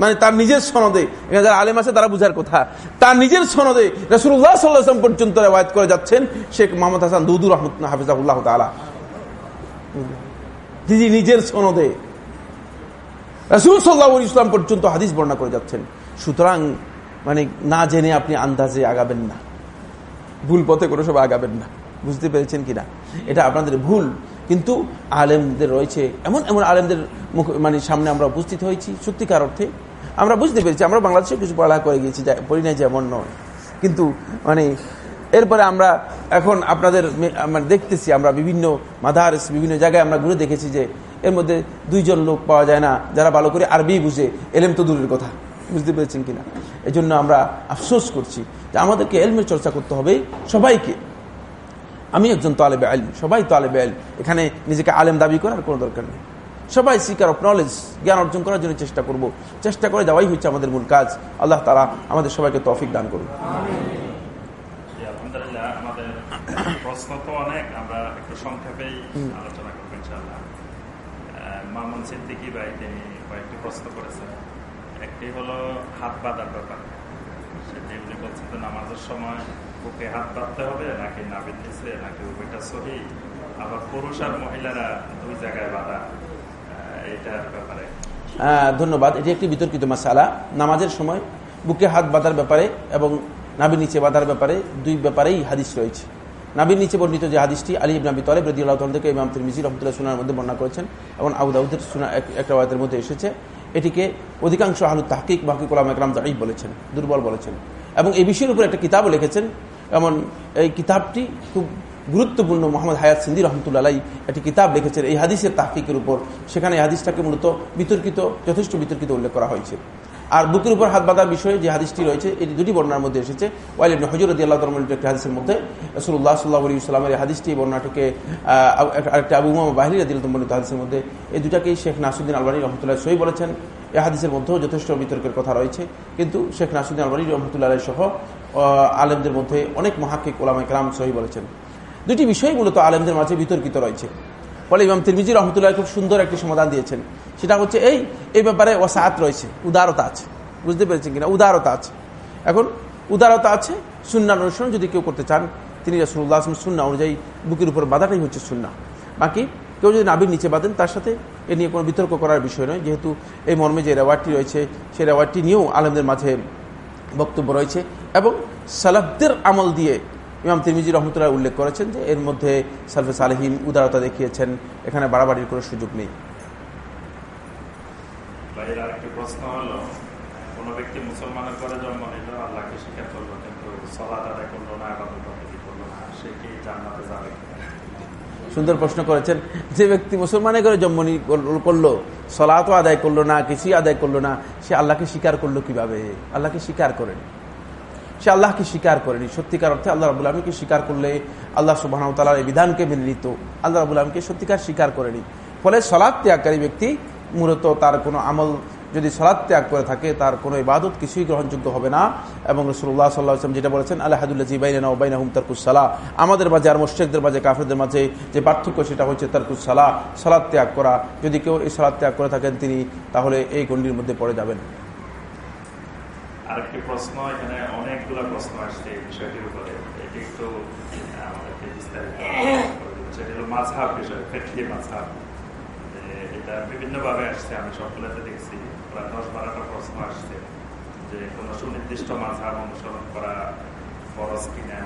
A: মানে তার নিজের সনদে, এখানে যারা আলেম আছে তারা বুঝার কথা, তার নিজের সনদে রসুল্লাহ সাল্লাহাম পর্যন্ত রেওয়ায়ত করে যাচ্ছেন শেখ মোহাম্মদ হাসান দুদুর রহমত হাফিজাহুল্লাহ তালা যিনি নিজের সনদে রসুল সাল্লাহ ইসলাম পর্যন্ত হাদিস বর্ণনা করে যাচ্ছেন। সুতরাং মানে না জেনে আপনি আন্দাজে আগাবেন না। ভুল পথে কোনো সব আগাবেন না। বুঝতে পেরেছেন কিনা? এটা আপনাদের ভুল। কিন্তু আলেমদের রয়েছে, এমন এমন আলেমদের মুখ মানে সামনে আমরা উপস্থিত হয়েছি। সত্যিকার অর্থে, আমরা বুঝতে পেরেছি, আমরা বাংলাদেশে কিছু পড়া করে গিয়েছি পড়ি নাই যেমন নয়। কিন্তু মানে এরপরে আমরা এখন আপনাদের দেখতেছি, আমরা বিভিন্ন মাদার বিভিন্ন জায়গায় আমরা ঘুরে দেখেছি যে এর মধ্যে দুইজন লোক পাওয়া যায় না যারা ভালো করে আরবি বুঝে। এলেম তো দূরের কথা বুঝতে পেরেছেন কিনা? এই জন্য আমরা আফসোস করছি যে আমাদেরকে এলমের চর্চা করতে হবে সবাইকে। আমি একজন তালেবে আইল সবাই তালেবে আইল। এখানে নিজেকে আলেম দাবি করার কোনো দরকার নেই। সবাই সিকার অফ নলেজ জ্ঞান অর্জন করার জন্য চেষ্টা করব। চেষ্টা করে যাওয়াই হচ্ছে আমাদের মূল কাজ। আল্লাহ তারা আমাদের সবাইকে তফিক দান করুন।
B: আমাদের প্রশ্ন তো অনেক আমরা একটু সংক্ষেপেই আলোচনা মামুন সিদ্দিকি ভাই তিনি কয়েকটি প্রশ্ন করেছেন। একটি হলো হাত বাঁধার ব্যাপার। সেটি উনি বলছেন যে নামাজের সময় বুকে হাত বাঁধতে হবে, নাকি নাবির নিচে নাকি উভয়টা সহি? আবার পুরুষ আর মহিলারা দুই জায়গায় বাঁধা এইটার ব্যাপারে।
A: ধন্যবাদ। এটি একটি বিতর্কিত মাসালা। নামাজের সময় বুকে হাত বাঁধার ব্যাপারে এবং নাবির নিচে বাঁধার ব্যাপারে দুই ব্যাপারেই হাদিস রয়েছে। নাবির নিচে বর্ণিত যে হাদিসটি আলী ইবনাবি তলেব রদি আল্লাহ থেকে ইমাম তিরমিজি রহমতুল্লাহ সুনার মধ্যে বর্ণনা করেছেন এবং আউদাউদের সুনা একটা ওয়াতের মধ্যে এসেছে। এটিকে অধিকাংশ আলু তাহকিক, বাকি কোলাম একরাম জাহিব বলেছেন, দুর্বল বলেছেন। এবং এই বিষয়ের উপর একটা কিতাবও লিখেছেন। এমন এই কিতাবটি খুব গুরুত্বপূর্ণ মোহাম্মদ হায়াত সিন্দি রহমতুল্লাহ একটি কিতাব লিখেছেন। এই হাদিসের তাহকিকের উপর। সেখানে এই হাদিসটাকে মূলত বিতর্কিত, যথেষ্ট বিতর্কিত উল্লেখ করা হয়েছে। আর বুকের উপর হাত বাঁধার বিষয়ে যে হাদিসটি রয়েছে, এটি দুটি বর্ণার মধ্যে এসেছে। ওয়াইল হজরত আল্লাহ একটি হাদিসের মধ্যে রসুল্লাহ সাল্লাহ আলী ইসলামের এই হাদিসটি বর্ণাটিকে আরেকটি আবু মামা বাহির আদিল বর্ণিত হাদিসের মধ্যে, এই দুটাকেই শেখ নাসুদ্দিন আলবানী রহমতুল্লাহ সই বলেছেন। এই হাদিসের মধ্যেও যথেষ্ট বিতর্কের কথা রয়েছে। কিন্তু শেখ নাসুদ্দিন আলবানী রহমতুল্লাহ সহ আলেমদের মধ্যে অনেক মহাকিক ওলামা কালাম সহি বলেছেন। দুটি বিষয় মূলত আলেমদের মাঝে বিতর্কিত রয়েছে। ফলে ইমাম তিরমিজি রহমতুল্লাহ খুব সুন্দর একটি সমাধান দিয়েছেন। সেটা হচ্ছে এই এই ব্যাপারে ওসাত রয়েছে, উদারতা আছে। বুঝতে পেরেছেন কিনা? উদারতা আছে। এখন উদারতা আছে, সুন্নার অনুসরণ যদি কেউ করতে চান, তিনি রসুল্লাহ আসলাম সুন্না অনুযায়ী বুকের উপর বাধাটাই হচ্ছে সুন্না বাকি কেউ যদি নাবির নিচে বাঁধেন, তার সাথে এ নিয়ে কোনো বিতর্ক করার বিষয় নয়। যেহেতু এই মর্মে যে রেওয়ার্ডটি রয়েছে সেই রেওয়ার্ডটি নিয়েও আলমদের মাঝে বক্তব্য রয়েছে এবং সালাফদের আমল দিয়ে ইমাম তিরমিজি রহমতুল্লাহ উল্লেখ করেছেন যে এর মধ্যে সালফে সালেহিম উদারতা দেখিয়েছেন এখানে বাড়াবাড়ির কোনো সুযোগ নেই।
B: প্রশ্ন হলো কোন ব্যক্তি মুসলমানের করে জন্ম নিল আল্লাহকে স্বীকার করল কিন্তু সলাদ আদায় করল না আবাদত করল না সে কি জান্নাতে যাবে?
A: সুন্দর প্রশ্ন করেছেন যে ব্যক্তি মুসলমানের করে জন্ম করল সলাতও আদায় করল না কিছুই আদায় করল না সে আল্লাহকে স্বীকার করল কীভাবে? আল্লাহকে স্বীকার করেন। সে আল্লাহকে স্বীকার করেনি। সত্যিকার অর্থে আল্লাহ রাবুল আলমীকে স্বীকার করলে আল্লাহ সুবাহ তালার এই বিধানকে মেনে নিত। আল্লাহ রাবুল আলমকে সত্যিকার স্বীকার করেনি। ফলে সলাদ ত্যাগকারী ব্যক্তি মূলত তার কোনো আমল যদি সলাদ ত্যাগ করে থাকে, তার কোনো ইবাদত কিছুই গ্রহণযোগ্য হবে না। এবং রসুল্লাহ সাল্লাহ আসলাম যেটা বলেছেন আল্লাহাদুল্লাহ জিবাইনা ওবাইনা হুম তারকুসালা আমাদের মাঝে আর মোশেকদের মাঝে, কাফেরদের মাঝে যে পার্থক্য সেটা হচ্ছে তারকুসালা সলাদ ত্যাগ করা। যদি কেউ এই সলাদ ত্যাগ করে থাকেন তিনি, তাহলে এই গণ্ডির মধ্যে পড়ে যাবেন।
B: আরেকটি প্রশ্ন এখানে অনেকগুলো প্রশ্ন আসছে এই বিষয়টির উপরে। এটি একটু আমাদেরকে বিস্তারিত সেটি হলো মাঝহাব বিষয় ফেটলি মাঝহাব। যে এটা বিভিন্ন ভাবে আসছে আমি সবগুলোতে দেখছি। প্রায় দশ বারোটা প্রশ্ন আসছে যে কোনো সুনির্দিষ্ট মাঝহাব অনুসরণ করা ফরজ কিনা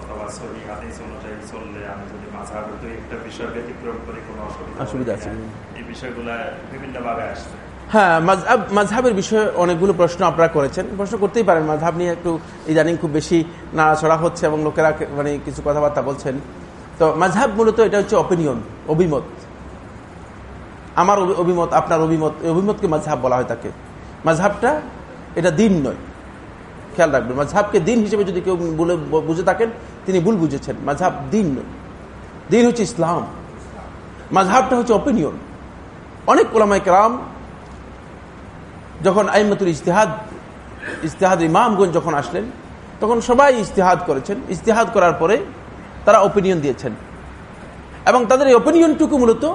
B: অথবা সহি হাদিস অনুযায়ী চললে আমি যদি মাঝহাবের দুই একটা বিষয় ব্যতিক্রম করি কোনো অসুবিধা
A: অসুবিধা আছে।
B: এই বিষয়গুলো বিভিন্ন ভাবে আসছে।
A: হ্যাঁ মাঝহাব মাঝহাবের বিষয়ে অনেকগুলো প্রশ্ন আপনারা করেছেন। প্রশ্ন করতেই পারেন মাঝহাব নিয়ে একটু ইদানিং খুব বেশি নাড়াছড়া হচ্ছে এবং লোকেরা মানে কিছু কথাবার্তা বলছেন। তো মাঝহাব মূলত এটা হচ্ছে অপিনিয়ন অভিমত। আমার অভিমত, আপনার অভিমত অভিমতকে মাঝহাব বলা হয় তাকে। মাঝহাবটা এটা দিন নয়। খেয়াল রাখবেন মাঝহাবকে দিন হিসেবে যদি কেউ বলে বুঝে থাকেন, তিনি ভুল বুঝেছেন। মাঝহাব দিন নয়। দিন হচ্ছে ইসলাম। মাঝহাবটা হচ্ছে অপিনিয়ন অনেক কোলামায় কালাম যখন আইমাতুল ইস্তেহাদ ইস্তেহাদ ইমামগঞ্জ যখন আসলেন, তখন সবাই ইস্তেহাদ করেছেন। ইস্তেহাদ করার পরে তারা ওপিনিয়ন দিয়েছেন। এবং তাদের এই ওপিনিয়নটুকু মূলত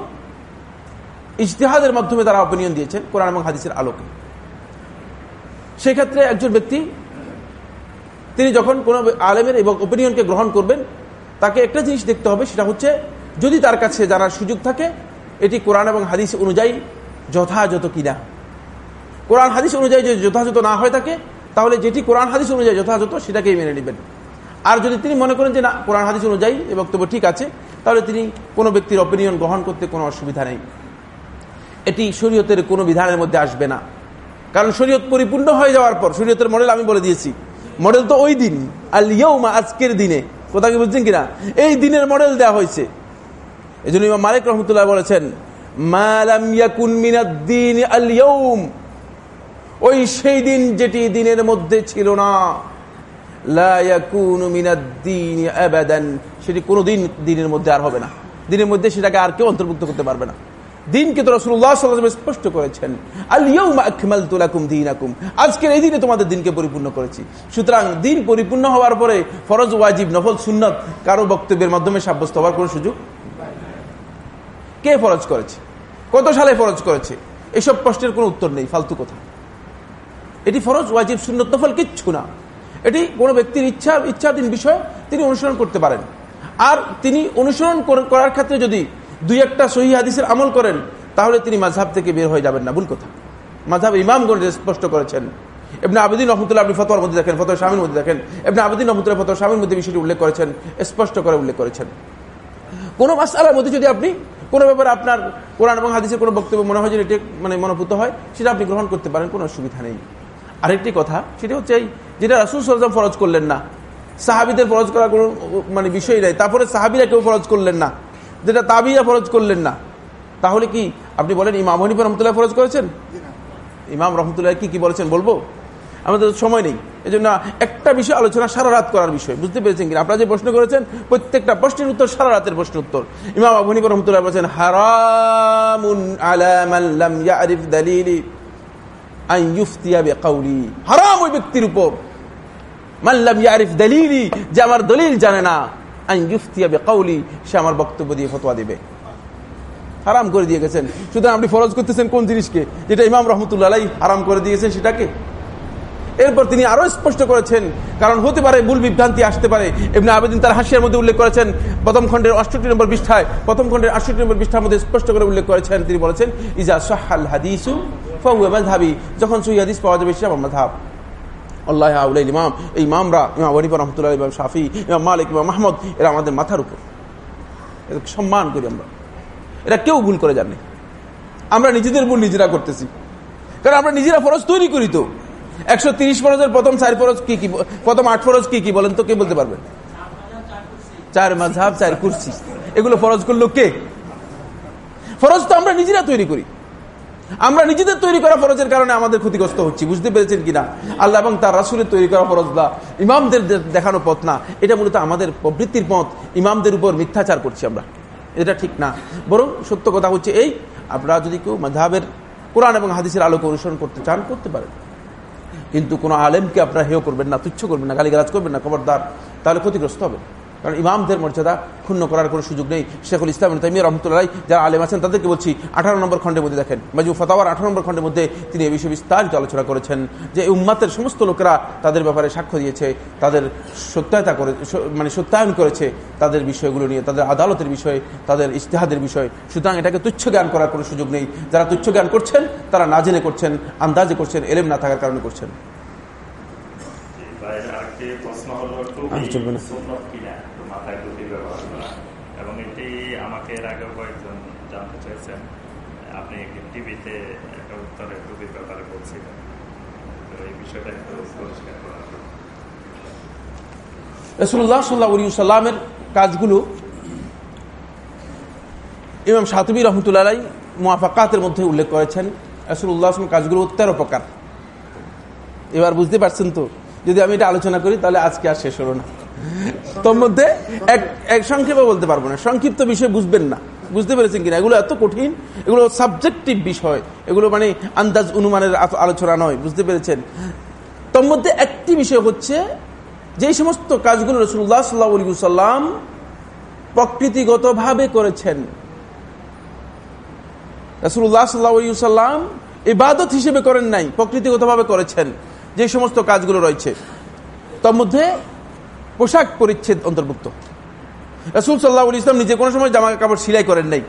A: ইজতেহাদের মাধ্যমে তারা ওপিনিয়ন দিয়েছেন কোরআন এবং হাদিসের আলোকে। সেক্ষেত্রে একজন ব্যক্তি, তিনি যখন কোনো আলেমের এবং ওপিনিয়নকে গ্রহণ করবেন, তাকে একটা জিনিস দেখতে হবে, সেটা হচ্ছে যদি তার কাছে জানার সুযোগ থাকে, এটি কোরআন এবং হাদিস অনুযায়ী যথাযথ কিনা। কোরআন হাদিস অনুযায়ী যদি যথাযথ না হয়ে থাকে, তাহলে যেটি কোরআন হাদিস অনুযায়ী যথাযথ সেটাকেই মেনে নেবেন। আর যদি তিনি মনে করেন যে না, কোরআন হাদিস অনুযায়ী এই বক্তব্য ঠিক আছে, তাহলে তিনি কোনো ব্যক্তির অপিনিয়ন গ্রহণ করতে কোনো অসুবিধা নেই। এটি শরীয়তের কোনো বিধানের মধ্যে আসবে না। কারণ শরীয়ত পরিপূর্ণ হয়ে যাওয়ার পর, শরীয়তের মডেল আমি বলে দিয়েছি। মডেল তো ওই দিন, আল ইয়ৌমা আজকের দিনে। কোথা কি বুঝছেন কিনা? এই দিনের মডেল দেওয়া হয়েছে। এই জন্য মালিক রহমতুল্লাহ বলেছেন মালাম ইয়াকুন মিনাদ্দিন আল ইয়ৌম ওই সেই দিন যেটি দিনের মধ্যে ছিল না। সেটি কোনোদিন দিনের মধ্যে আর হবে না। দিনের মধ্যে সেটাকে আর কেউ অন্তর্ভুক্ত করতে পারবে না। দিনকে তো রসুল্লাহ স্পষ্ট করেছেন। দীনাকুম। আজকের এই দিনে তোমাদের দিনকে পরিপূর্ণ করেছি। সুতরাং দিন পরিপূর্ণ হওয়ার পরে ফরজ, ওয়াজিব, নফল, সুন্নত কারও বক্তব্যের মাধ্যমে সাব্যস্ত হওয়ার কোনো সুযোগ কে ফরজ করেছে? কত সালে ফরজ করেছে? এসব প্রশ্নের কোনো উত্তর নেই, ফালতু কথা। এটি ফরজ, ওয়াজিব, সুন্নত নফল, কিচ্ছু না। এটি কোনো ব্যক্তির ইচ্ছা, ইচ্ছাধীন বিষয় তিনি অনুসরণ করতে পারেন। আর তিনি অনুসরণ করার ক্ষেত্রে যদি দুই একটা সহি হাদিসের আমল করেন, তাহলে তিনি মাঝহাব থেকে বের হয়ে যাবেন না। ভুল কথা। মাঝহাব ইমামগঞ্জ স্পষ্ট করেছেন। এমনি আবেদিন রহমতুল্লাহ আপনি ফতোয়ার মধ্যে দেখেন, ফতোয়া স্বামীর মধ্যে দেখেন। এমনি আবেদিন রহমতুল্লাহ ফতোয়া স্বামীর মধ্যে বিষয়টি উল্লেখ করেছেন, স্পষ্ট করে উল্লেখ করেছেন। কোনো মাসালার মধ্যে যদি আপনি কোনো ব্যাপারে আপনার কোরআন এবং হাদিসের কোনো বক্তব্য মনে হয় যে এটি মানে মনোভূত হয়, সেটা আপনি গ্রহণ করতে পারেন, কোনো অসুবিধা নেই। আরেকটি কথা, সেটা হচ্ছে এই যেটা রাসুল সাল্লাম ফরজ করলেন না। সাহাবিদের ফরজ করার কোনো মানে বিষয় নাই। তারপরে সাহাবিরা কেউ ফরজ করলেন না। যেটা তাবিয়া ফরজ করলেন না। তাহলে কি, আপনি বলেন ইমাম হনিফ রহমতুল্লাহ ফরজ করেছেন? ইমাম রহমতুল্লাহ কি কি বলেছেন বলব? আমাদের সময় নেই। এই জন্য একটা বিষয় আলোচনা সারা রাত করার বিষয়। বুঝতে পেরেছেন কিনা? আপনারা যে প্রশ্ন করেছেন, প্রত্যেকটা প্রশ্নের উত্তর সারা রাতের প্রশ্ন উত্তর। ইমাম আবু হানিফা রহমতুল্লাহ বলেছেন, হারামুন আলা মান লাম ইয়ারিফ দালিলি। হারাম ওই ব্যক্তির উপর। যে আমার দলিল জানে না, আন ইউফতিয়া বিকাউলি, সে আমার বক্তব্য দিয়ে ফতোয়া দিবে। হারাম করে দিয়ে গেছেন। সুতরাং আপনি ফরজ করতেছেন কোন জিনিসকে? যেটা ইমাম রহমতুল্লাহ হারাম করে দিয়েছেন সেটাকে। এরপর তিনি আরও স্পষ্ট করেছেন, কারণ হতে পারে ভুল বিভ্রান্তি আসতে পারে। এমনি আবেদিন তার হাসিয়ার মধ্যে উল্লেখ করেছেন, প্রথম খণ্ডের অষ্টটি নম্বর পৃষ্ঠায়, প্রথম খণ্ডের আটষট্টি নম্বর পৃষ্ঠার মধ্যে স্পষ্ট করে উল্লেখ করেছেন। তিনি বলেছেন, ইজা সাহাল হাদিসু ফাবি যখন সুই হাদিস পাওয়া যাবে সেটা মাধাব আল্লাহ আউলাই ইমাম, এই ইমামরা, ইমাম ওয়ানিফা রহমতুল্লাহ ইমাম শাফি, ইমাম মালিক, ইমাম মাহমদ, এরা আমাদের মাথার উপর। সম্মান করি আমরা। এরা কেউ ভুল করে জানে। আমরা নিজেদের ভুল নিজেরা করতেছি। কারণ আমরা নিজেরা ফরজ তৈরি করি তো। একশো তিরিশ ফরজের প্রথম চার ফরজ কি কি, প্রথম আট ফরজ কি কি বলেন তো, কে বলতে পারবেন চার মাঝাব চার কুর্সি। এগুলো ফরজ করল কে? ফরজ তো আমরা নিজেরা তৈরি করি। আমরা নিজেদের তৈরি করা ফরজের কারণে আমাদের ক্ষতিগ্রস্ত হচ্ছি, বুঝতে পেরেছেন কিনা? আল্লাহ এবং তার রাসুলের তৈরি করা ফরজ না ইমামদের দেখানো পথ না। এটা মূলত আমাদের প্রবৃত্তির পথ, ইমামদের উপর মিথ্যাচার করছি আমরা। এটা ঠিক না। বরং সত্য কথা হচ্ছে এই, আপনারা যদি কেউ মাধাবের কোরআন এবং হাদিসের আলোকে অনুসরণ করতে চান, করতে পারেন। কিন্তু কোনো আলেমকে আপনারা হেয় করবেন না, তুচ্ছ করবেন না, গালিগালাজ করবেন না, খবরদার, তাহলে ক্ষতিগ্রস্ত হবে কারণ ইমামদের মর্যাদা ক্ষুণ্ণ করার কোনো সুযোগ নেই। শেখুল ইসলাম তাইমিয়া রহমতুল্লাহ যারা আলেম আছেন তাদেরকে বলছি আঠারো নম্বর খণ্ডের মধ্যে দেখেন মাজু ফতাওয়ার আঠারো নম্বর খণ্ডের মধ্যে তিনি এই বিষয়ে বিস্তারিত আলোচনা করেছেন যে উম্মাতের সমস্ত লোকেরা তাদের ব্যাপারে সাক্ষ্য দিয়েছে তাদের সত্যায়তা করে মানে সত্যায়ন করেছে তাদের বিষয়গুলো নিয়ে তাদের আদালতের বিষয়ে তাদের ইস্তেহাদের বিষয়। সুতরাং এটাকে তুচ্ছ জ্ঞান করার কোনো সুযোগ নেই। যারা তুচ্ছ জ্ঞান করছেন তারা না জেনে করছেন আন্দাজে করছেন এলেম না থাকার কারণে করছেন।
B: প্রশ্ন হলো
A: চলবে না
B: মাথায় টুপি ব্যবহার করা এবং এটি আমাকে এর আগেও কয়েকজন জানতে চেয়েছেন আপনি একটি টিভিতে একটা উত্তরে টুপির ব্যাপারে বলছিলেন তো এই বিষয়টা একটু পরিষ্কার করা
A: রসুল্লাহ সাল্লাহ সাল্লামের কাজগুলো ইমাম সাতবী রহমতুল্লাহ মোয়াফাকাতের মধ্যে উল্লেখ করেছেন। রসুল্লাহ কাজগুলো তেরো প্রকার। এবার বুঝতে পারছেন তো? যদি আমি এটা আলোচনা করি, তাহলে আজকে আর শেষ হলো না। তোর মধ্যে এক এক সংক্ষেপে বলতে পারব না। সংক্ষিপ্ত বিষয় বুঝবেন না। বুঝতে পেরেছেন কিনা? এগুলো এত কঠিন, এগুলো সাবজেক্টিভ বিষয়। এগুলো মানে আন্দাজ অনুমানের আলোচনা নয়। বুঝতে পেরেছেন? তোর মধ্যে একটি বিষয় হচ্ছে, যে সমস্ত কাজগুলো রসুল্লাহ সাল্লাহ সাল্লাম প্রকৃতিগতভাবে করেছেন। রসুল্লাহ সাল্লাহ সাল্লাম ইবাদত হিসেবে করেন নাই, প্রকৃতিগতভাবে করেছেন, যে সমস্ত কাজগুলো রয়েছে। তার মধ্যে পোশাক পরিচ্ছেদ অন্তর্ভুক্ত। রসুল সাল্লাহ ইসলাম নিজে কোনো সময় জামা কাপড় সিলাই করেন নাই,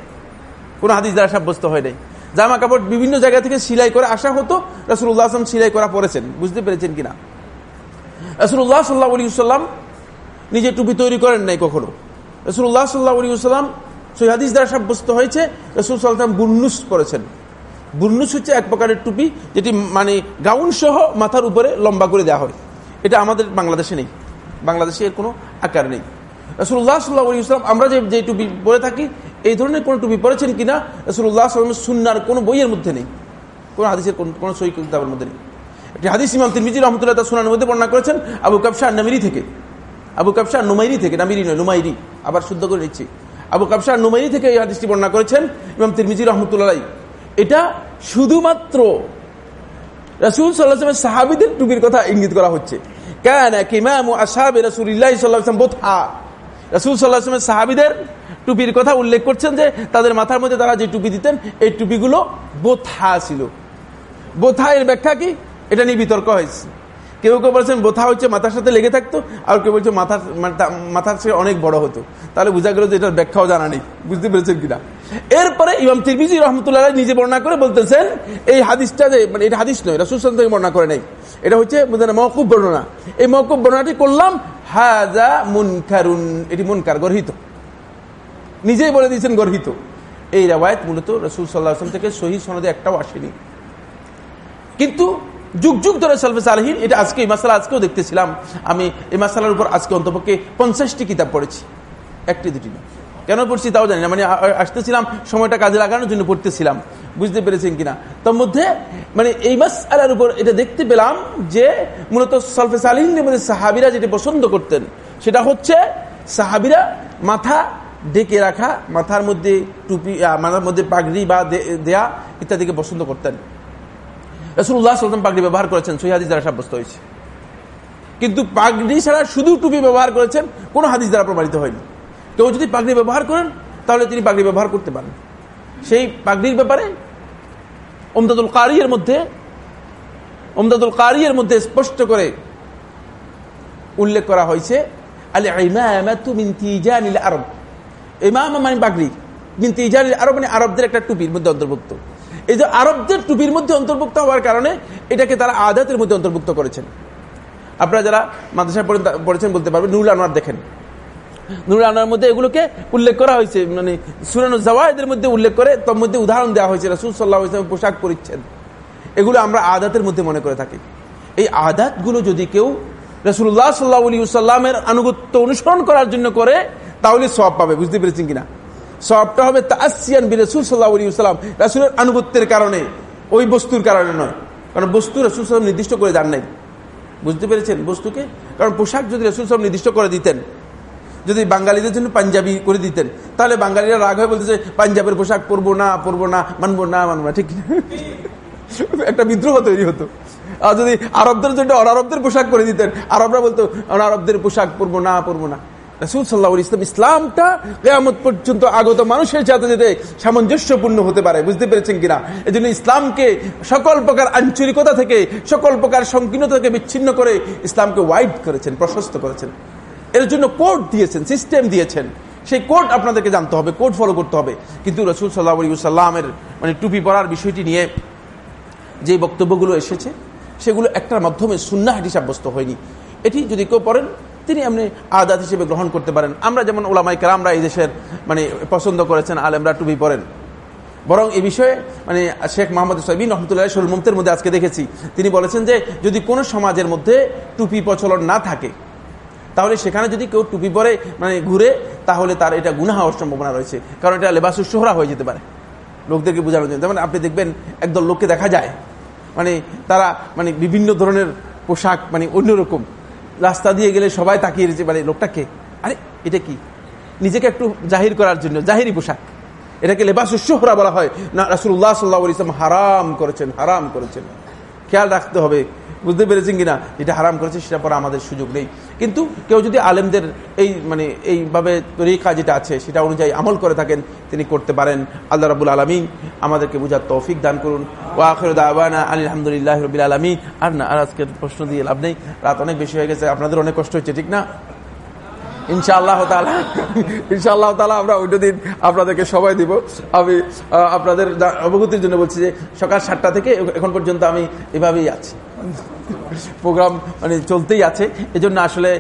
A: কোনো হাদিস দ্বারা সাব্যস্ত হয় নাই। জামা কাপড় বিভিন্ন জায়গা থেকে সিলাই করে আসা হতো রসুল্লাহ আসলাম সিলাই করা পড়েছেন বুঝতে পেরেছেন কিনা? রসুল্লাহ সাল্লাহ সাল্লাম নিজে টুপি তৈরি করেন নাই কখনো। রসুল্লাহ সাল্লাহ সাল্লাম সেই হাদিস দ্বারা সাব্যস্ত হয়েছে, রসুল সাল্লাম বুর্নুস করেছেন বুর্নুস হচ্ছে এক প্রকারের টুপি যেটি মানে গাউন সহ মাথার উপরে লম্বা করে দেওয়া হয়। এটা আমাদের বাংলাদেশে নেই। বাংলাদেশে এর কোনো আকার নেই। রসুল্লাহ সাল্লাহ ইসলাম আমরা যে যে টুপি পরে থাকি এই ধরনের কোনো টুপি পরেছেন কিনা? রসুল্লাহ সাল্লামের সুন্নার কোনো বইয়ের মধ্যে নেই। কোনো হাদিসের কোনো সই কিতাবের মধ্যে নেই। একটি হাদিস ইমাম তিরমিজি রহমতুল্লাহ তার সুনার মধ্যে বর্ণনা করেছেন, আবু কাবশাহ নামিরি থেকে। আবু কাবশাহ নুমাইরি থেকে। নামিরি নয়, নুমাইরি। আবার শুদ্ধ করে নিচ্ছি আবু কাবশাহ নুমাইরি থেকে এই হাদিসটি বর্ণনা করেছেন ইমাম তিরমিজি রহমতুল্লাহ এটা শুধুমাত্র রসুল সাল্লাহামের সাহাবিদের টুপির কথা ইঙ্গিত করা হচ্ছে। কেন কিমাম আসাবে রসুল্লাহ সাল্লাহাম বোধা রসুল সাল্লাহামের সাহাবিদের টুপির কথা উল্লেখ করছেন যে তাদের মাথার মধ্যে তারা যে টুপি দিতেন, এই টুপিগুলো বোথা ছিল। বোথা এর ব্যাখ্যা কি? এটা নিয়ে বিতর্ক হয়েছে। কেউ কেউ বলছেন বোথা হচ্ছে মাথার সাথে লেগে থাকতো, আর কেউ বলছে মাথার মাথার সে অনেক বড় হতো। তাহলে বোঝা গেল যে এটার ব্যাখ্যাও জানা নেই। বুঝতে পেরেছেন কিনা? এরপরে ইমাম তিরমিজি রহমতুল্লাহ নিজে বর্ণনা করে বলতেছেন, এই হাদিসটা যে মানে এটা হাদিস নয় রসুল থেকে বর্ণনা করে নেই। এটা হচ্ছে মহকুব বর্ণনা। এই মহকুব বর্ণনাটি করলাম হাজা মুনকারুন এটি মুনকার, গর্হিত। নিজেই বলে দিয়েছেন গর্হিত। এই রেওয়ায়ত মূলত রসুল সাল্লাহ থেকে সহি সনদে একটাও আসেনি। কিন্তু যুগ যুগ ধরে সালফে সালহীন, এটা আজকে এই মাসালা আজকেও দেখতেছিলাম। আমি এই মাসালার উপর আজকে অন্তপক্ষে পঞ্চাশটি কিতাব পড়েছি। একটি, দুটি না। কেন পড়ছি তাও জানি না। মানে আসতেছিলাম, সময়টা কাজে লাগানোর জন্য পড়তেছিলাম। বুঝতে পেরেছেন কিনা? তার মধ্যে মানে এই মাসালার উপর এটা দেখতে পেলাম যে মূলত সালফে সালহীনের মধ্যে সাহাবিরা যেটি পছন্দ করতেন, সেটা হচ্ছে সাহাবিরা মাথা ডেকে রাখা, মাথার মধ্যে টুপি মাথার মধ্যে পাগড়ি বা দেয়া ইত্যাদিকে পছন্দ করতেন। রসুল্লাহ পাগড়ি ব্যবহার করেছেন সহিদিস দ্বারা সাব্যস্ত হয়েছে। কিন্তু পাগড়ি ছাড়া শুধু টুপি ব্যবহার করেছেন, কোনো হাদিস দ্বারা প্রমাণিত হয়নি। কেউ যদি পাগড়ি ব্যবহার করেন, তাহলে তিনি পাগড়ি ব্যবহার করতে পারেন। সেই পাগড়ির ব্যাপারে ওমদাদুল কারিয়ের মধ্যে ওমদাদুল কারিয়ের মধ্যে স্পষ্ট করে উল্লেখ করা হয়েছে আলে তিজানিল আরব। ইমাম মানে বাগরি মিন তিজানিল আরব মানে আরবদের একটা টুপির মধ্যে অন্তর্ভুক্ত। এই যে আরবদের টুপির মধ্যে অন্তর্ভুক্ত হওয়ার কারণে এটাকে তারা আদাতের মধ্যে অন্তর্ভুক্ত করেছেন। আপনারা যারা মাদ্রাসায় পড়েছেন বলতে পারবেন, নুরুল আনোয়ার দেখেন। নুরুল আনোয়ার মধ্যে এগুলোকে উল্লেখ করা হয়েছে মানে সুরানো জওয়ায়দের মধ্যে উল্লেখ করে তার মধ্যে উদাহরণ দেওয়া হয়েছে, রাসুল সাল্লাহ ইসলামের পোশাক পরিচ্ছেদ। এগুলো আমরা আদাতের মধ্যে মনে করে থাকি। এই আদাতগুলো যদি কেউ রসুল্লাহ সাল্লাহ সাল্লামের আনুগত্য অনুসরণ করার জন্য করে, তাহলে সব পাবে, বুঝতে পেরেছেন কিনা? সবটা হবে তাসিয়ান বি রসুল সাল্লাহ আলী সাল্লাম রাসুলের আনুগত্যের কারণে, ওই বস্তুর কারণে নয়। কারণ বস্তু রসুল সাল্লাম নির্দিষ্ট করে যান নাই। বুঝতে পেরেছেন বস্তুকে? কারণ পোশাক যদি রসুল সাল্লাম নির্দিষ্ট করে দিতেন, যদি বাঙালিদের জন্য পাঞ্জাবি করে দিতেন, তাহলে বাঙালিরা রাগ হয়ে বলতেছে, পাঞ্জাবের পোশাক পরবো না পরবো না, মানবো না মানবো না। ঠিক একটা বিদ্রোহ তৈরি হতো। আর যদি আরবদের জন্য অনারবদের পোশাক করে দিতেন, আরবরা বলতো, অনারবদের পোশাক পরবো না পরবো না। ইসলাম ইসলামটা পর্যন্ত আগত মানুষের সামঞ্জস্যপূর্ণ হতে পারে, বুঝতে পেরেছেন কিনা? ইসলামকে সকল প্রকার আঞ্চলিকতা থেকে, সকল প্রকার বিচ্ছিন্ন করে ইসলামকে ওয়াইড করেছেন, প্রশস্ত করেছেন। এর জন্য কোড দিয়েছেন সিস্টেম দিয়েছেন। সেই কোড আপনাদেরকে জানতে হবে কোড ফলো করতে হবে। কিন্তু রসুল সাল্লাহ সাল্লামের মানে টুপি পরার বিষয়টি নিয়ে যে বক্তব্যগুলো এসেছে সেগুলো একটার মাধ্যমে সুন্না সুন্নাহাটি সাব্যস্ত হয়নি। এটি যদি কেউ পড়েন, তিনি এমনি আদাত হিসেবে গ্রহণ করতে পারেন। আমরা যেমন ওলামাই কালামরা এই দেশের মানে পছন্দ করেছেন আলেমরা টুপি পরেন। বরং এ বিষয়ে মানে শেখ মোহাম্মদ সাইবিন রহমতুল্লাহ সুলমতের মধ্যে আজকে দেখেছি। তিনি বলেছেন যে, যদি কোনো সমাজের মধ্যে টুপি প্রচলন না থাকে, তাহলে সেখানে যদি কেউ টুপি পরে মানে ঘুরে, তাহলে তার এটা গুণা হওয়ার সম্ভাবনা রয়েছে। কারণ এটা লেবাসুর সোহরা হয়ে যেতে পারে। লোকদেরকে বোঝানোর জন্য। যেমন আপনি দেখবেন, একদল লোককে দেখা যায় মানে তারা মানে বিভিন্ন ধরনের পোশাক মানে অন্যরকম। রাস্তা দিয়ে গেলে সবাই তাকিয়ে রয়েছে মানে লোকটাকে আরে, এটা কি? নিজেকে একটু জাহির করার জন্য, জাহিরি পোশাক। এটাকে লেবাসুর বলা হয়। না রাসুল্লাহ সাল্লাহ ইসলাম হারাম করেছেন হারাম করেছেন। খেয়াল রাখতে হবে বুঝতে পেরেছেন কিনা? যেটা হারাম করেছে, সেটা পরে আমাদের সুযোগ নেই। কিন্তু কেউ যদি আলেমদের এই মানে এইভাবে তরিকা যেটা আছে, সেটা অনুযায়ী আমল করে থাকেন, তিনি করতে পারেন। আল্লাহ রাবুল আলমিন আমাদেরকে বুঝার তৌফিক দান করুন। ও আখর দাওয়ানা আলহামদুলিল্লাহ রবিল আলমিন। আর না, আর আজকের প্রশ্ন দিয়ে লাভ নেই। রাত অনেক বেশি হয়ে গেছে, আপনাদের অনেক কষ্ট হচ্ছে, ঠিক না? ইনশাআল্লাহ তালা ইনশাআল্লাহ তালা আমরা ওইটা দিন আপনাদেরকে সময় দিব। আমি আপনাদের অবগতির জন্য বলছি যে সকাল সাতটা থেকে এখন পর্যন্ত আমি এভাবেই আছি। প্রোগ্রাম মানে চলতেই আছে। এজন্য আসলে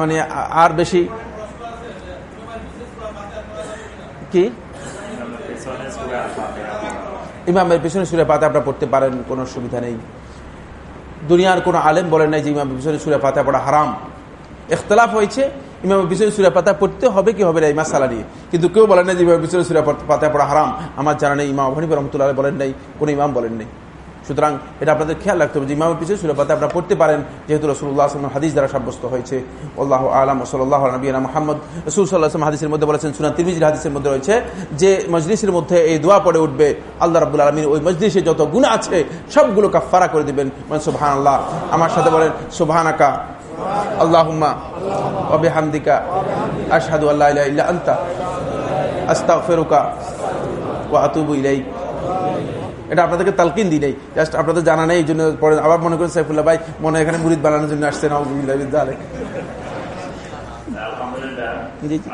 A: মানে আর বেশি কি? ইমামের পিছনে সুরে পাতা আপনারা পড়তে পারেন, কোনো সুবিধা নেই। দুনিয়ার কোনো আলেম বলেন নাই যে ইমামের পিছনে সুরে পাতা পড়া হারাম। ইখতলাফ হয়েছে, ইমামের পিছনে সুরে পাতা পড়তে হবে কি হবে না এই মাসালা নিয়ে। কিন্তু কেউ বলেন নাই যে ইমামের পিছনে সুরে পাতা পড়া হারাম। আমার জানা নেই, ইমাম হানিফ রহমতুল্লাহ বলেন নাই, কোনো ইমাম বলেন নাই। সুতরাং এটা আপনাদের খেয়াল রাখতে হবে যে ইমামের পিছনে সুরে পাতা আপনারা পড়তে পারেন, যেহেতু রসুল্লাহ আসলাম হাদিস দ্বারা সাব্যস্ত হয়েছে। আল্লাহ আলম সাল্লাহ নবীনা মোহাম্মদ। রসুল হাদিসের মধ্যে বলেছেন সুনান তিরমিজির হাদিসের মধ্যে রয়েছে যে মজলিসের মধ্যে এই দোয়া পড়ে উঠবে, আল্লাহ রাবুল আলমিন ওই মজলিসে যত গুণ আছে সবগুলো কাফারা করে দেবেন। মানে সুবহান আল্লাহ আমার সাথে বলেন সুবহান আকা আল্লাহুম্মা অবে হামদিকা আশহাদু আল্লাহ ইল্লা আনতা, আস্তাগফিরুকা, ওয়া আতুবু ইলাইক। এটা আপনাদেরকে তালকিন দিই নেই। জাস্ট আপনাদের জানা নেই এই জন্য পরে আবার মনে করেন সাইফুল্লাহ ভাই মনে এখানে মুরিদ বানানোর জন্য আসছেন। আলহামদুলিল্লাহ জি, জি।